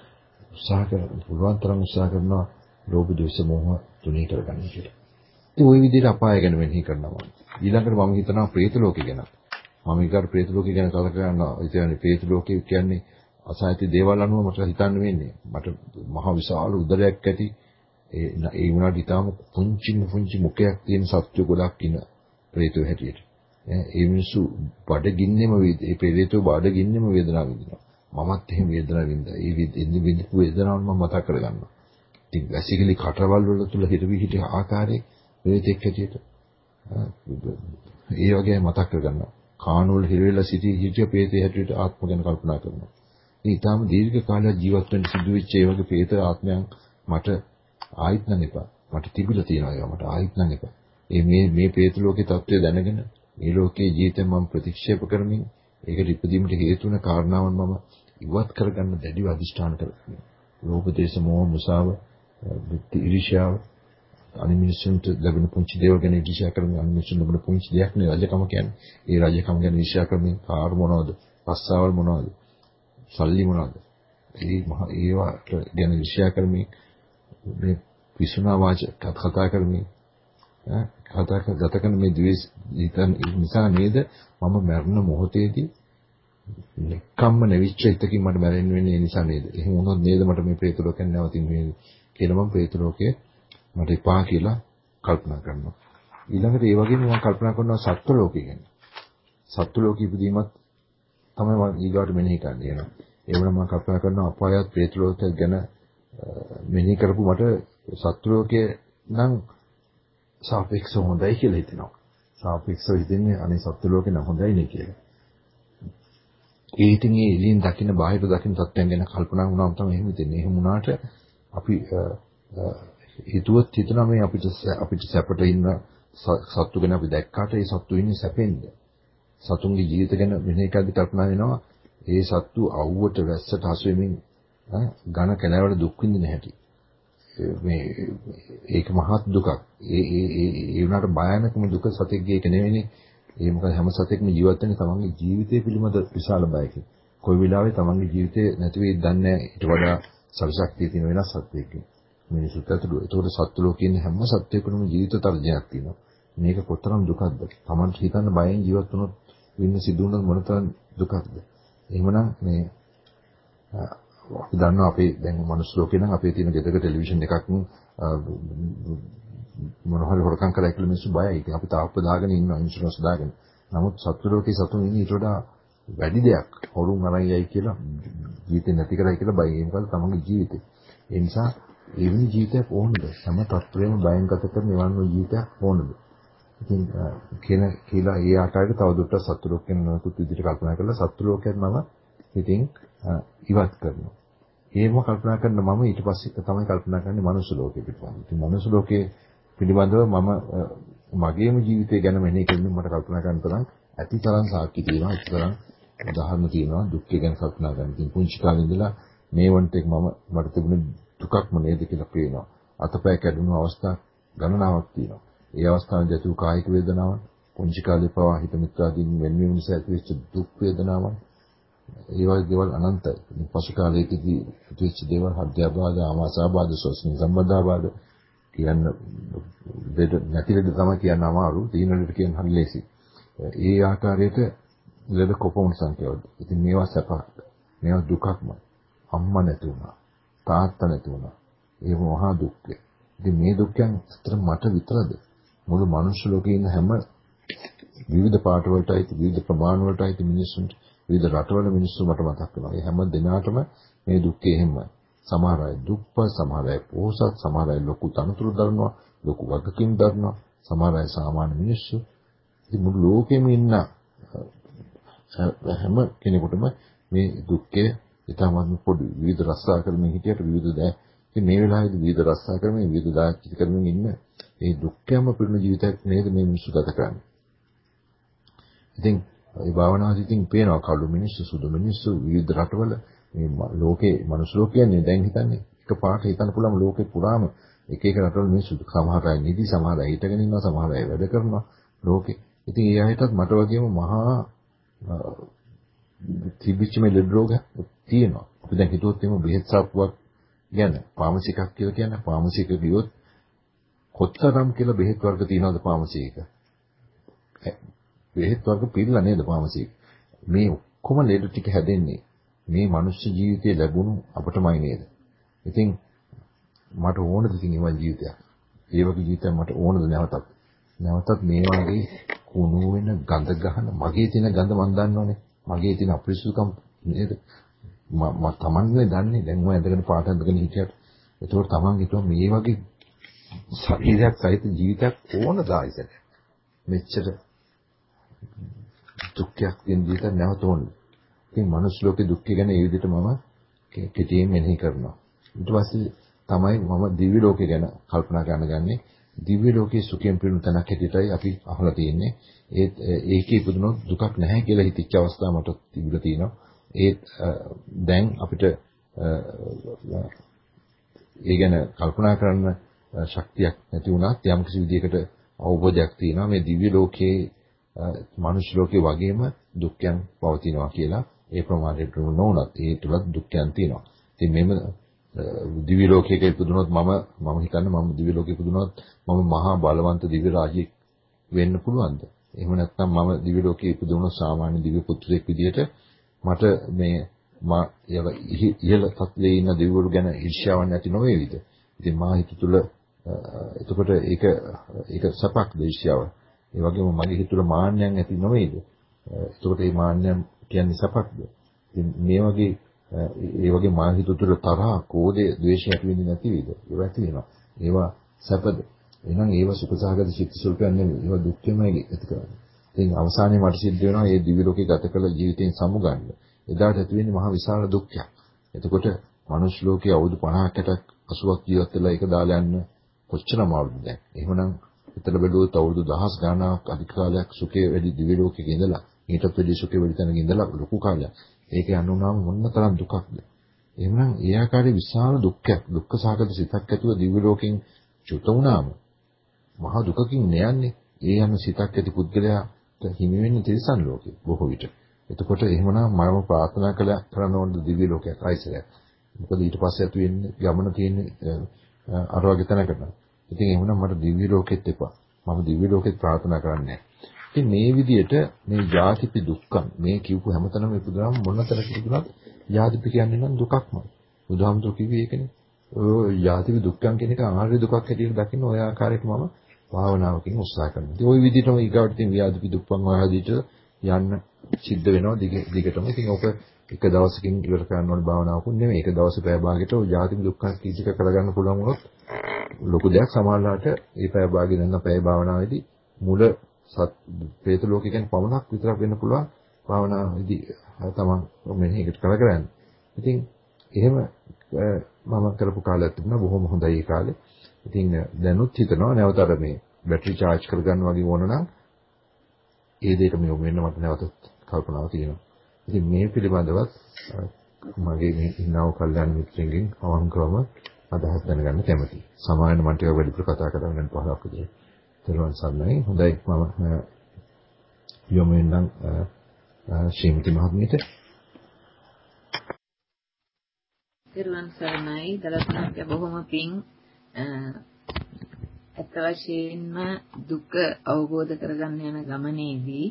උත්සාහ කරන පුළුවන් තරම් උත්සාහ කරනවා ලෝභ ද්වේෂ මෝහ තුනී කරගන්න කියලා. ඉතින් ওই විදිහට අපාය ගැන මෙනෙහි කරනවා. ඊළඟට මම හිතනවා പ്രേත ලෝකේ ගැන. මම ඊගාට പ്രേත ලෝකේ ගැන කතා කරනවා. ඒ කියන්නේ പ്രേත ලෝකේ කියන්නේ අසහිත දේවල් අනුව මට හිතන්න වෙන්නේ. මට මහ විශාල උදරයක් ඇති ඒ ඒ වුණාට ඊටාම පුංචි පුංචි මුඛයක් තියෙන සත්ත්ව ගොඩක් ඉන പ്രേතෝ හැටියට. ඒ මිනිස්සු බඩගින්නෙම ඒ ප්‍රේතෝ බඩගින්නෙම වේදනාව විඳිනවා. මමත් එහෙම වේදනාව විඳා. ඒ විඳිපු වේදනාව මම මතක් කරගන්නවා. ඉතින් වැසිකිලි කටවල් වල තුල හිරවි හිටිය ආකාරයේ ප්‍රේතෙක් හැටියට ඒ වගේ මතක් කරගන්නවා. කාණු වල හිරවිලා සිටි හිටිය ප්‍රේතේ හැටියට ආත්ම ගැන කල්පනා කරනවා. ඉතින් ඊටාම දීර්ඝ කාලයක් ජීවත් වෙන්න සිදු වෙච්ච ඒ වගේ പ്രേත ආත්මයන් මට ආයිත් නම් එපා. මට තිබිලා තියෙනවා ඒවා මට ආයිත් නම් එපා. ඒ මේ මේ പ്രേත ලෝකේ తත්වය දැනගෙන මේ ලෝකේ ජීවිතය මම ප්‍රතික්ෂේප කරමින් ඒකට ඉපදීමට හේතු වන කාරණාවන් මම ඉවත් කරගන්න දැඩිව අදිෂ්ඨාන කරගන්නවා. ලෝභ දේශ මොහ මුසාව ඉරිෂාව අනිමිනිසුන්ට ලැබෙන පුංචි දේවල් ගැන ඉරිෂා කරමින් අනිමිනිසුන් ලැබෙන පුංචි දෙයක් නේ රජකම කියන්නේ. ඒ රජකම ගැන ඉරිෂා කරමින් කාර් මොනවද? පස්සාවල් මොනවද? සල්ලි මොනවාද? ඒ ඒවට ගැන විශ්යා කරමින් මේ විසුණා වාච කතා කරමින් කතා කර ගත කරන මේ ද්වේෂ නිසා නේද මම මරණ මොහොතේදී නිකම්ම නැවිච්ච හිතකින් මට මැරෙන්න වෙන්නේ නිසා නේද? එහෙම වුණොත් නේද මට මේ പ്രേත ලෝකෙන් නැවතින් වෙන්නේ කියලා මම പ്രേත ලෝකයේ මට එපා කියලා කල්පනා කරනවා. ඊළඟට ඒ වගේම මම කල්පනා කරනවා සත්ත්ව ලෝකය ගැන. සත්ත්ව ලෝකෙ ඉදීමත් තමයි මම ඊගාට මෙනෙහි කරන්නේ එනවා. ඒ වුණා මම කල්පනා කරනවා අපායත් പ്രേත ලෝකයක් ගැන මෙනෙහි කරපු මට සත්ත්ව ලෝකයේ නම් සාපේක්ෂව හොඳයි කියලා හිතෙනවා. සාපේක්ෂව හිතන්නේ අනේ සත්ත්ව ලෝකේ නම් හොඳයි නේ කියලා. ඒ ඉතින් ඒ එළියෙන් දකින්න බාහිර දකින්න තත්ත්වයන් ගැන කල්පනා වුණාම තමයි එහෙම හිතෙන්නේ. එහෙම වුණාට අපි හිතුවත් හිතනවා මේ අපිට අපිට සැපට ඉන්න සත්තු ගැන අපි දැක්කාට ඒ සත්තු ඉන්නේ සැපෙන්ද. සතුන්ගේ ජීවිත ගැන වෙන එකක්ද කල්පනා වෙනවා. ඒ සත්තු අවුවට වැස්සට හසු වෙමින් ඝන කැලෑවල දුක් විඳින හැටි. මේ ඒක මහත් දුකක්. ඒ ඒ ඒ වුණාට භයානකම දුක සතෙක්ගේ එක නෙවෙයිනේ. ඒ මොකද හැම සතෙක්ම ජීවත් වෙන්නේ තමන්ගේ ජීවිතය පිළිබඳ විශාල බයකින්. කොයි වෙලාවෙ තමන්ගේ ජීවිතේ නැති වෙයිද දන්නේ නැහැ. ඊට වඩා සවිශක්තිය තියෙන වෙනස් සත්‍යයකින්. මිනිසුත් ඇතුළු. ඒතකොට සත්තු ලෝකේ ඉන්න හැම සත්වයකටම ජීවිත තර්ජනයක් තියෙනවා. මේක කොතරම් දුකක්ද? Taman හිතන්න බයෙන් ජීවත් වුණොත් වෙන්න සිදු වුණොත් මොනතරම් දුකක්ද? එහෙමනම් මේ අපි දන්නවා අපේ දැන් මනුස්ස ලෝකේ නම් අපේ තියෙන ගෙදරක ටෙලිවිෂන් එකක් මොන හරි හොරකම් කරලා කියලා මිනිස්සු බයයි. ඉතින් අපි තාප්ප දාගෙන ඉන්නවා ඉන්ෂුරන්ස් දාගෙන. නමුත් සත්තු ලෝකේ සතුන් ඉන්නේ ඊට වඩා වැඩි දෙයක්. හොරුන් අරයි කියලා ජීවිතේ නැති කරයි කියලා බයයි. ඒ මොකද තමන්ගේ ජීවිතේ. ඒ නිසා එවැනි ජීවිතයක් ඕනද? හැම තත්ත්වෙම බයෙන් ගත කරන එවන් වූ ජීවිතයක් ඕනද? ඉතින් කියන කියලා ඒ ආකාරයට තවදුරටත් සත්තු ලෝකයෙන් නොයෙකුත් විදිහට කල්පනා කරලා සත්තු ලෝකයෙන් මම ඉතින් ඉවත් කරනවා. ඒව කල්පනා කරන මම ඊට පස්සේ තමයි කල්පනා කරන්නේ මනුස්ස ලෝකෙ පිටපස්සේ. ඉතින් මනුස්ස ලෝකයේ පිළිබඳව මම මගේම ජීවිතය ගැන මෙහෙය කරමින් මට කල්පනා කරන තරම් ඇතිතරම් සාක්ෂි තියෙනවා, ඇතිතරම් උදාහරණ තියෙනවා දුක්ඛ ගැන කල්පනා කරන. ඉතින් පුංචි කාලේ ඉඳලා මේ වන්ට මම මට තිබුණ දුකක්ම නේද කියලා පේනවා. අතපය කැඩුණු අවස්ථා ගණනාවක් තියෙනවා. ඒ අවස්ථාවේ ඇති වූ කායික වේදනාවන්, පුංචි කාලේ පවා හිත මිත්‍රාදීන් වෙන්වීම නිසා ඇතිවෙච්ච දුක් වේදනාවන්, ඒ වගේ දේවල් අනන්තයි. පසු කාලයකදී ඇතිවෙච්ච දේවල් හෘදයාබාධ, ආමාශාබාධ, ශ්වසන සම්බන්ධාබාධ කියන්න දෙද නැති දෙද තමයි කියන්න අමාරු. තීන දෙද කියන්න හරි ලේසි. ඒ ආකාරයට ලෙඩ කොපමණ සංඛ්‍යාවද. ඉතින් මේවා සැපක්. මේවා දුකක්ම. අම්මා නැති වුණා. තාත්තා නැති වුණා. ඒ මහා දුක්ඛය. ඉතින් මේ දුක්ඛයන් අතර මට විතරද මුළු මනුෂ්‍ය ලෝකේ ඉන්න හැම විවිධ පාට වලටයි විවිධ ප්‍රමාණ වලටයි මිනිස්සුන්ට විවිධ රටවල මිනිස්සු මට මතක් වෙනවා. ඒ හැම දිනාටම මේ දුක්ඛය එහෙමයි. සමහර අය දුප්පත්, සමහර අය පොහොසත්, සමහර අය ලොකු තනතුරු දරනවා, ලොකු වගකීම් දරනවා, සමහර අය සාමාන්‍ය මිනිස්සු. ඉතින් මුළු ලෝකෙම ඉන්න හැම කෙනෙකුටම මේ දුක්ඛය ඊටමත් පොඩි විවිධ රස්සා කරමින් හිටියට විවිධ දෑ ඉතින් මේ වෙලාවේදී විවිධ රස්සා කරමින් විවිධ දායක කරමින් ඉන්න මේ දුක්ඛයම පිරුණු ජීවිතයක් නේද මේ මිනිස්සු ගත කරන්නේ. ඉතින් ඒ භාවනාවදී ඉතින් පේනවා කළු මිනිස්සු සුදු මිනිස්සු විවිධ රටවල මේ ලෝකේ මනුස්ස ලෝකයන්නේ දැන් හිතන්නේ එක පාට හිතන්න පුළුවන් ලෝකේ පුරාම එක එක රටවල මිනිස්සු සමහර අය නිදි සමහර අය හිටගෙන ඉන්නවා සමහර අය වැඩ කරනවා ලෝකේ. ඉතින් ඒ අයටත් මට වගේම මහා තිබිච්ච මේ ලෙඩ රෝග තියෙනවා. අපි දැන් හිතුවොත් එimhe බෙහෙත් සාප්පුවක් ගැන ෆාමසි එකක් කියලා කියන්නේ ෆාමසි එක ගියොත් කොතරම් කියලා බෙහෙත් වර්ග තියෙනවද ෆාමසි එක? බෙහෙත් වර්ග පිළිලා නේද ෆාමසි එක? මේ ඔක්කොම ලෙඩ ටික හැදෙන්නේ මේ මනුෂ්‍ය ජීවිතය ලැබුණු අපටමයි නේද? ඉතින් මට ඕනද ඉතින් ඒ වගේ ජීවිතයක්? ඒ වගේ ජීවිතයක් මට ඕනද නැවතත්? නැවතත් මේ වගේ කුණු වෙන ගඳ ගහන මගේ තියෙන ගඳ මන් දන්නවනේ. මගේ තියෙන අපිරිසුදුකම් නේද? මම තමන්ගේ දන්නේ දැන් මම ඇඳගෙන පාට ඇඳගෙන හිටියට ඒතකොට තමන් හිතුවා මේ වගේ ශරීරයක් සහිත ජීවිතයක් ඕනද ආයිසට මෙච්චර දුක්ඛයක් තියෙන ජීවිතයක් නැවත ඕනද ඉතින් මනුස්ස ලෝකේ දුක්ඛ ගැන ඒ විදිහට මම කෙටියෙන් මෙනෙහි කරනවා ඊට පස්සේ තමයි මම දිව්‍ය ලෝකේ ගැන කල්පනා කරන්න ගන්නේ. දිව්‍ය ලෝකයේ සුඛයෙන් පිරුණු තැනක් හැටියටයි අපි අහලා තියෙන්නේ. ඒත් ඒකේ ඉපදුනොත් දුකක් නැහැ කියලා හිතච්ච අවස්ථා මට තිබිලා තියෙනවා. ඒත් දැන් අපිට ඒ ගැන කල්පනා කරන්න ශක්තියක් නැති වුණත් යම් කිසි විදිහකට අවබෝධයක් තියෙනවා මේ දිව්‍ය ලෝකයේ මනුෂ්‍ය ලෝකයේ වගේම දුක්යන් පවතිනවා කියලා ඒ ප්‍රමාණයට නොවුනත් ඒ තුලත් දුක්යන් තියෙනවා. ඉතින් මෙම දිව්‍ය ලෝකයක ඉපදුනොත් මම මම හිතන්නේ මම දිව්‍ය ලෝකෙ ඉපදුනොත් මම මහා බලවන්ත දිව්‍ය රාජ්‍යයක් වෙන්න පුළුවන්ද? එහෙම නැත්නම් මම දිව්‍ය ලෝකෙ ඉපදුනොත් සාමාන්‍ය දිව්‍ය පුත්‍රයෙක් විදිහට මට මේ මා ඉහළ තත්ත්වයේ ඉන්න දිව්වරු ගැන ඊර්ෂ්‍යාවක් නැති නොවේවිද? ඉතින් මා හිත තුළ එතකොට ඒක ඒක සපක් දේශාව. ඒ වගේම මගේ හිත තුළ මාන්නයක් ඇති නොවේද? එතකොට මේ මාන්නයක් කියන්නේ සපක්ද? ඉතින් මේ වගේ ඒ වගේ මා හිත තුළ තරහ, කෝධය, ද්වේෂය ඇති වෙන්නේ නැති වේද? ඒවා ඇති වෙනවා. ඒවා සැපද? එහෙනම් ඒවා සුඛසහගත චිත්ත ස්වરૂපයක් නෙමෙයි. ඒවා දුක්ඛමයි ඇති කරන්නේ. ඉතින් අවසානයේ මට සිද්ධ වෙනවා මේ දිව්‍ය ලෝකේ ගත කළ ජීවිතෙන් සමුගන්න. එදාට ඇති වෙන්නේ මහ විශාල දුක්ඛයක්. එතකොට මනුෂ්‍ය ලෝකයේ අවුරුදු 50කට 80ක් ජීවත් වෙලා ඒක දාලා යන්න කොච්චර අමාරුද දැන්. එහෙමනම් හිතට බැලුවොත් අවුරුදු දහස් ගණනක් අධික කාලයක් සුඛයේ වැඩි දිව්‍ය ලෝකෙක ඉඳලා ඊටත් වැඩි සුඛයේ වැඩි තැනක ඉඳලා ලොකු කාලයක්. ඒක යන්නුනාම මොන තරම් දුකක්ද. එහෙමනම් ඒ ආකාරයේ විශාල දුක්ඛයක් දුක්ඛ සාගත සිතක් ඇතුව දිව්‍ය ලෝකෙන් චුත වුණාම මහා දුකකින් නෑන්නේ. ඒ යන සිතක් ඇති පුද්ගලයාට හිමි වෙන්නේ තිරිසන් ලෝකෙ බොහෝ විට. එතකොට එහෙමනම් මම ප්‍රාර්ථනා කළ කරන ඕන දිව්‍ය ලෝකයක් ආයිසරයක්. මොකද ඊට පස්සේ ඇති වෙන්නේ ගමන තියෙන්නේ අර වගේ තැනකට. ඉතින් එහෙමනම් මට දිව්‍ය ලෝකෙත් එපා. මම දිව්‍ය ලෝකෙත් ප්‍රාර්ථනා කරන්නේ ඉතින් මේ විදිහට මේ ජාතිපි දුක්ඛම් මේ කියපු හැමතැනම ඉපදුනම මොන තරක ඉපදුනත් ජාතිපි කියන්නේ නම් දුකක්මයි. බුදුහාමුදුරු කිව්වේ ඒකනේ. ඔය ජාතිපි දුක්ඛම් කියන එක ආර්ය දුකක් හැටියට දකින්න ඔය ආකාරයට මම භාවනාවකින් උත්සාහ කරනවා. ඉතින් ওই විදිහටම ඊගාවට තියෙන ව්‍යාධිපි දුක්ඛම් ආදිට යන්න සිද්ධ වෙනවා දිගටම. ඉතින් ඕක එක දවසකින් ඉවර කරන්න ඕන භාවනාවකුත් නෙමෙයි. එක දවසේ පැය භාගයකට ඔය ජාතිපි දුක්ඛම් කීචක කරගන්න පුළුවන් වුණොත් ලොකු දෙයක් සමාජලාට ඒ පැය භාගය දෙන්න පැය භාවනාවේදී මුල සත් പ്രേත ලෝකේ කියන්නේ පමණක් විතරක් වෙන්න පුළුවන් භාවනාවේදී තමන් මෙහෙකට කරගන්න. ඉතින් එහෙම මම කරපු කාලයක් තිබුණා බොහොම හොඳයි ඒ කාලේ. ඉතින් දැනුත් හිතනවා නැවත අර මේ බැටරි charge කරගන්න වගේ වුණ නම් ඒ දෙයටම යොමු වෙන්න මට නැවත කල්පනාවක් තියෙනවා. ඉතින් මේ පිළිබඳවත් මගේ මේ ඉන්නව කල්යනා මිත්‍රෙන්ගෙන් අවංකවම අදහස් දැනගන්න කැමතියි. සමායන මන්ට ටිකක් වැඩිපුර කතා කරන්න පහලක් විදිහට. තෙරුවන් සරණයි. හොඳයි මම යොමු වෙනම් ශ්‍රීමති මහත්මියට. තෙරුවන් සරණයි. දලස්නාත්ය බොහොම පිං අත් වශයෙන්ම දුක අවබෝධ කරගන්න යන ගමනේදී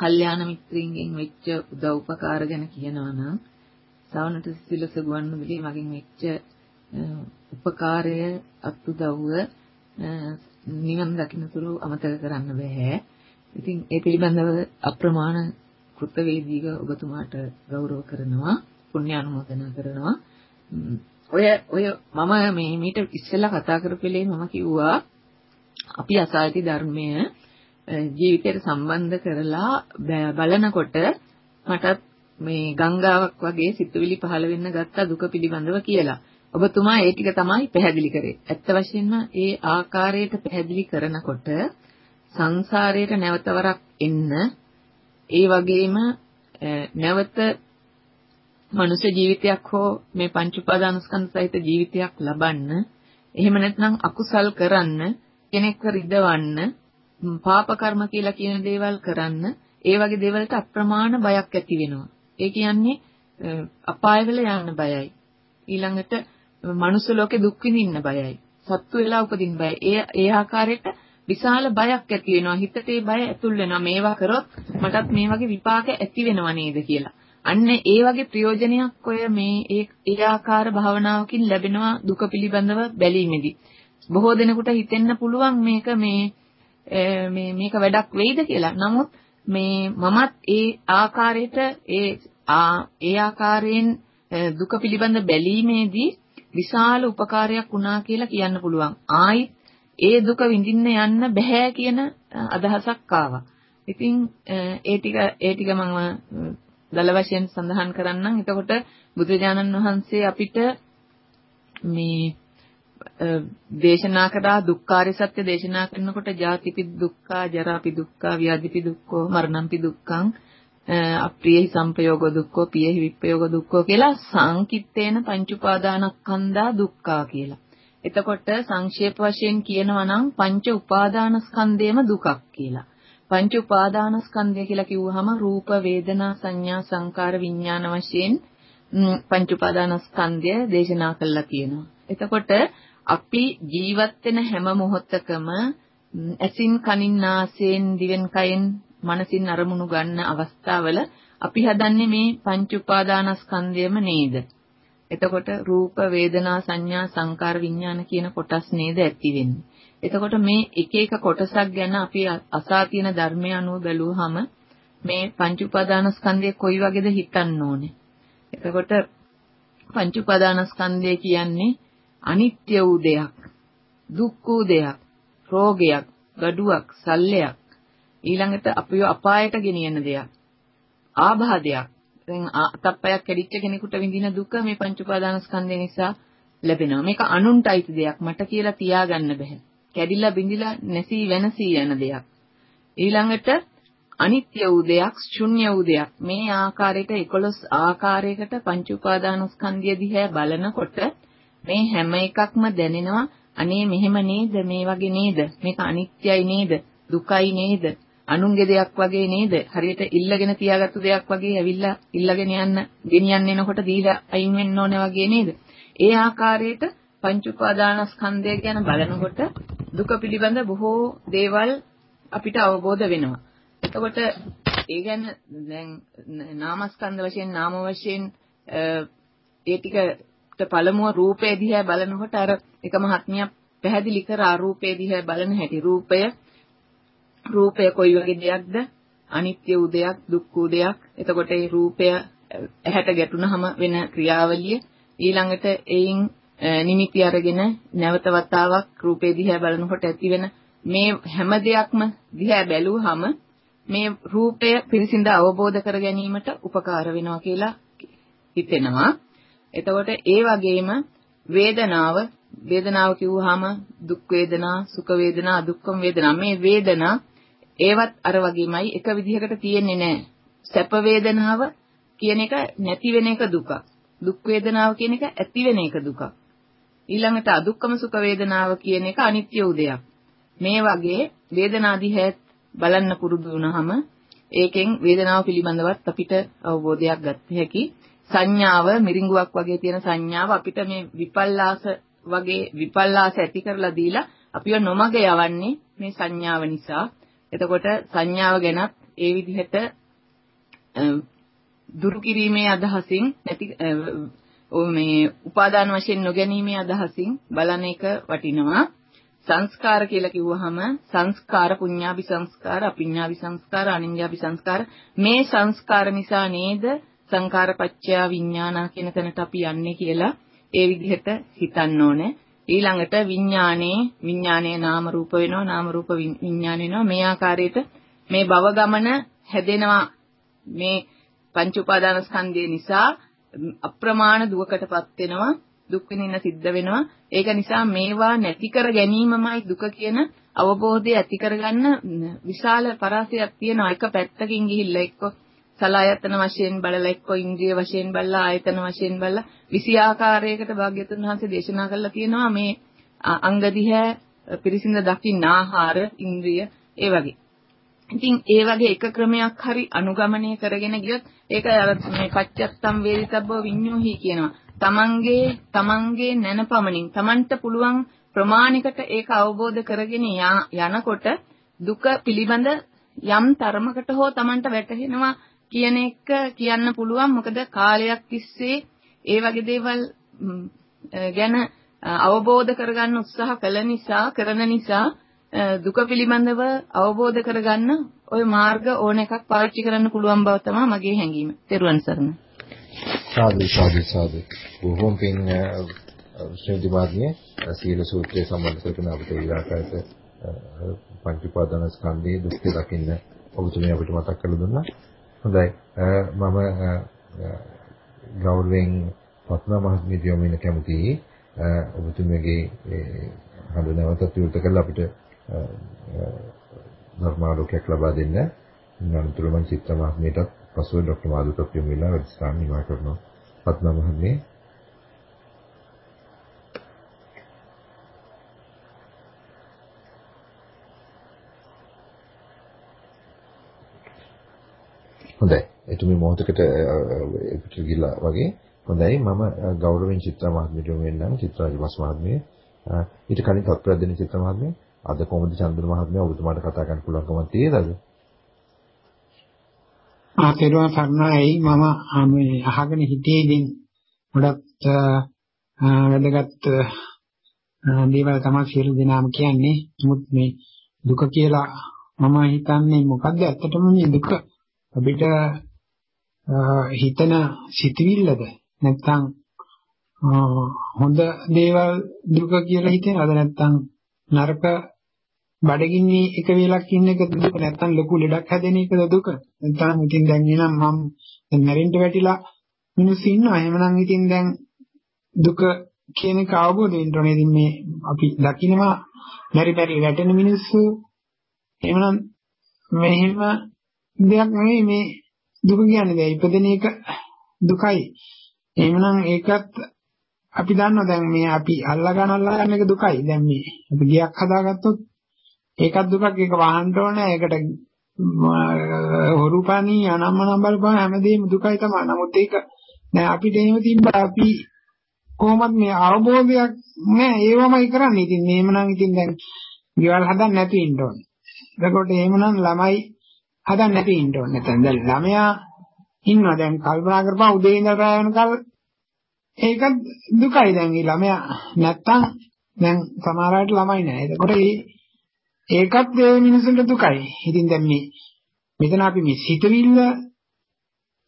කල්යාණ මිත්‍රින්ගෙන් වෙච්ච උදව් උපකාර ගැන කියනවා නම් සවනට සිසිලස ගුවන්විදුලිය මගෙන් වෙච්ච උපකාරය අත්උදව්ව නිවන් දකින්නතුරු අමතක කරන්න බෑ. ඉතින් ඒ පිළිබඳව අප්‍රමාණ කෘතවේදීව ඔබතුමාට ගෞරව කරනවා, පුණ්‍ය අනුමෝදනා කරනවා. ඔය ඔය මම මේ මීට ඉස්සෙල්ලා කතා කරපෙලේ මම කිව්වා අපි අසායති ධර්මය ජීවිතයට සම්බන්ධ කරලා බලනකොට මටත් මේ ගංගාවක් වගේ සිතුවිලි පහළ වෙන්න ගත්ත දුක පිළිබඳව කියලා. ඔබතුමා ඒ ටික තමයි පැහැදිලි කරේ. ඇත්ත වශයෙන්ම ඒ ආකාරයට පැහැදිලි කරනකොට සංසාරයට නැවතවරක් එන්න ඒ වගේම නැවත මනුෂ්‍ය ජීවිතයක් හෝ මේ පංච උපාදානස්කන්ධ සහිත ජීවිතයක් ලබන්න එහෙම නැත්නම් අකුසල් කරන්න කෙනෙක්ව රිදවන්න පාප කර්ම කියලා කියන දේවල් කරන්න ඒ වගේ දේවල්ට අප්‍රමාණ බයක් ඇති වෙනවා. ඒ කියන්නේ අපායවල යන්න බයයි. ඊළඟට මනුස්ස ලෝකේ දුක් විඳින්න බයයි. සත්තු වෙලා උපදින්න බයයි. ඒ ඒ ආකාරයට විශාල බයක් ඇති වෙනවා. හිතට ඒ බය ඇතුල් වෙනවා. මේවා කරොත් මටත් මේ වගේ විපාක ඇති වෙනව නේද කියලා. අන්න ඒ වගේ ප්‍රයෝජනයක් ඔය මේ ඒ ආකාර භාවනාවකින් ලැබෙනවා දුක පිළිබඳව බැලීමේදී. බොහෝ දෙනෙකුට හිතෙන්න පුළුවන් මේක මේ මේ මේක වැඩක් වෙයිද කියලා. නමුත් මේ මමත් ඒ ආකාරයට ඒ ඒ ආකාරයෙන් දුක පිළිබඳ බැලීමේදී විශාල උපකාරයක් වුණා කියලා කියන්න පුළුවන්. ආයි ඒ දුක විඳින්න යන්න බෑ කියන අදහසක් ආවා. ඉතින් ඒ ටික ඒ ටික මම දල වශයෙන් සඳහන් කරන්නම්. එතකොට බුදුරජාණන් වහන්සේ අපිට මේ දේශනා කරා දුක්ඛාරය සත්‍ය දේශනා කරනකොට ජාතිපි දුක්ඛා ජරාපි දුක්ඛා ව්‍යාධිපි දුක්ඛෝ මරණම්පි දුක්ඛං අප්‍රියෙහි සංපයෝග දුක්ඛෝ පියෙහි විප්පයෝග දුක්ඛෝ කියලා සංකිට්ඨේන පංච උපාදානස්කන්ධා දුක්ඛා කියලා. එතකොට සංක්ෂේප වශයෙන් කියනවා නම් පංච උපාදානස්කන්ධයම දුකක් කියලා. පංච උපාදානස්කන්ධය කියලා කිව්වහම රූප වේදනා සංඥා සංකාර විඥාන වශයෙන් පංච උපාදානස්කන්ධය දේශනා කළා කියනවා. එතකොට අපි ජීවත් වෙන හැම මොහොතකම ඇසින් කනින් නාසයෙන් දිවෙන් කයෙන් මනසින් අරමුණු ගන්න අවස්ථාවල අපි හදන්නේ මේ පංච උපාදානස්කන්ධයම නේද? එතකොට රූප වේදනා සංඥා සංකාර විඥාන කියන කොටස් නේද ඇති වෙන්නේ. එතකොට මේ එක එක කොටසක් ගැන අපි අසා තියෙන ධර්මය අනුව බැලුවහම මේ පංච උපාදානස්කන්ධය කොයි වගේද හිතන්න ඕනේ. එතකොට පංච උපාදානස්කන්ධය කියන්නේ අනිත්‍ය වූ දෙයක්, දුක් වූ දෙයක්, රෝගයක්, gaduwak, සල්ලයක්, ඊළඟට අපිව අපායට ගෙනියන දෙයක්, ආබාධයක්. දැන් අතප්පයක් කැඩිච්ච කෙනෙකුට විඳින දුක මේ පංච උපාදානස්කන්ධය නිසා ලැබෙනවා. මේක අනුන්ටයිති දෙයක්. මට කියලා තියාගන්න බෑ. කැඩිලා බිඳිලා නැසී වෙනසී යන දෙයක්. ඊළඟට අනිත්‍ය වූ දෙයක්, ශුන්‍ය වූ දෙයක්. මේ ආකාරයට 11 ආකාරයකට පංච උපාදානස්කන්ධය දිහා බලනකොට මේ හැම එකක්ම දැනෙනවා. අනේ මෙහෙම නේද? මේ වගේ නේද? මේක අනිත්‍යයි නේද? දුකයි නේද? අනුන්ගේ දෙයක් වගේ නේද? හරියට ඉල්ලගෙන තියාගත්තු දෙයක් වගේ ඇවිල්ලා ඉල්ලගෙන යන්න ගෙනියන්න එනකොට දීලා අයින් වෙන්න ඕනේ වගේ නේද? ඒ ආකාරයට පංච උපාදානස්කන්ධය ගැන බලනකොට දුක පිළිබඳ බොහෝ දේවල් අපිට අවබෝධ වෙනවා. එතකොට ඒ ගැන දැන් නාමස්කන්ධ වශයෙන් නාම වශයෙන් ඒ ටික පළමුව රූපය දිහා බලනකොට අර එක මහත්මියක් පැහැදිලි කර ආරූපය දිහා බලන හැටි. රූපය රූපය කොයි වගේ දෙයක්ද? අනිත්‍ය වූ දෙයක් දුක් වූ දෙයක්. එතකොට ඒ රූපය ඇහැට ගැටුනහම වෙන ක්‍රියාවලිය. ඊළඟට එයින් නිමිති අරගෙන නැවත වතාවක් රූපේ දිහා බලනකොට ඇතිවෙන මේ හැම දෙයක්ම දිහා බැලුවහම මේ රූපය පිරිසිඳ අවබෝධ කර ගැනීමට උපකාර වෙනවා කියලා හිතෙනවා. එතකොට ඒ වගේම වේදනාව වේදනාව කිව්වහම දුක් වේදනා සුඛ වේදනා අදුක්කම වේදනා. මේ වේදනා ඒවත් අර වගේමයි එක විදිහකට තියෙන්නේ නැහැ සැප වේදනාව කියන එක නැති වෙන එක දුකක්. දුක් වේදනාව කියන එක ඇති වෙන එක දුකක්. ඊළඟට අදුක්කම සුඛ වේදනාව කියන එක අනිත්‍ය වූ දෙයක් මේ වගේ වේදනාදි හැත් බලන්න පුරුදු වුණාම ඒකෙන් වේදනාව පිළිබඳවත් අපිට අවබෝධයක් ගන්න හැකි සංඥාව මිරිඟුවක් වගේ තියෙන සංඥාව අපිට මේ විපල්ලාස වගේ විපල්ලාස ඇති කරලා දීලා අපිව නොමග යවන්නේ මේ සංඥාව නිසා. එතකොට සංඥාව ගැනත් ඒ විදිහට දුරු කිරීමේ අදහසින් නැති මේ උපාදාන වශයෙන් නොගැනීමේ අදහසින් බලන එක වටිනවා. සංස්කාර කියලා කිව්වහම සංස්කාර පුඤ්ඤාභි සංස්කාර අපිඤ්ඤාභි සංස්කාර අනිඤ්ඤාභි සංස්කාර මේ සංස්කාර නිසා නේද සංකාරපච්චය විඥානා කියන තැනට අපි යන්නේ කියලා ඒ විදිහට හිතන්න ඕනේ. ඊළඟට විඥානේ විඥානයේ නාම රූප වෙනවා නාම රූප විඥාන වෙනවා. මේ ආකාරයට මේ භව ගමන හැදෙනවා. මේ පංච උපාදානස්කන්ධය නිසා අප්‍රමාණ දුකකටපත් වෙනවා දුක් විඳින්න සිද්ධ වෙනවා. ඒක නිසා මේවා නැති කර ගැනීමමයි දුක කියන අවබෝධය ඇති කරගන්න විශාල පරාසයක් තියෙනවා. එක පැත්තකින් ගිහිල්ලා එක්ක සලායතන වශයෙන් බලලා එක්ක ඉන්ද්‍රිය වශයෙන් බලලා ආයතන වශයෙන් බලලා විසි ආකාරයකට භාග්‍යතුන් වහන්සේ දේශනා කරලා තියෙනවා මේ අංග දිහැ පිරිසිඳ දකින්න ආහාර ඉන්ද්‍රිය ඒ වගේ. ඉතින් ඒ වගේ එක ක්‍රමයක් හරි අනුගමනය කරගෙන ගියොත් ඒක අර මේ පච්චත්තම් වේදිතබ්බ විඤ්ඤෝහි කියනවා. තමන්ගේ තමන්ගේ නැනපමණින් තමන්ට පුළුවන් ප්‍රමාණිකට ඒක අවබෝධ කරගෙන යනකොට දුක පිළිබඳ යම් තරමකට හෝ තමන්ට වැටහෙනවා කියන එක කියන්න පුළුවන් මොකද කාලයක් තිස්සේ ඒ වගේ දේවල් ගැන අවබෝධ කරගන්න උත්සාහ කළ නිසා කරන නිසා දුක පිළිබඳව අවබෝධ කරගන්න ওই මාර්ග ඕන එකක් පාවිච්චි කරන්න පුළුවන් බව තමයි මගේ හැඟීම. ත්වන් සරණ. සාදු සාදු සාදු. බොහොම පින් ශ්‍රේණි මාර්ගයේ සීල සූත්‍රය සම්බන්ධ කරගෙන අපිට ඊළාකාරයට පංච උපාදාන ස්කන්ධයේ දුක්ඛ දකින්න ඔබතුමිය අපිට මතක් කරලා දුන්නා. හොඳයි. මම ගෞරවයෙන් පත්මා මහත්මිය දියමින කැමතියි. ඔබතුමගේ හඳ නැවතත් විවෘත කරලා අපිට ධර්මාලෝකයක් ලබා දෙන්න. අනතුරු මං චිත්ත මහත්මියටත් පසුව ડોක්ටර් මාදුක ප්‍රියමිලා වැඩසටහන නිමා කරනවා. පත්මා මහත්මිය හොඳයි. එතුමි මොහොතකට එකට ගිහිල්ලා වගේ හොඳයි. මම ගෞරවයෙන් චිත්‍රා මහත්මියට වෙන්නම් චිත්‍රාජ වස් මහත්මිය ඊට කලින් තත්පරයක් දෙන්න චිත්‍රා මහත්මිය අද කොහොමද චන්ද්‍ර මහත්මිය? ඔබතුමාට කතා කරන්න පුළුවන්කමක් තියෙනවද? ආතේරුවන් සර්ණයි. මම මේ අහගෙන හිටියේ ඉතින් ගොඩක් වැදගත් දේවල් තමයි සියලු දෙනාම කියන්නේ. නමුත් මේ දුක කියලා මම හිතන්නේ මොකද්ද? ඇත්තටම මේ දුක අපිට හිතන සිතවිල්ලද නැත්නම් හොඳ දේවල් දුක කියලා හිතෙනවද? නැත්නම් නරක බඩගින්නේ එක වේලක් ඉන්න එක දුක? නැත්නම් ලොකු ලෙඩක් හැදෙන එකද දුක? නැත්නම් ඉතින් දැන් එනම් මම දැන් මැරෙන්න වැටිලා මිනිස්සු ඉන්නවා. එහෙමනම් ඉතින් දැන් දුක කියන එක අවබෝධ වෙන්න ඕනේ. ඉතින් මේ අපි දකින්නවා මෙරි පෙරි වැටෙන මිනිස්සු. එහෙමනම් මෙහෙම දෙයක් නෙවෙයි මේ දුක කියන්නේ දැන් ඉපදෙන එක දුකයි. එහෙමනම් ඒකත් අපි දන්නවා දැන් මේ අපි අල්ලා ගන්න අල්ලා ගන්න එක දුකයි. දැන් මේ අපි ගියක් හදාගත්තොත් ඒකත් දුකක් ඒක වහන්න ඕනේ. ඒකට හොරුපණි අනම්මනම් බලපන් හැමදේම දුකයි තමයි. නමුත් ඒක නෑ අපිට එහෙම තිබ්බා අපි කොහොමද මේ අවබෝධයක් නෑ ඒවමයි කරන්නේ. ඉතින් එහෙමනම් ඉතින් දැන් ගෙවල් හදන්න නැති ඉන්න ඕනේ. එතකොට එහෙමනම් ළමයි හදන්න නැති ඉන්න ඕනේ. නැත්නම් දැන් ළමයා ඉන්නවා දැන් කල්පනා කරපුවා උදේ ඉඳලා රැ වෙනකල් ඒක දුකයි දැන් මේ ළමයා නැත්තම් දැන් සමහර අයට ළමයි නැහැ. එතකොට ඒකත් ඒ මිනිසුන්ට දුකයි. ඉතින් දැන් මේ මෙතන අපි මේ සිතවිල්ල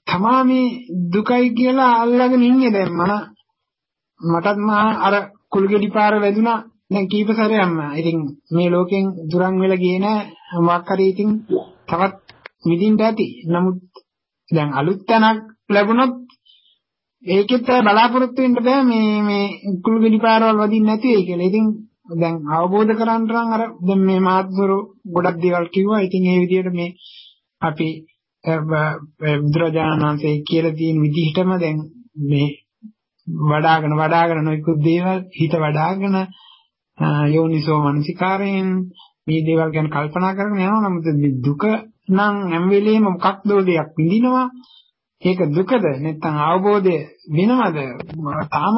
තමා මේ දුකයි කියලා අල්ලගෙන ඉන්නේ දැන් මම මටත් මහා අර කුළුගෙඩි පාර වැදුනා දැන් කීප සැරයක්ම. ඉතින් මේ ලෝකෙන් දුරන් වෙලා ගියේ නෑ මොකක් හරි ඉතින් තවත් මිදින්න ඇති. නමුත් දැන් අලුත් තැනක් ලැබුණොත් ඒකෙත් බලාපොරොත්තු වෙන්න බෑ මේ මේ කුළුගෙඩි පාරවල් වදින්න නැති වෙයි කියලා. ඉතින් දැන් අවබෝධ කරගන්න නම් අර දැන් මේ මාත්වරු ගොඩක් දේවල් කිව්වා. ඉතින් ඒ විදිහට මේ අපි බුදුරජාණන් වහන්සේ කියලා තියෙන විදිහටම දැන් මේ වඩාගෙන වඩාගෙන නොයෙකුත් දේවල් හිත වඩාගෙන යෝනිසෝ මනසිකාරයෙන් මේ දේවල් ගැන කල්පනා කරගෙන යනවා නමුත් දුක නම් හැම වෙලෙම මොකක්ද දෙයක් විඳිනවා. ඒක දුකද? නැත්නම් අවබෝධය වෙනවද? තාම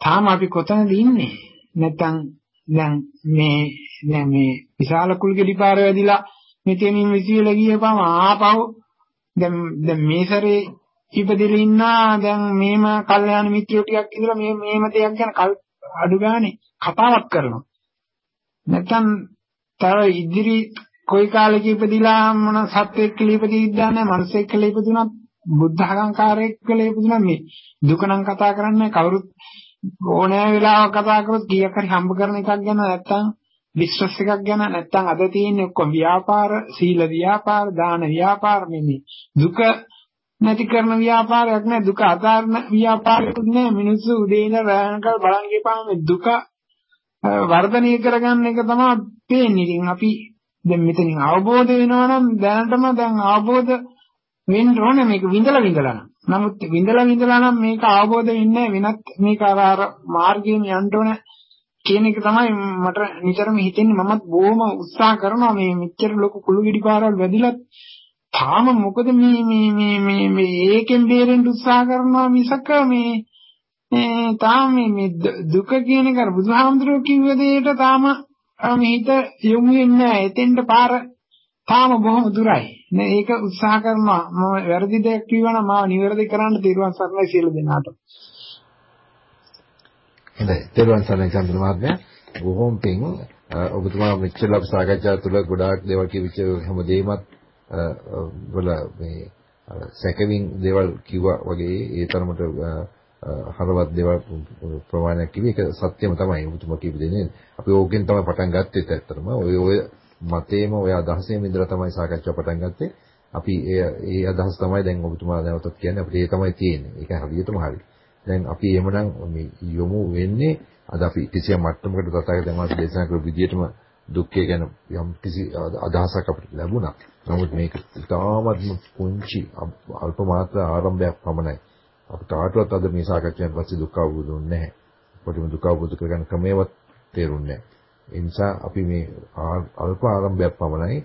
තාම අපි කොතනද ඉන්නේ? නැත්නම් දැන් මේ දැන් මේ විශාල කුල්ගෙඩි පාර වැදිලා මෙතනින් විසියලා ගියපම ආපහු දැන් දැන් මේ සැරේ ඉපදෙලා ඉන්නා. දැන් මේම කල්යාණ මිත්‍රයෝ ටිකක් ඉඳලා මේ මේම දෙයක් ගැන අඩු ගානේ කතාවක් කරනවා. නැත්නම් තව ඉදිරි කොයි කාලෙක ඉපදිලා මොන සත්වෙක් කියලා ඉපදිද්ද නැහැ මනුස්සයෙක් කියලා ඉපදුනත් බුද්ධ අහංකාරයෙක් කියලා ඉපදුනත් මේ දුක නම් කතා කරන්නේ කවුරුත් ඕනෑ වෙලාවක කතා කරොත් කීයක් හරි හම්බ කරන එකක් ගැන නැත්නම් බිස්නස් එකක් ගැන නැත්නම් අද තියෙන්නේ ඔක්කොම ව්‍යාපාර සීල ව්‍යාපාර දාන ව්‍යාපාර මේ දුක නැති කරන ව්‍යාපාරයක් නෑ දුක අතාරන ව්‍යාපාරයක් නෑ මිනිස්සු උදේ ඉඳලා රැයනකල් බලන් ගියපාම දුක වර්ධනය කරගන්න එක තමයි පේන්නේ. ඉතින් අපි දැන් මෙතනින් අවබෝධ වෙනවා නම් දැනටම දැන් අවබෝධ වෙන්න ඕනේ මේක විඳලා විඳලා නම්. නමුත් විඳලා විඳලා නම් මේක අවබෝධ වෙන්නේ වෙනත් මේක අර අර මාර්ගයෙන් යන්න ඕන කියන එක තමයි මට නිතරම හිතෙන්නේ මමත් බොහොම උත්සාහ කරනවා මේ මෙච්චර ලොකු කුළු ගෙඩි පාරවල් වැදිලත් තාම මොකද මේ මේ මේ මේ මේ ඒකෙන් බේරෙන්න උත්සාහ කරනවා මිසක මේ මේ තාම මේ දුක කියන එක බුදුහාමුදුරුවෝ කිව්ව දෙයට තාම මේ හිත යොමු වෙන්නේ නැහැ. එතෙන්ට පාර තාම බොහොම දුරයි. නේ ඒක උත්සාහ කරනවා. මම වැරදි දෙයක් කිව්වනම් මාව නිවැරදි කරන්න තිරුවන් සරණයි සියලු දෙනාට. හොඳයි. තිරුවන් සරණයි චන්ද්‍ර මහත්මයා. බොහොම පිං ඔබතුමා මෙච්චර ලබ සාකච්ඡා තුළ ගොඩාක් දේවල් කිවිච්ච හැමදේමත් වල මේ සැකවින් දේවල් කිව්වා වගේ ඒ තරමට හරවත් දේවල් ප්‍රමාණයක් කිව්වේ. ඒක සත්‍යම තමයි. ඔබතුමා කියපු දේ අපි ඕකෙන් තමයි පටන් ගත්තේ ඇත්තටම. ඔය ඔය මතේම ඔය අදහසේම ඉඳලා තමයි සාකච්ඡාව පටන් ගත්තේ. අපි ඒ ඒ අදහස තමයි දැන් ඔබතුමා නැවතත් කියන්නේ. අපිට ඒ තමයි තියෙන්නේ. ඒක හරියටම හරි. දැන් අපි එහෙමනම් මේ යොමු වෙන්නේ අද අපි කිසියම් මට්ටමකට තථාගතයන් වහන්සේ දේශනා කරපු විදිහටම දුක්ඛය ගැන යම් කිසි අදහසක් අපිට ලැබුණා. නමුත් මේක ඉතාමත්ම පුංචි අල්ප මාත්‍ර ආරම්භයක් පමණයි. අපිට කාටවත් අද මේ සාකච්ඡාවෙන් පස්සේ දුක් අවබෝධ වෙන්නේ නැහැ. කොටිම දුක අවබෝධ කරගන්න ක්‍රමයවත් තේරුන්නේ නැහැ. ඒ නිසා අපි මේ අල්ප ආරම්භයක් පමණයි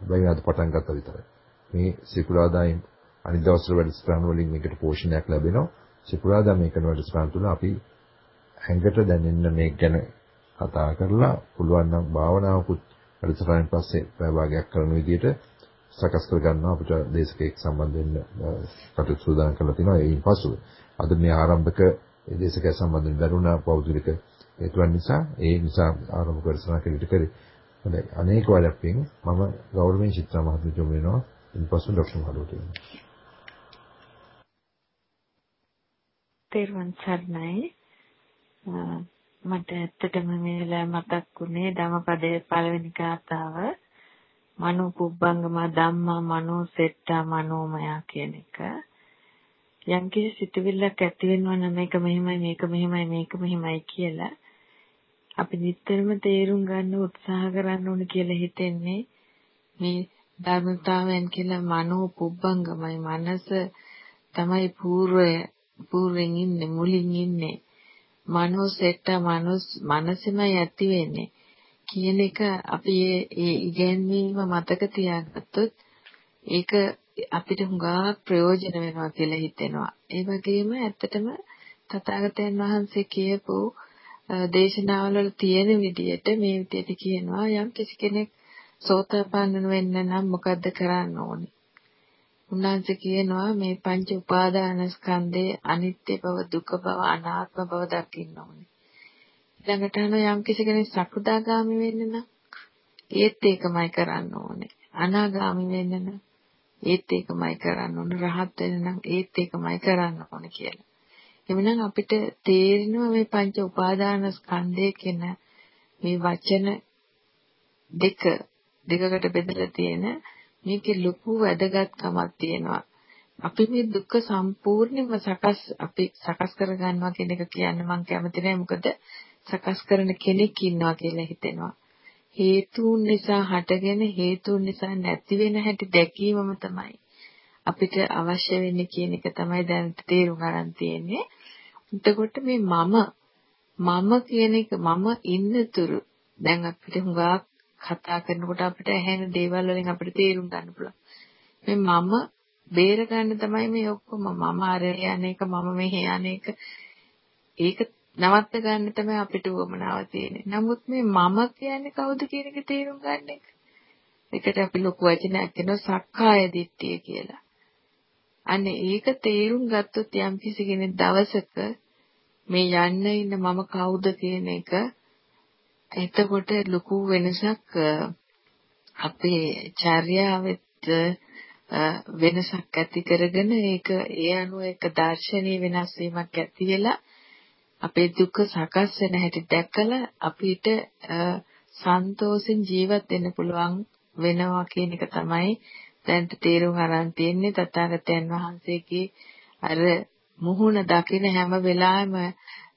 හැබැයි අද පටන් ගත්තා විතරයි. මේ සිකුරාදායින් අනිත් දවස්වල වැඩසටහන් වලින් මේකට පෝෂණයක් ලැබෙනවා. සිකුරාදා මේ කරන වැඩසටහන් තුළ අපි හැඟට දැනෙන්න මේක ගැන කතා කරලා පුළුවන් නම් භාවනාවකුත් වැඩසටහනෙන් පස්සේ පැය භාගයක් කරන විදිහට සකස් කර ගන්නවා අපිට දේශකයෙක් සම්බන්ධ වෙන්න කටයුතු සූදානම් කරලා තිනවා ඒයින් පසුව. අද මේ ආරම්භක දේශකයා සම්බන්ධ වෙන්න බැරුණා පෞද්ගලික හේතුන් නිසා ඒ නිසා ආරම්භ කරසනා කෙලිට කරේ. හොඳයි අනේක වඩප්පින් මම ගෞරවයෙන් චිත්‍රා මහත්මියතුම වෙනවා. ඉන්පසු ડોක්ටර් මහලුවට වෙනවා. තෙරුවන් සරණයි මට ඇත්තටම මේ වෙලාවේ මතක් වුණේ ධම්මපදයේ පළවෙනි ගාථාව මනෝ පුබ්බංගම ධම්මා මනෝ සෙට්ටා මනෝමයා කියන එක. යම්කිසි සිතුවිල්ලක් ඇති වෙනවා මේක මෙහෙමයි මේක මෙහෙමයි මේක මෙහෙමයි කියලා අපි නිතරම තේරුම් ගන්න උත්සාහ කරන්න ඕන කියලා හිතෙන්නේ මේ ධර්මතාවයන් කියලා මනෝ පුබ්බංගමයි. මනස තමයි పూర్වය పూర్වෙන් ඉන්නේ මුලින් ඉන්නේ. මනෝ සෙට්ටා මනස් මනසෙමයි ඇති වෙන්නේ. කියන එක අපි ඒ ඉගැන්වීම මතක තියාගත්තොත් ඒක අපිට හුඟා ප්‍රයෝජන වෙනවා කියලා හිතෙනවා. ඒ වගේම ඇත්තටම තථාගතයන් වහන්සේ කියපු දේශනාවල තියෙන විදිහට මේ විදිහට කියනවා යම් කිසි කෙනෙක් සෝතාපන්න වෙන්න නම් මොකද්ද කරන්න ඕනේ? උන්වහන්සේ කියනවා මේ පංච උපාදාන ස්කන්ධේ අනිත්‍ය බව දුක බව අනාත්ම බව දකින්න ඕනේ. ඊළඟට අහන යම් කිසි කෙනෙක් සකෘදාගාමි වෙන්න නම් ඒත් ඒකමයි කරන්න ඕනේ. අනාගාමි වෙන්න නම් ඒත් ඒකමයි කරන්න ඕනේ. රහත් වෙන්න නම් ඒත් ඒකමයි කරන්න ඕනේ කියලා. එමනම් අපිට තේරෙනවා මේ පංච උපාදාන ස්කන්ධය කියන මේ වචන දෙක දෙකකට බෙදලා තියෙන මේකේ ලොකු වැදගත්කමක් තියෙනවා. අපි මේ දුක සම්පූර්ණයෙන්ම සකස් අපි සකස් කර ගන්නවා කියන එක කියන්න මම කැමති නෑ මොකද සකස් කරන කෙනෙක් ඉන්නවා කියලා හිතෙනවා. හේතුන් නිසා හටගෙන හේතුන් නිසා නැති වෙන හැටි දැකීමම තමයි අපිට අවශ්‍ය වෙන්නේ කියන එක තමයි දැන් තේරුම් ගන්න තියෙන්නේ. එතකොට මේ මම මම කියන එක මම ඉන්නතුරු දැන් අපිට හුඟක් කතා කරනකොට අපිට ඇහෙන දේවල් වලින් අපිට තේරුම් ගන්න පුළුවන්. මේ මම බේර ගන්න තමයි මේ ඔක්කොම මම අර යන්නේක මම මෙහෙ යන්නේක ඒක නවත්ත ගන්න තමයි අපිට උවමනාව තියෙන්නේ. නමුත් මේ මම කියන්නේ කවුද කියන එක තේරුම් ගන්න එක. ඒකට අපි ලොකු වචනයක් කියනවා සක්කාය දිට්ඨිය කියලා. අනේ ඒක තේරුම් ගත්තොත් යම් කිසි කෙනෙක් දවසක මේ යන්න ඉන්න මම කවුද කියන එක එතකොට ලොකු වෙනසක් අපේ චර්යාවෙත් වෙනසක් ඇති කරගෙන ඒක ඒ අනුව එක දර්ශනීය වෙනස් වීමක් ඇති වෙලා අපේ දුක සකස් වෙන හැටි දැකලා අපිට සන්තෝෂෙන් ජීවත් වෙන්න පුළුවන් වෙනවා කියන එක තමයි දැන් තේරුම් අරන් තියෙන්නේ තථාගතයන් වහන්සේගේ අර මුහුණ දකින හැම වෙලාවෙම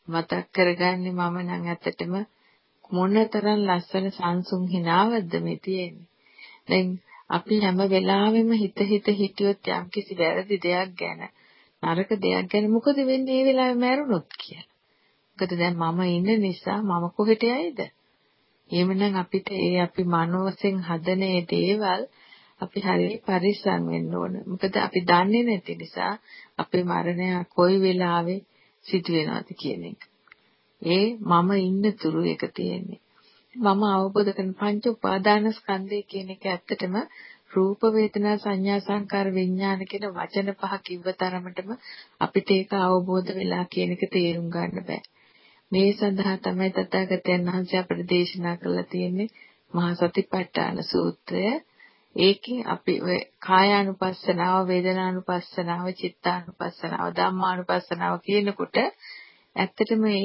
මතක් කරගන්නේ මම නම් ඇත්තටම මොනතරම් ලස්සන සංසුන් හිනාවක්ද මේ තියෙන්නේ. දැන් අපි හැම වෙලාවෙම හිත හිත හිටියොත් යම්කිසි වැරදි දෙයක් ගැන නරක දෙයක් ගැන මොකද වෙන්නේ මේ වෙලාවේ මැරුණොත් කියලා. මොකද දැන් මම ඉන්න නිසා මම කොහෙට යයිද? එහෙමනම් අපිට ඒ අපි මනෝසෙන් හදන ඒ දේවල් අපි හරිය පරිස්සම් වෙන්න ඕන. මොකද අපි දන්නේ නැති නිසා අපේ මරණය කොයි වෙලාවෙ සිදු වෙනවද කියන එක. ඒ මම ඉන්න තුරු එක තියෙන්නේ. මම අවබෝධ කරන පංච උපාදාන ස්කන්ධය කියන එක ඇත්තටම රූප වේදනා සංඥා සංකාර විඥාන කියන වචන පහ කිව්ව තරමටම අපිට ඒක අවබෝධ වෙලා කියන එක තේරුම් ගන්න බෑ. මේ සඳහා තමයි තථාගතයන් වහන්සේ අපට දේශනා කළා තියෙන්නේ මහා සතිපට්ඨාන සූත්‍රය. ඒකේ අපි ඔය කායානුපස්සනාව, වේදනානුපස්සනාව, චිත්තානුපස්සනාව, ධම්මානුපස්සනාව කියනකොට ඇත්තටම මේ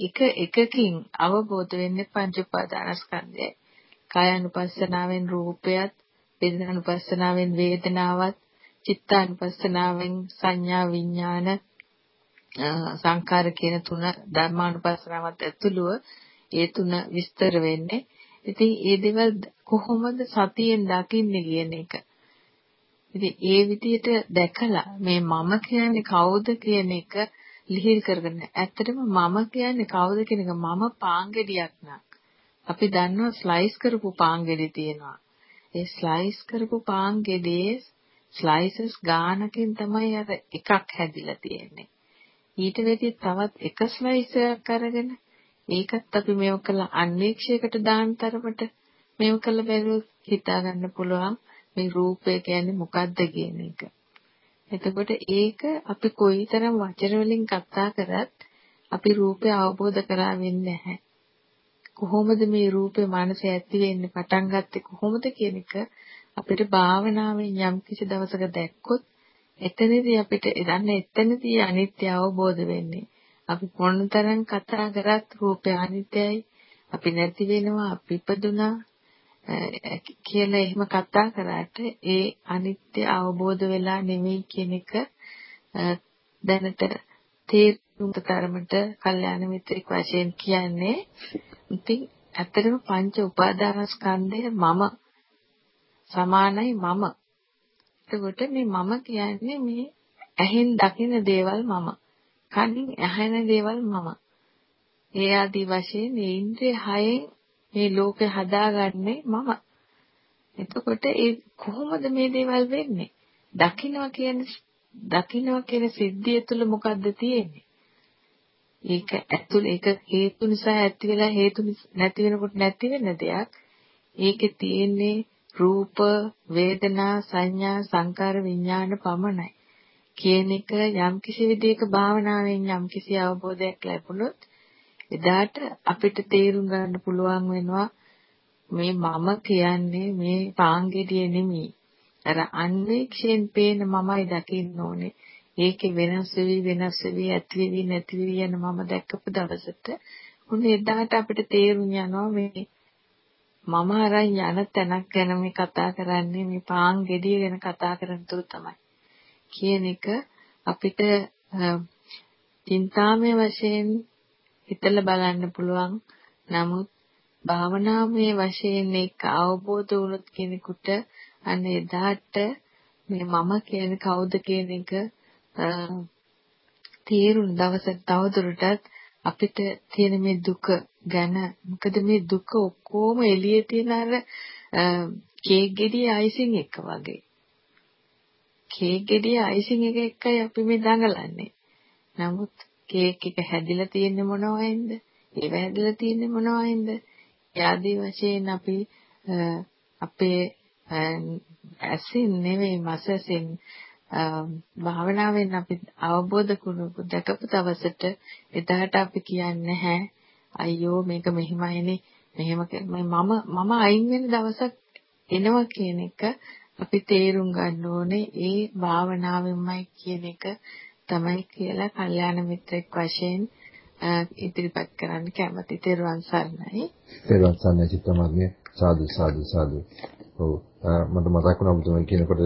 එක එකකින් අවබෝධ වෙන්නේ පංච උපාදානස්කන්ධයයි. කායानुපස්සනාවෙන් රූපයත්, වේදනානුපස්සනාවෙන් වේදනාවත්, චිත්තානුපස්සනාවෙන් සංඥා විඥාන, සංඛාර කියන තුන ධර්මානුපස්සනාවත් ඇතුළුව ඒ තුන විස්තර වෙන්නේ. ඉතින් ඒ දේවල් කොහොමද සතියෙන් දකින්නේ කියන එක. ඉතින් ඒ විදිහට දැකලා මේ මම කියන්නේ කවුද කියන එක ලිහිල් කරගෙන ඇත්තටම මම කියන්නේ කවුද කියන එක මම පාංගෙඩියක් නක්. අපි දන්නවා ස්ලයිස් කරපු පාංගෙඩි තියෙනවා. ඒ ස්ලයිස් කරපු පාංගෙඩියේ ස්ලයිසස් ගානකින් තමයි අර එකක් හැදිලා තියෙන්නේ. ඊට වෙදී තවත් එක ස්ලයිස් එකක් අරගෙන ඒකත් අපි මේව කළ අන්වීක්ෂයකට දාන තරමට මේව කළ බැලුවොත් හිතා ගන්න පුළුවන් මේ රූපය කියන්නේ මොකක්ද කියන එක. එතකොට ඒක අපි කොයිතරම් වචන වලින් කතා කරත් අපි රූපය අවබෝධ කරා වෙන්නේ නැහැ. කොහොමද මේ රූපේ මනසේ ඇති වෙන්නේ පටන් ගත්තේ කොහොමද කියන එක අපිට භාවනාවෙන් යම් කිසි දවසක දැක්කොත් එතනදී අපිට එදන්න එතනදී අනිත්‍ය අවබෝධ වෙන්නේ. අපි මොනතරම් කතා කරත් රූපය අනිත්‍යයි. අපි නැති වෙනවා, අපි ඉපදුනා කියලා එහෙම කතා කරාට ඒ අනිත්‍ය අවබෝධ වෙලා නෙමෙයි කියන එක දැනට තේරුම් තරමට කල්යාණ මිත්‍රෙක් වශයෙන් කියන්නේ ඉතින් ඇත්තටම පංච උපාදානස්කන්ධය මම සමානයි මම. එතකොට මේ මම කියන්නේ මේ ඇහෙන් දකින දේවල් මම. කනින් ඇහෙන දේවල් මම. ඒ ආදි වශයෙන් මේ ඉන්ද්‍රිය හයෙන් මේ ලෝකය හදාගන්නේ මම. එතකොට ඒ කොහොමද මේ දේවල් වෙන්නේ? දකින්නවා කියන්නේ දකින්නවා කියන සිද්ධිය තුළ මොකද්ද තියෙන්නේ? ඒක ඇතුළ ඒක හේතු නිසා ඇති වෙලා හේතු නැති වෙනකොට නැති වෙන දෙයක්. ඒකේ තියෙන්නේ රූප, වේදනා, සංඥා, සංකාර, විඥාන පමණයි. කියන එක යම්කිසි විදිහක භාවනාවෙන් යම්කිසි අවබෝධයක් ලැබුණොත් එදාට අපිට තේරුම් ගන්න පුළුවන් වෙනවා මේ මම කියන්නේ මේ පාංගෙඩිය නෙමෙයි. අර අන්වේක්ෂයෙන් පේන මමයි දකින්න ඕනේ. ඒකේ වෙනස් වෙවි වෙනස් වෙවි ඇති වෙවි නැති වෙවි යන මම දැක්කපු දවසට උන් එදාට අපිට තේරුම් යනවා මේ මම අරන් යන තැනක් ගැන මේ කතා කරන්නේ මේ පාන් ගෙඩිය ගැන කතා කරන තුරු තමයි. කියන එක අපිට චින්තාමය වශයෙන් හිතලා බලන්න පුළුවන්. නමුත් භාවනාමය වශයෙන් ඒක අවබෝධ වුණොත් කෙනෙකුට අන්න එදාට මේ මම කියන්නේ කවුද කියන එක තේරුණ දවසට තවදුරටත් අපිට තියෙන මේ දුක ගැන මොකද මේ දුක ඔක්කොම එළියේ තියෙන අර කේක් ගෙඩිය අයිසිං එක වගේ. කේක් ගෙඩිය අයිසිං එක එක්කයි අපි මේ දඟලන්නේ. නමුත් කේක් එක හැදිලා තියෙන්නේ මොනවයින්ද? ඒව හැදිලා තියෙන්නේ මොනවයින්ද? යාදී වශයෙන් අපි අපේ ඇසින් නෙවෙයි මසසින් භාවනාවෙන් අපි අවබෝධ කරගු දැකපු දවසට එදාට අපි කියන්නේ නැහැ අයියෝ මේක මෙහිමයිනේ මෙහෙම මම මම අයින් වෙන දවසක් එනවා කියන එක අපි තේරුම් ගන්න ඕනේ ඒ භාවනාවෙන්මයි කියන එක තමයි කියලා කල්යාණ මිත්‍රෙක් වශයෙන් ඉදිරිපත් කරන්න කැමති තෙරුවන් සරණයි. තෙරුවන් සරණයි චිත්තමාර්ගයේ සාදු සාදු සාදු. ඔව් මට මතක් වුණා ඔබතුමා කියනකොට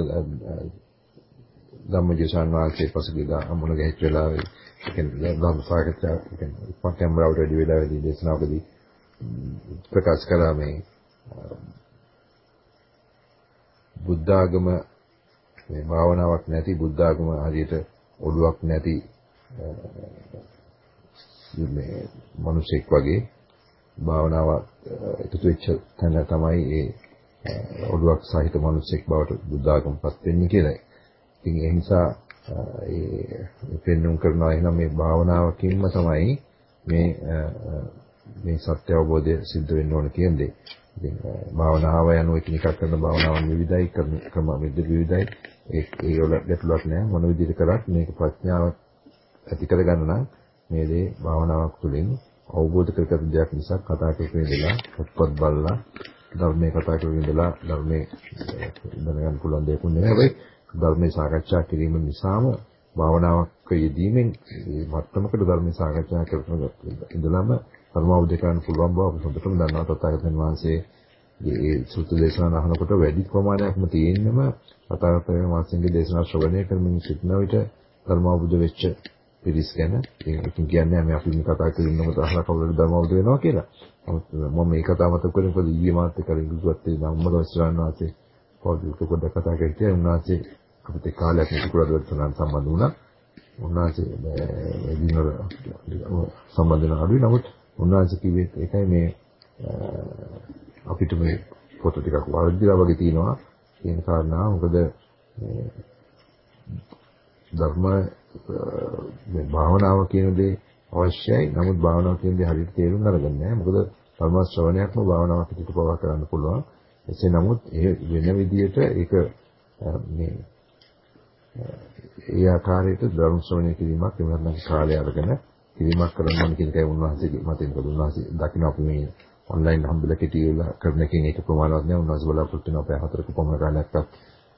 ධම්මජීසන් වහන්සේ පසුගියදා අමුණ ගැහිච්ච වෙලාවේ කියන්නේ ධම්ම සාකච්ඡා කියන්නේ පට්ටම්බරවට වැඩි වෙලාවෙදී දේශනාවකදී ප්‍රකාශ කළා මේ බුද්ධ ආගම මේ භාවනාවක් නැති බුද්ධ ආගම හරියට ඔළුවක් නැති මේ මිනිසෙක් වගේ භාවනාව එකතු වෙච්ච තැන තමයි ඒ ඔළුවක් සහිත මිනිසෙක් බවට බුද්ධ ආගමපත් වෙන්නේ කියලායි. ඉතින් ඒ නිසා ඒ පෙන්눔 කරනවා එහෙනම් මේ භාවනාවකින්ම තමයි මේ මේ සත්‍ය අවබෝධය සිද්ධ වෙන්න ඕන කියන්නේ. ඉතින් භාවනාව යන එකිනෙකක් කරන භාවනාවන් විවිධයි කරන ක්‍රම විවිධයි. ඒ ඒ වල ගැටලුවක් නෑ මොන විදිහට කරත් මේක ප්‍රඥාව ඇති කරගන්න නම් මේ දේ භාවනාවක් තුළින් අවබෝධ කරගත් දෙයක් නිසා කතා කරගෙන ඉඳලා පොත්පත් බලලා ධර්මයේ කතා කරගෙන ඉඳලා ධර්මයේ දැනගන්න පුළුවන් දෙයක් නෙවෙයි. හැබැයි ධර්මයේ සාකච්ඡා කිරීම නිසාම භාවනාවක් යෙදීමෙන් මේ මත්තමකට ධර්මයේ සාකච්ඡා කරන ඉඳලම ධර්මාවබෝධ කරගන්න පුළුවන් බව අපි හොඳටම දන්නවා තථාගතයන් වහන්සේ මේ සූත්‍ර දේශනා අහනකොට වැඩි ප්‍රමාණයක්ම තියෙන්නම තථාගතයන් වහන්සේගේ දේශනා ශ්‍රවණය කරමින් සිටින විට ධර්මාවබෝධ වෙච්ච පිරිස් ගැන. ඉතින් කියන්නේ මේ අපි මේ කතා කරනකොට අහලා කවුරුද ධර්ම අවබෝධ වෙනවා කියලා. නමුත් මම මේ කතාව මතක කරගෙන පොඩි ඊයේ මාත් එක්ක ඉංග්‍රීසිවත් ඒ නම්මල වස්රාන් වාසේ පොඩි පොඩ්ඩක් කතා කරලා උන්වහන්සේ අපිට කාලයක් නිකුරාදවලට සම්බන්ධ වුණා. උන්වහන්සේ මේ දිනවල සම්බන්ධ වෙන අඩුයි. නමුත් උන්වහන්සේ කිව්වේ ඒකයි මේ අපිට මේ පොත ටිකක් වර්ධිලා වගේ තියෙනවා කියන කාරණා. මොකද මේ ධර්ම මේ භාවනාව කියන දේ අවශ්‍යයි. නමුත් භාවනාව කියන දේ හරියට තේරුම් අරගන්නේ නැහැ. මොකද ධර්ම ශ්‍රවණයක්ම භාවනාවක් පිටට පවා කරන්න පුළුවන්. එසේ නමුත් ඒ වෙන විදියට ඒක මේ ඒ ආකාරයට ධර්ම ශ්‍රවණය කිරීමක් එහෙම නැත්නම් කාලය අරගෙන කිරීමක් කරන්න ඕන කියන එකයි උන්වහන්සේගේ මතින් මොකද උන්වහන්සේ දකින්න අපි මේ ඔන්ලයින් හම්බෙලා කෙටි වෙලා කරන එකෙන් ඒක ප්‍රමාණවත් නෑ උන්වහන්සේ බලාපොරොත්තු වෙන අපේ හතරක පමණ කාලයක්වත්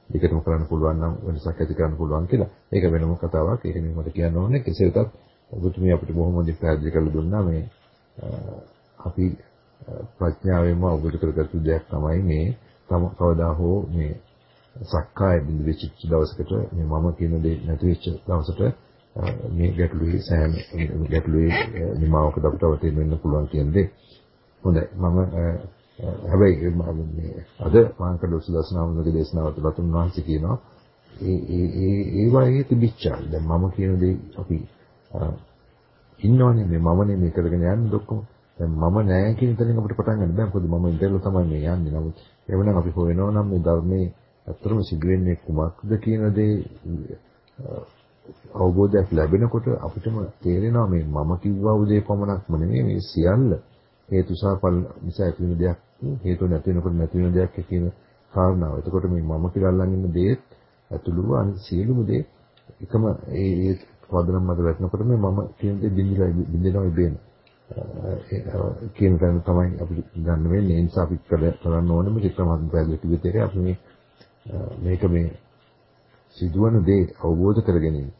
දිගටම කරන්න පුළුවන් නම් වෙනසක් ඇති කරන්න පුළුවන් කියලා. ඒක වෙනම කතාවක්. ඒක නෙමෙයි මට කියන්න ඕනේ. කෙසේ වෙතත් ඔබතුමිය අපිට බොහොම හොඳින් පැහැදිලි කරලා දුන්නා මේ අපි ප්‍රඥාවෙන්ම අවබෝධ කරගත්තු දෙයක් තමයි මේ තම කවදා හෝ මේ සක්කාය බිඳ වෙච්ච දවසකට මේ මම කියන දේ නැති වෙච්ච දවසට මේ ගැටලුවේ සෑම ගැටලුවේ නිමාවකට අපිට අවතීන වෙන්න පුළුවන් කියන්නේ. හොඳයි මම හැබැයි මේ අද මාංකඩ උසදස්නාමගේ දේශනාව තුළත් උන්වහන්සේ කියනවා ඒ ඒ ඒ ඒ වගේ තිබිච්චා. දැන් මම කියන දේ අපි ඉන්නවනේ මේ මමනේ මේ කරගෙන යන්නේ ඔක්කොම. දැන් මම නෑ කියන තැනින් අපිට පටන් ගන්න බෑ. මොකද මම ඉඳලා තමයි මේ යන්නේ. නමුත් එවනම් අපි හොයනවා නම් මේ ධර්මයේ අත්‍තරම සිදුවෙන්නේ කුමක්ද කියන දේ අවබෝධයක් ලැබෙනකොට අපිටම තේරෙනවා මේ මම කිව්වා උදේ පමණක්ම නෙමෙයි මේ සියල්ල හේතු සහ ඵල නිසා ඇති වෙන දෙයක් හේතු නැති වෙනකොට නැති වෙන දෙයක් කියන කාරණාව. එතකොට මේ මම කියලා අල්ලන් ඉන්න දේත් ඇතුළුව අනිත් සියලුම දේ එකම ඒ ඒ වදනම් මත වැටෙනකොට මේ මම කියන දේ බින්දිලා බින්දිනවා ඉබේන. කියන තැන තමයි අපි ගන්න වෙන්නේ. ඒ නිසා අපි කරන්න ඕනේ මේ චිත්‍රමහත් පැහැදිලි කිව්වෙත් එකයි අපි මේ මේක මේ සිදුවන දේ අවබෝධ කර ගැනීම.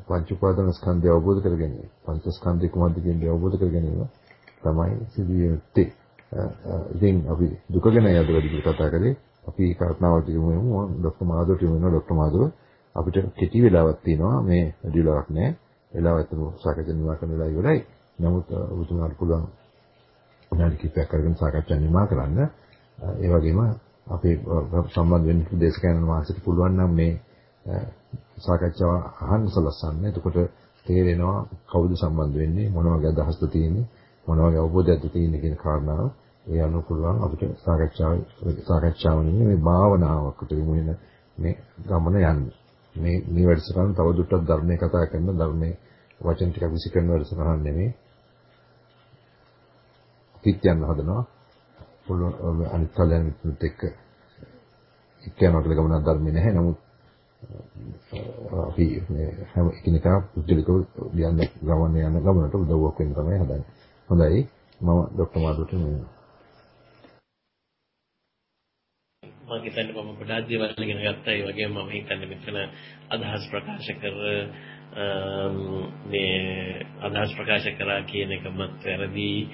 පංච උපාදාන ස්කන්ධය අවබෝධ කර ගැනීම. පංච ස්කන්ධය කුමක්ද කියන දේ අවබෝධ කර ගැනීම. තමයි සිදුවෙන්නේ. ඉතින් අපි දුක ගැන යද්දී වැඩි කතා කරේ. අපි කල්පනාවට යමු ડોક્ટર මාධව කියනවා ડોક્ટર මාධව අපිට කෙටි වෙලාවක් තියෙනවා මේ වැඩි වෙලාවක් නෑ. වෙලාව ඇත්තම සාකච්ඡා නිමා කරන වෙලාව ඉවරයි. නමුත් ඔබතුමාට පුළුවන් විනාඩි කිහිපයක් අරගෙන සාකච්ඡා නිමා කරන්න. ඒ වගේම අපේ සම්බන්ධ වෙන්න දේශකයන් වහන්සේට පුළුවන් නම් මේ සාකච්ඡාව අහන්න සලස්සන්න. එතකොට තේරෙනවා කවුද සම්බන්ධ වෙන්නේ මොන වගේ අදහස්ද තියෙන්නේ මොන වගේ අවබෝධයක්ද තියෙන්නේ කියන කාරණාව ඒ අනුව පුළුවන් අපිට සාකච්ඡාව සාකච්ඡාව නෙමෙයි මේ භාවනාවකට යොමු වෙන මේ ගමන යන්නේ. මේ මේ වැඩසටහන තවදුරටත් ධර්මයේ කතා කරන ධර්මයේ වචන ටිකක් විසි කරන වැඩසටහන නෙමෙයි. පිටියන් හදනවා. පුළුවන් අනිත් කල්යන මිත්‍රත් එක්ක එක්කයන්ට කියලා ගමනක් ධර්මේ නැහැ. නමුත් අපි හැම එකිනෙකා පුදුලිකව යන ගමන යන ගමනට උදව්වක් වෙන්න තමයි හදන්නේ. හොඳයි මම ડોક્ટર මාදුට මේ මම හිතන්නේ මම ගොඩාක් දේවල් ඉගෙන ගත්තා ඒ වගේම මම හිතන්නේ මෙතන අදහස් ප්‍රකාශ කර මේ අදහස් ප්‍රකාශ කරා කියන එකමත් වැරදි.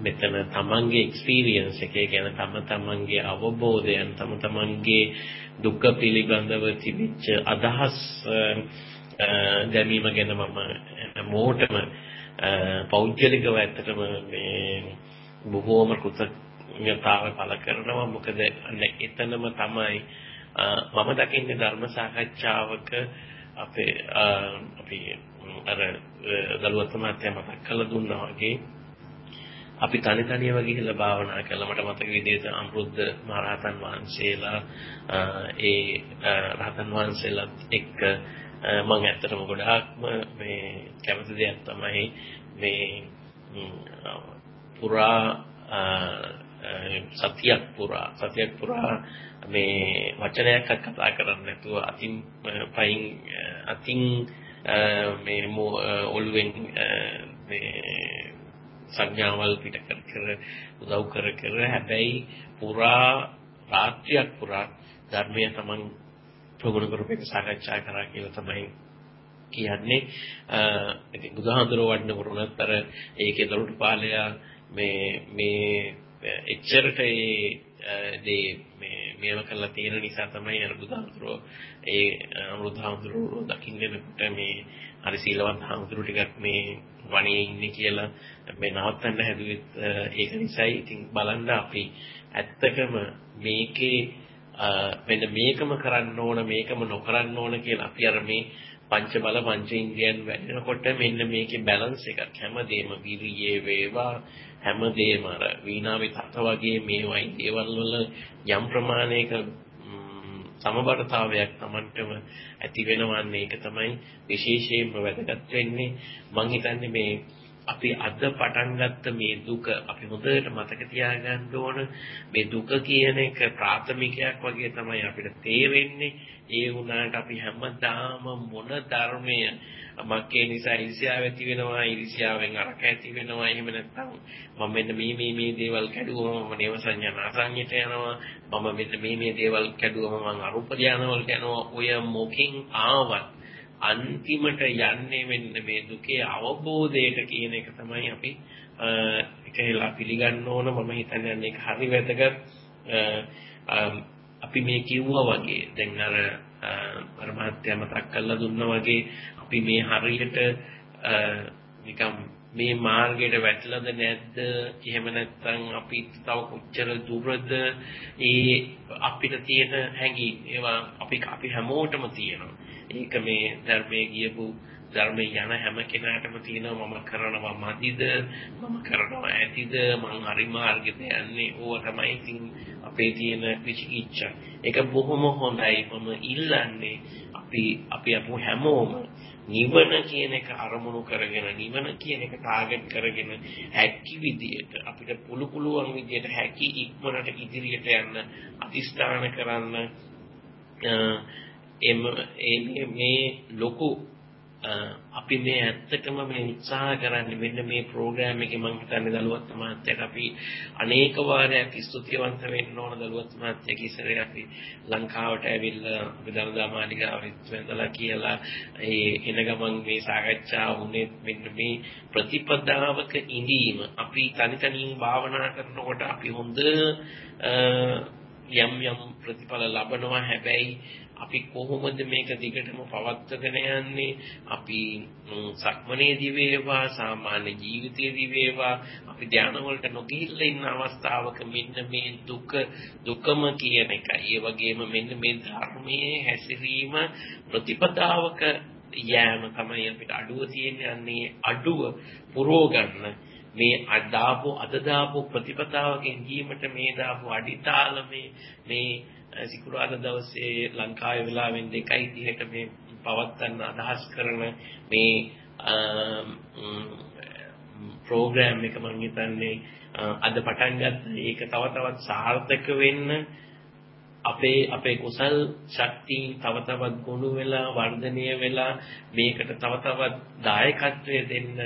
මෙතන තමන්ගේ එක්ස්පීරියන්ස් එකේ කියන තම තමන්ගේ අවබෝධයන් තම තමන්ගේ දුක පිළිබඳව තිබිච්ච අදහස් දැමීම ගැන මම හැමෝටම පෞද්ගලිකව ඇත්තටම මේ බොහෝම කෘතඥතාවය පළ කරනවා. මොකද එතනම තමයි මම දකින්නේ ධර්ම සාකච්ඡාවක අපේ අපි අර දලුවත් මහත්තයා මතක් කරලා දුන්නා වගේ අපි තනි තනියම ගිහිල්ලා භාවනා කළා මට මතක විදිහට අමෘද්ද මහරහතන් වහන්සේලා ඒ රහතන් වහන්සේලාත් එක්ක මම ඇත්තටම ගොඩාක්ම මේ කැමති දෙයක් තමයි මේ පුරා සතියක් පුරා සතියක් පුරා මේ වචනයක් කතා කරන්නේ නැතුව අතින් පයින් අතින් මේ ඔළුවෙන් මේ සංඥාවල් පිට කර කර උදව් කර කර හැබැයි පුරා රාත්‍රියක් පුරා ධර්මය තමන් ප්‍රගුණ කරපේක සාකච්ඡා කරා කියලා තමයි කියන්නේ. ඉතින් බුදුහාඳුරෝ වඩන වරුණත් අර ඒකේ දරුට පාලයා මේ මේ එච්චරට ඒ මේ මේව කරලා තියෙන නිසා තමයි අර බුදුහාමුදුරුවෝ ඒ අමෘතහාමුදුරුවෝ දකින්නකොට මේ හරි සීලවත් හාමුදුරු ටිකක් මේ වණේ ඉන්නේ කියලා මේ නවත්තන්න හැදුවෙත් ඒක නිසායි. ඉතින් බලන්න අපි ඇත්තකම මේකේ මෙන්න මේකම කරන්න ඕන මේකම නොකරන්න ඕන කියලා අපි අර මේ පංච බල පංච ඉන්ද්‍රියන් වැඩෙනකොට මෙන්න මේකේ බැලන්ස් එකක් හැමදේම විරියේ වේවා හැමදේම අර වීණාවේ තත වගේ මේවයි දේවල් වල යම් ප්‍රමාණයක සමබරතාවයක් Tamanටම ඇති වෙනවන්නේ. ඒක තමයි විශේෂයෙන්ම වැදගත් වෙන්නේ. මම හිතන්නේ මේ අපි අද පටන් ගත්ත මේ දුක අපි හොඳට මතක තියාගන්න ඕන. මේ දුක කියන එක ප්‍රාථමිකයක් වගේ තමයි අපිට තේරෙන්නේ. ඒ වුණාට අපි හැමදාම මොන ධර්මය මක්කේ නිසා ඊර්ෂ්‍යාව ඇති වෙනවා ඊර්ෂ්‍යාවෙන් අරක ඇති වෙනවා. එහෙම නැත්නම් මම මෙන්න මේ මේ මේ දේවල් කැඩුවම මම නේව සංඥා නාසඤ්ඤයට යනවා. මම මෙන්න මේ මේ දේවල් කැඩුවම මම අරූප ධානය වලට යනවා. ඔය මොකින් ආවත් අන්තිමට යන්නේ මෙන්න මේ දුකේ අවබෝධයට කියන එක තමයි අපි ඒකලා පිළිගන්න ඕන. මම හිතන්නේ මේක හරි වැදගත්. අපි මේ කිව්වා වගේ දැන් අර පරමාර්ථය මතක් කරලා දුන්නා වගේ අපි මේ හරියට නිකම් මේ මාර්ගයට වැටලද නැද්ද? එහෙම නැත්නම් අපි තව කොච්චර දුරද ඒ අපිට තියෙන හැඟීම්? ඒවා අපි අපි හැමෝටම තියෙනවා. ඒක මේ ධර්මයේ ගියපු ධර්මයේ යන හැම කෙනාටම තියෙනවා මම කරනවා මදිද මම කරනවා ඇතිද මං හරි මාර්ගෙට යන්නේ ඕවා තමයි ඉතින් අපේ තියෙන විචිකිච්ඡා ඒක බොහොම හොඳයි. මම ඉල්ලන්නේ අපි අපි අපු හැමෝම නිවන කියන එක අරමුණු කරගෙන නිවන කියන එක ටාගට් කරගෙන හැකි විදියට අපිට පුළු පුළුවන් විදියට හැකි ඉක්මනට ඉදිරියට යන්න අතිස්ථාන කරන්න එම මේ ලොකු අපි මේ ඇත්තටම මේ උත්සාහ කරන්නේ මෙන්න මේ ප්‍රෝග්‍රෑම් එකේ මම හිතන්නේ දලුවත් මහත්තයාට අපි අනේක වාරයක් ස්තුතිවන්ත වෙන්න ඕන දලුවත් මහත්තයා කිසරේ අපි ලංකාවට ඇවිල්ලා අපි දලදා මාලිගාවෙත් වැඳලා කියලා ඒ එන ගමන් මේ සාකච්ඡා වුණේ මෙන්න මේ ප්‍රතිපදාවක ඉඳීම. අපි තනි තනියෙන් භාවනා කරනකොට අපි හොඳ යම් යම් ප්‍රතිඵල ලබනවා. හැබැයි අපි කොහොමද මේක දිගටම පවත්වාගෙන යන්නේ? අපි සක්මනේදී වේවා සාමාන්‍ය ජීවිතයේදී වේවා. අපි ධානය වලට නොගිහිල්ලා ඉන්න අවස්ථාවක මෙන්න මේ දුක දුකම කියන එකයි. ඒ වගේම මෙන්න මේ ධර්මයේ හැසිරීම ප්‍රතිපදාවක යෑම තමයි අපිට අඩුව තියෙන්නේ. අඩුව පුරව ගන්න මේ අදාපු අද දාපු ප්‍රතිපදාවකින් ජීවිත මේ දාපු අඩිතාලමේ මේ සිකුරාදා දවසේ ලංකාවේ වෙලාවෙන් 2:30ට මේ පවත්වන්න අදහස් කරන මේ ප්‍රෝග්‍රෑම් එක මම හිතන්නේ අද පටන් ගත්ත. ඒක තව තවත් සාර්ථක වෙන්න අපේ අපේ කුසල් ශක්තියින් තව තවත් ගොනු වෙලා වර්ධනය වෙලා මේකට තව තවත් දායකත්වය දෙන්න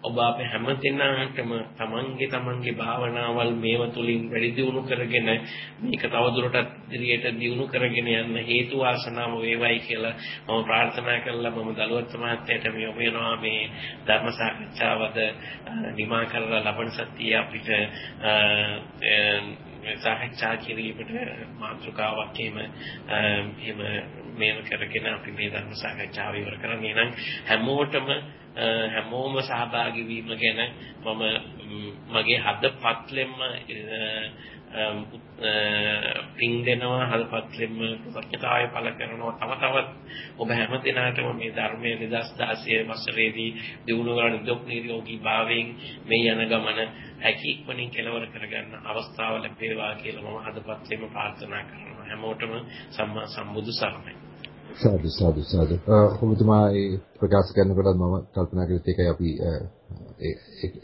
ඔබ අපේ හැම දෙනාටම තමන්ගේ තමන්ගේ භාවනාවල් මේව තුලින් වැඩි දියුණු කරගෙන මේක තවදුරටත් ඉදිරියට දියුණු කරගෙන යන්න හේතු වාසනාව වේවයි කියලා මම ප්‍රාර්ථනා කළා මම දලුවත් මහත්තයාට මේ ඔබේනවා මේ ධර්ම සාකච්ඡාවද නිමා කරලා ලබන සතිය අපිට සාකච්ඡා කිරීමට මාතෘකාවක් එහෙම එහෙම මේව කරගෙන අපි මේ ධර්ම සාකච්ඡාව ඉවර කරන්නේ. නම් හැමෝටම හැමෝම සහභාගී වීම ගැන මම මගේ හදපත්ලෙම පින් දෙනවා හදපත්ලෙම කෘතඥතාවය පළ කරනවා. තව තවත් ඔබ හැම දිනකටම මේ ධර්මයේ 2016 වසරේදී දිනු කරන දුක් නිරෝගී භාවයෙන් මේ යන ගමන හැකි ඉක්මනින් කෙලවර කරගන්න අවස්ථාව ලැබේවා කියලා මම හදපත්ලෙම ප්‍රාර්ථනා කරනවා. හැමෝටම සම්මා සම්බුදු සරණයි. සාදු සාදු සාදු. ඔබතුමා ඒ ප්‍රකාශ කරනකොට මම කල්පනා කළේ ඒකයි අපි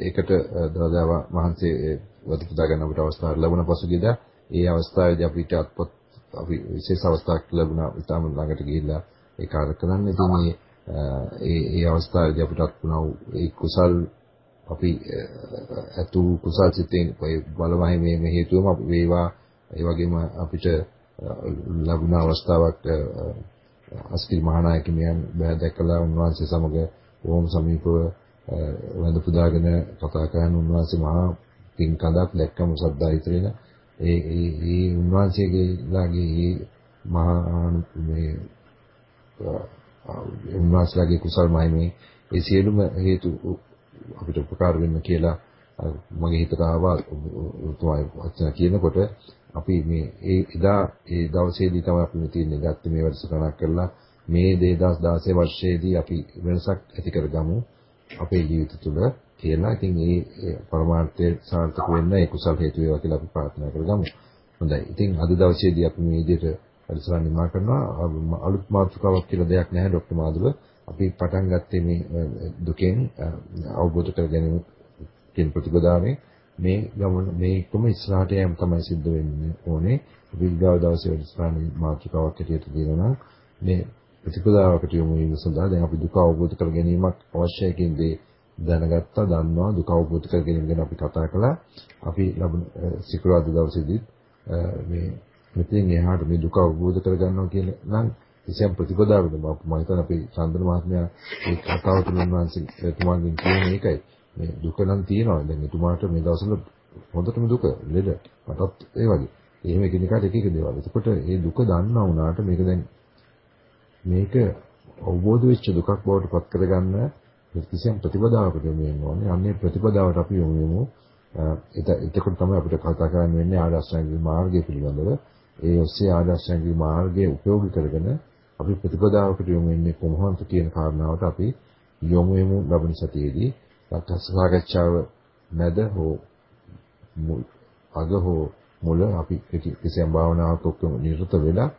ඒකට දවදාව මහන්සිය වද පුදා ගන්නවට අවස්ථාවක් ලැබුණ පසුගියදා ඒ අවස්ථාවේදී අපිට අත්පොත් අපි විශේෂ අවස්ථාවක් ලැබුණා ඉතාම ළඟට ගිහිල්ලා ඒ කාර්ය කරන්න. ඉතින් මේ ඒ ඒ අවස්ථාවේදී අපිට වුණා ඒ කුසල් අපි අතු කුසල් සිතෙන් බලවයි මේ මේ හේතුවම අපි වේවා ඒ වගේම අපිට ලැබුණ අවස්ථාවක් අස්කිරි මහානායකමියන් බෑ දැකලා උන්වහන්සේ සමග බොහොම සමීපව වැඳ පුදාගෙන කතා කරන උන්වහන්සේ මහා පින් කඳක් දැක්කම සද්දා ඉතරේන ඒ ඒ ඒ උන්වහන්සේගේලාගේ ඒ මහා මේ උන්වහන්සේලාගේ කුසල්මයි මේ ඒ සියලුම හේතු අපිට උපකාර වෙන්න කියලා මගේ හිතට ආවා. උතුමයි වචන කියනකොට අපි මේ ඒ එදා ඒ දවසේදී තමයි අපි මේ තියෙන්නේ. ගත්තේ මේ වැඩසටහනක් කරලා මේ 2016 වර්ෂයේදී අපි වෙනසක් ඇති කරගමු අපේ ජීවිත තුළ. තියෙනවා. ඉතින් ඒ පරමාර්ථය සාර්ථක වෙන්න ඒ කුසල් හේතු වේවා කියලා අපි ප්‍රාර්ථනා කරගමු. හොඳයි. ඉතින් අද දවසේදී අපි මේ විදිහට පරිසරය නිමා කරනවා. අලුත් මාතෘකාවක් කියලා දෙයක් නැහැ ડોක්ටර් මාදුල. අපි පටන් ගත්තේ මේ දුකෙන් අවබෝධ කර ගැනීම කියන ප්‍රතිපදාවෙන් මේ ගමන මේ කොම ඉස්සරහට යෑම තමයි සිද්ධ වෙන්නේ ඕනේ. විග්ගාව දවසේ වැඩසටහන මාතෘකාවක් හැටියට දෙනවා මේ ප්‍රතිපදාවකට යොමු වීම සඳහා දැන් අපි දුක අවබෝධ කර ගැනීමක් අවශ්‍යයි කියන දේ දැනගත්තා දන්නවා දුක අවබෝධ කර ගැනීම ගැන අපි කතා කළා. අපි ලබන සිකුරාදා දවසේදී මේ මෙතෙන් එහාට මේ දුක අවබෝධ කර ගන්නවා කියන නම් කිසියම් ප්‍රතිපදාවකට මම හිතන්නේ අපි චන්දන මහත්මයා මේ කතාව තුළ උන්වහන්සේ එතුමාගෙන් කියන එකයි. මේ දුක නම් තියෙනවා. දැන් එතුමාට මේ දවස්වල හොඳටම දුක ලෙඩ මටත් ඒ වගේ. එහෙම එකිනෙකාට එක එක දේවල්. එතකොට මේ දුක දන්නා වුණාට මේක දැන් මේක අවබෝධ වෙච්ච දුකක් බවට පත් කරගන්න කිසියම් ප්‍රතිපදාවකට යොමු වෙන්න ඕනේ. අන්නේ ප්‍රතිපදාවට අපි යොමු වෙමු. එතකොට තමයි අපිට කතා කරන්න වෙන්නේ ආදර්ශාංගික මාර්ගය පිළිබඳව. ඒ ඔස්සේ ආදර්ශාංගික මාර්ගය උපයෝගී කරගෙන අපි ප්‍රතිපදාවකට යොමු වෙන්නේ කොහොමද කියන කාරණාවට අපි යොමු වෙමු ලබන සතියේදී. සාකච්ඡාව මැද හෝ අග හෝ මුල අපි කිසියම් භාවනාවක් ඔක්කොම නිරත වෙලා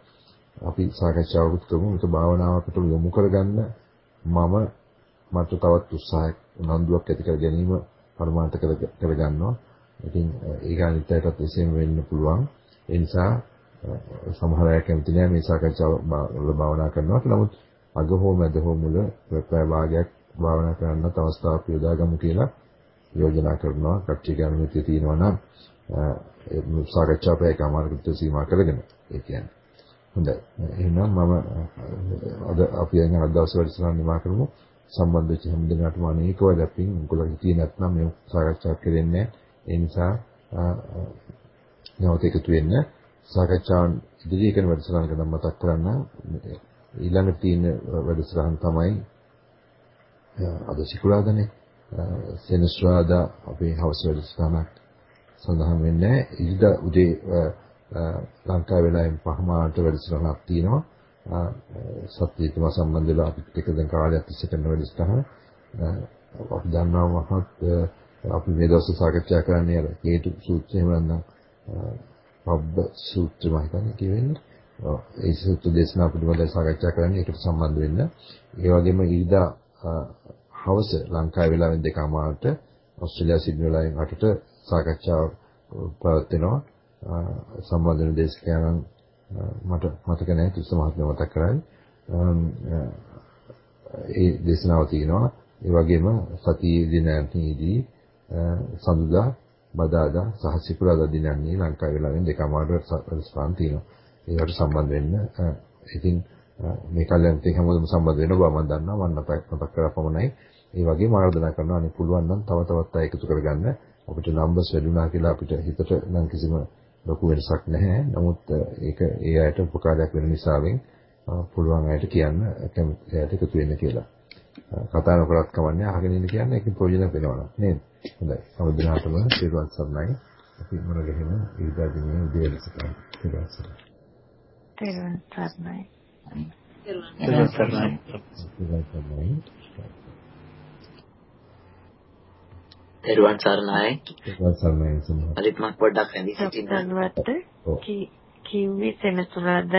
අපි සාකච්ඡාවකුත් කරමු. මේක භාවනාවකට යොමු කරගන්න මම මට තවත් උත්සාහයක් උනන්දුවක් ඇති කර ගැනීම පරමාර්ථ කර ගන්නවා. ඉතින් ඒක අනිත් අයටත් එසේම වෙන්න පුළුවන්. ඒ නිසා සමහර අය කැමති නෑ මේ සාකච්ඡාව වල භාවනා කරනවට. නමුත් අග හෝ මැද හෝ මුල ප්‍රප්‍රය භාගයක් භාවනා කරන්නත් අවස්ථාවක් යොදාගමු කියලා යෝජනා කරනවා. කට්ටිය ගමනිතේ තියෙනවා නම් සාකච්ඡා ප්‍රයකමාරකට සීමා කරගෙන ඒ කියන්නේ. හොඳයි. එහෙනම් මම අද අපි යන අද දවස් වැඩසටහන නිමා කරමු. සම්බන්ධ වෙච්ච හැම දිනකටම අනේක වලපින් උගල හිටියේ නැත්නම් මේ සාකච්ඡා කරන්නේ ඒ නිසා නැවත එකතු වෙන්න. සාකච්ඡාවන් ඉදිරියේ කරන වැඩසටහනක නම් මතක් කරන්න. ඊළඟ තියෙන වැඩසටහන තමයි අද සිකුරාදානේ. සෙනසුරාදා අපේ හවස වැඩසටහනක් සඳහන් වෙන්නේ ඉරිදා උදේ ලංකාවේ වෙලාවෙන් පහමාරට වැඩසටහනක් තියෙනවා. සත්‍යීතම සම්බන්ධ වෙලා අපිත් එක්ක දැන් කාලයක් තිස්සේ කරන වැඩසටහන. අපි දන්නවා මහත් අපි මේ දවස්වල සාකච්ඡා කරන්නේ අර හේතු සූත්‍රය එහෙම නැත්නම් පබ්බ සූත්‍රය මම හිතන්නේ කියවෙන්නේ. ඒ සූත්‍ර දේශනා පිළිබඳව සාකච්ඡා කරන්නේ ඒකට සම්බන්ධ වෙන්න. ඒ වගේම ඊදා හවස ලංකාවේ වෙලාවෙන් දෙකමාරට ඕස්ට්‍රේලියාව සිඩ්නි වෙලාවෙන් 8ට සාකච්ඡාව පවත්වනවා. සම්බන්ධ වෙන දේශකයන්න් මට මතක නැහැ තිස්ස මහත්මයා මතක් කරායි. ඒ දේශනාව තියෙනවා. ඒ වගේම සතියේ දිනයන්හිදී සඳුදා බදාදා සහ සිකුරාදා දිනයන්හි ලංකාවේ වෙලාවෙන් දෙකමාරට සම්ප්‍රදාන තියෙනවා. ඒකට සම්බන්ධ වෙන්න ඉතින් මේ කල්යන්ත් හැමෝටම සම්බන්ධ වෙන බව මම දන්නවා. මම මතක් කරලා පමණයි. ඒ වගේම ආරාධනා කරනවා අනේ පුළුවන් නම් තව තවත් අය එකතු කරගන්න. අපිට නම්බර්ස් වැඩිුණා කියලා අපිට හිතට නම් කිසිම ලොකු වෙනසක් නැහැ. නමුත් ඒක ඒ අයට උපකාරයක් වෙන නිසාවෙන් පුළුවන් අයට කියන්න කැමති අයට එකතු වෙන්න කියලා. කතා නොකරත් කවන්නේ අහගෙන ඉන්න කියන්නේ ඒකෙන් ප්‍රයෝජන වෙනවා නේද? හොඳයි. සමුදිනාටම සිරුවන් සර්ණයි. අපි මොන ගෙහෙන ඊදා දිනේ උදේ ලෙසට සිරුවන් සර්ණයි. සිරුවන් සර්ණයි. සිරුවන් සර්ණයි. සිරුවන් සර්ණයි. තෙරුවන් සරණයි. තෙරුවන් සරණයි. අලිත් මම පොඩ්ඩක් ඇඳි සිටින්න. කිව්වේ සෙනසුරාද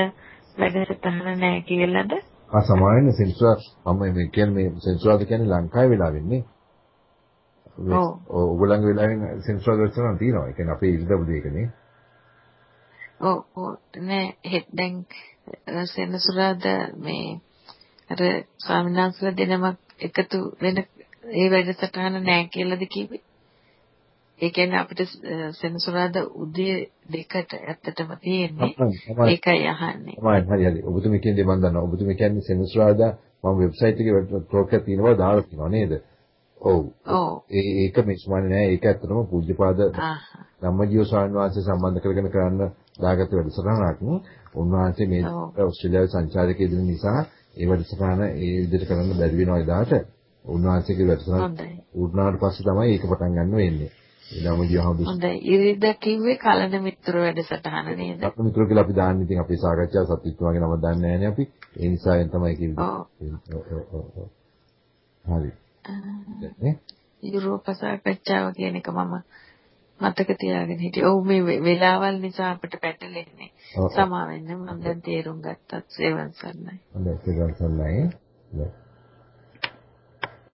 වැඩසටහන නැහැ කියලාද? ආ සමාවෙන්න සෙන්සුරා මම මේ කියන්නේ මේ සෙන්සුරාද කියන්නේ ලංකාවේ වෙලා වෙන්නේ. ඔව්. ඔයගොල්ලන්ගේ වෙලාවෙන් සෙන්සුරාද වැඩසටහන තියෙනවා. ඒ කියන්නේ අපේ ඉරිදා දෙකනේ. ඔව් ඔව් නේ හෙත් දැන් සෙනසුරාද මේ අර ස්වාමීන් වහන්සේලා දෙනමක් එකතු වෙන ඒ වැඩසටහන නෑ කියලාද කිව්වේ? ඒ කියන්නේ අපිට සෙනසුරාදා උදේ දෙකට ඇත්තටම තියෙන්නේ. ඒකයි අහන්නේ. තමයි හරි හරි. ඔබතුමී කියන දේ මම දන්නවා. ඔබතුමී කියන්නේ සෙනසුරාදා මම වෙබ්සයිට් එකේ ටෝක් එකක් තියෙනවා දාලා තියෙනවා නේද? ඔව්. ඒ ඒක මිස්මානේ නෑ. ඒක ඇත්තටම පූජ්‍යපාද. ධම්මජීව ස්වාමීන් වහන්සේ සම්බන්ධ කරගෙන කරන්න දාගත්ත වැඩසටහනක්. උන්වහන්සේ මේ ඔව්. ඕස්ට්‍රේලියාවේ සංචාරකයෙක් දෙන නිසා ඒ වැඩසටහන ඒ විදිහට කරන්න බැරි වෙනවා එදාට. උන්වහන්සේගේ වැඩසටහන. උඩනාට පස්සේ තමයි ඒක පටන් ගන්න වෙන්නේ. ධම්මජීව හමුදු හොඳයි. ඉරිදා කිව්වේ කලන මිත්‍ර වැඩසටහන නේද? අපේ මිත්‍රෝ කියලා අපි දාන්නේ ඉතින් අපේ සාකච්ඡාව සත්‍යත්වගේ නම දන්නේ නැහැනේ අපි. ඒ නිසා එන් තමයි කිව්වේ. ඔව්. ඔව් ඔව් ඔව් ඔව්. හරි. යුරෝප සාකච්ඡාව කියන එක මම මතක තියාගෙන හිටියේ. ඔව් මේ වෙලාවල් නිසා අපිට පැටලෙන්නේ. සමා වෙන්න මම දැන් තේරුම් ගත්තත් සේවන් සර්ණයි. හොඳයි ගන්න සල්ලයි.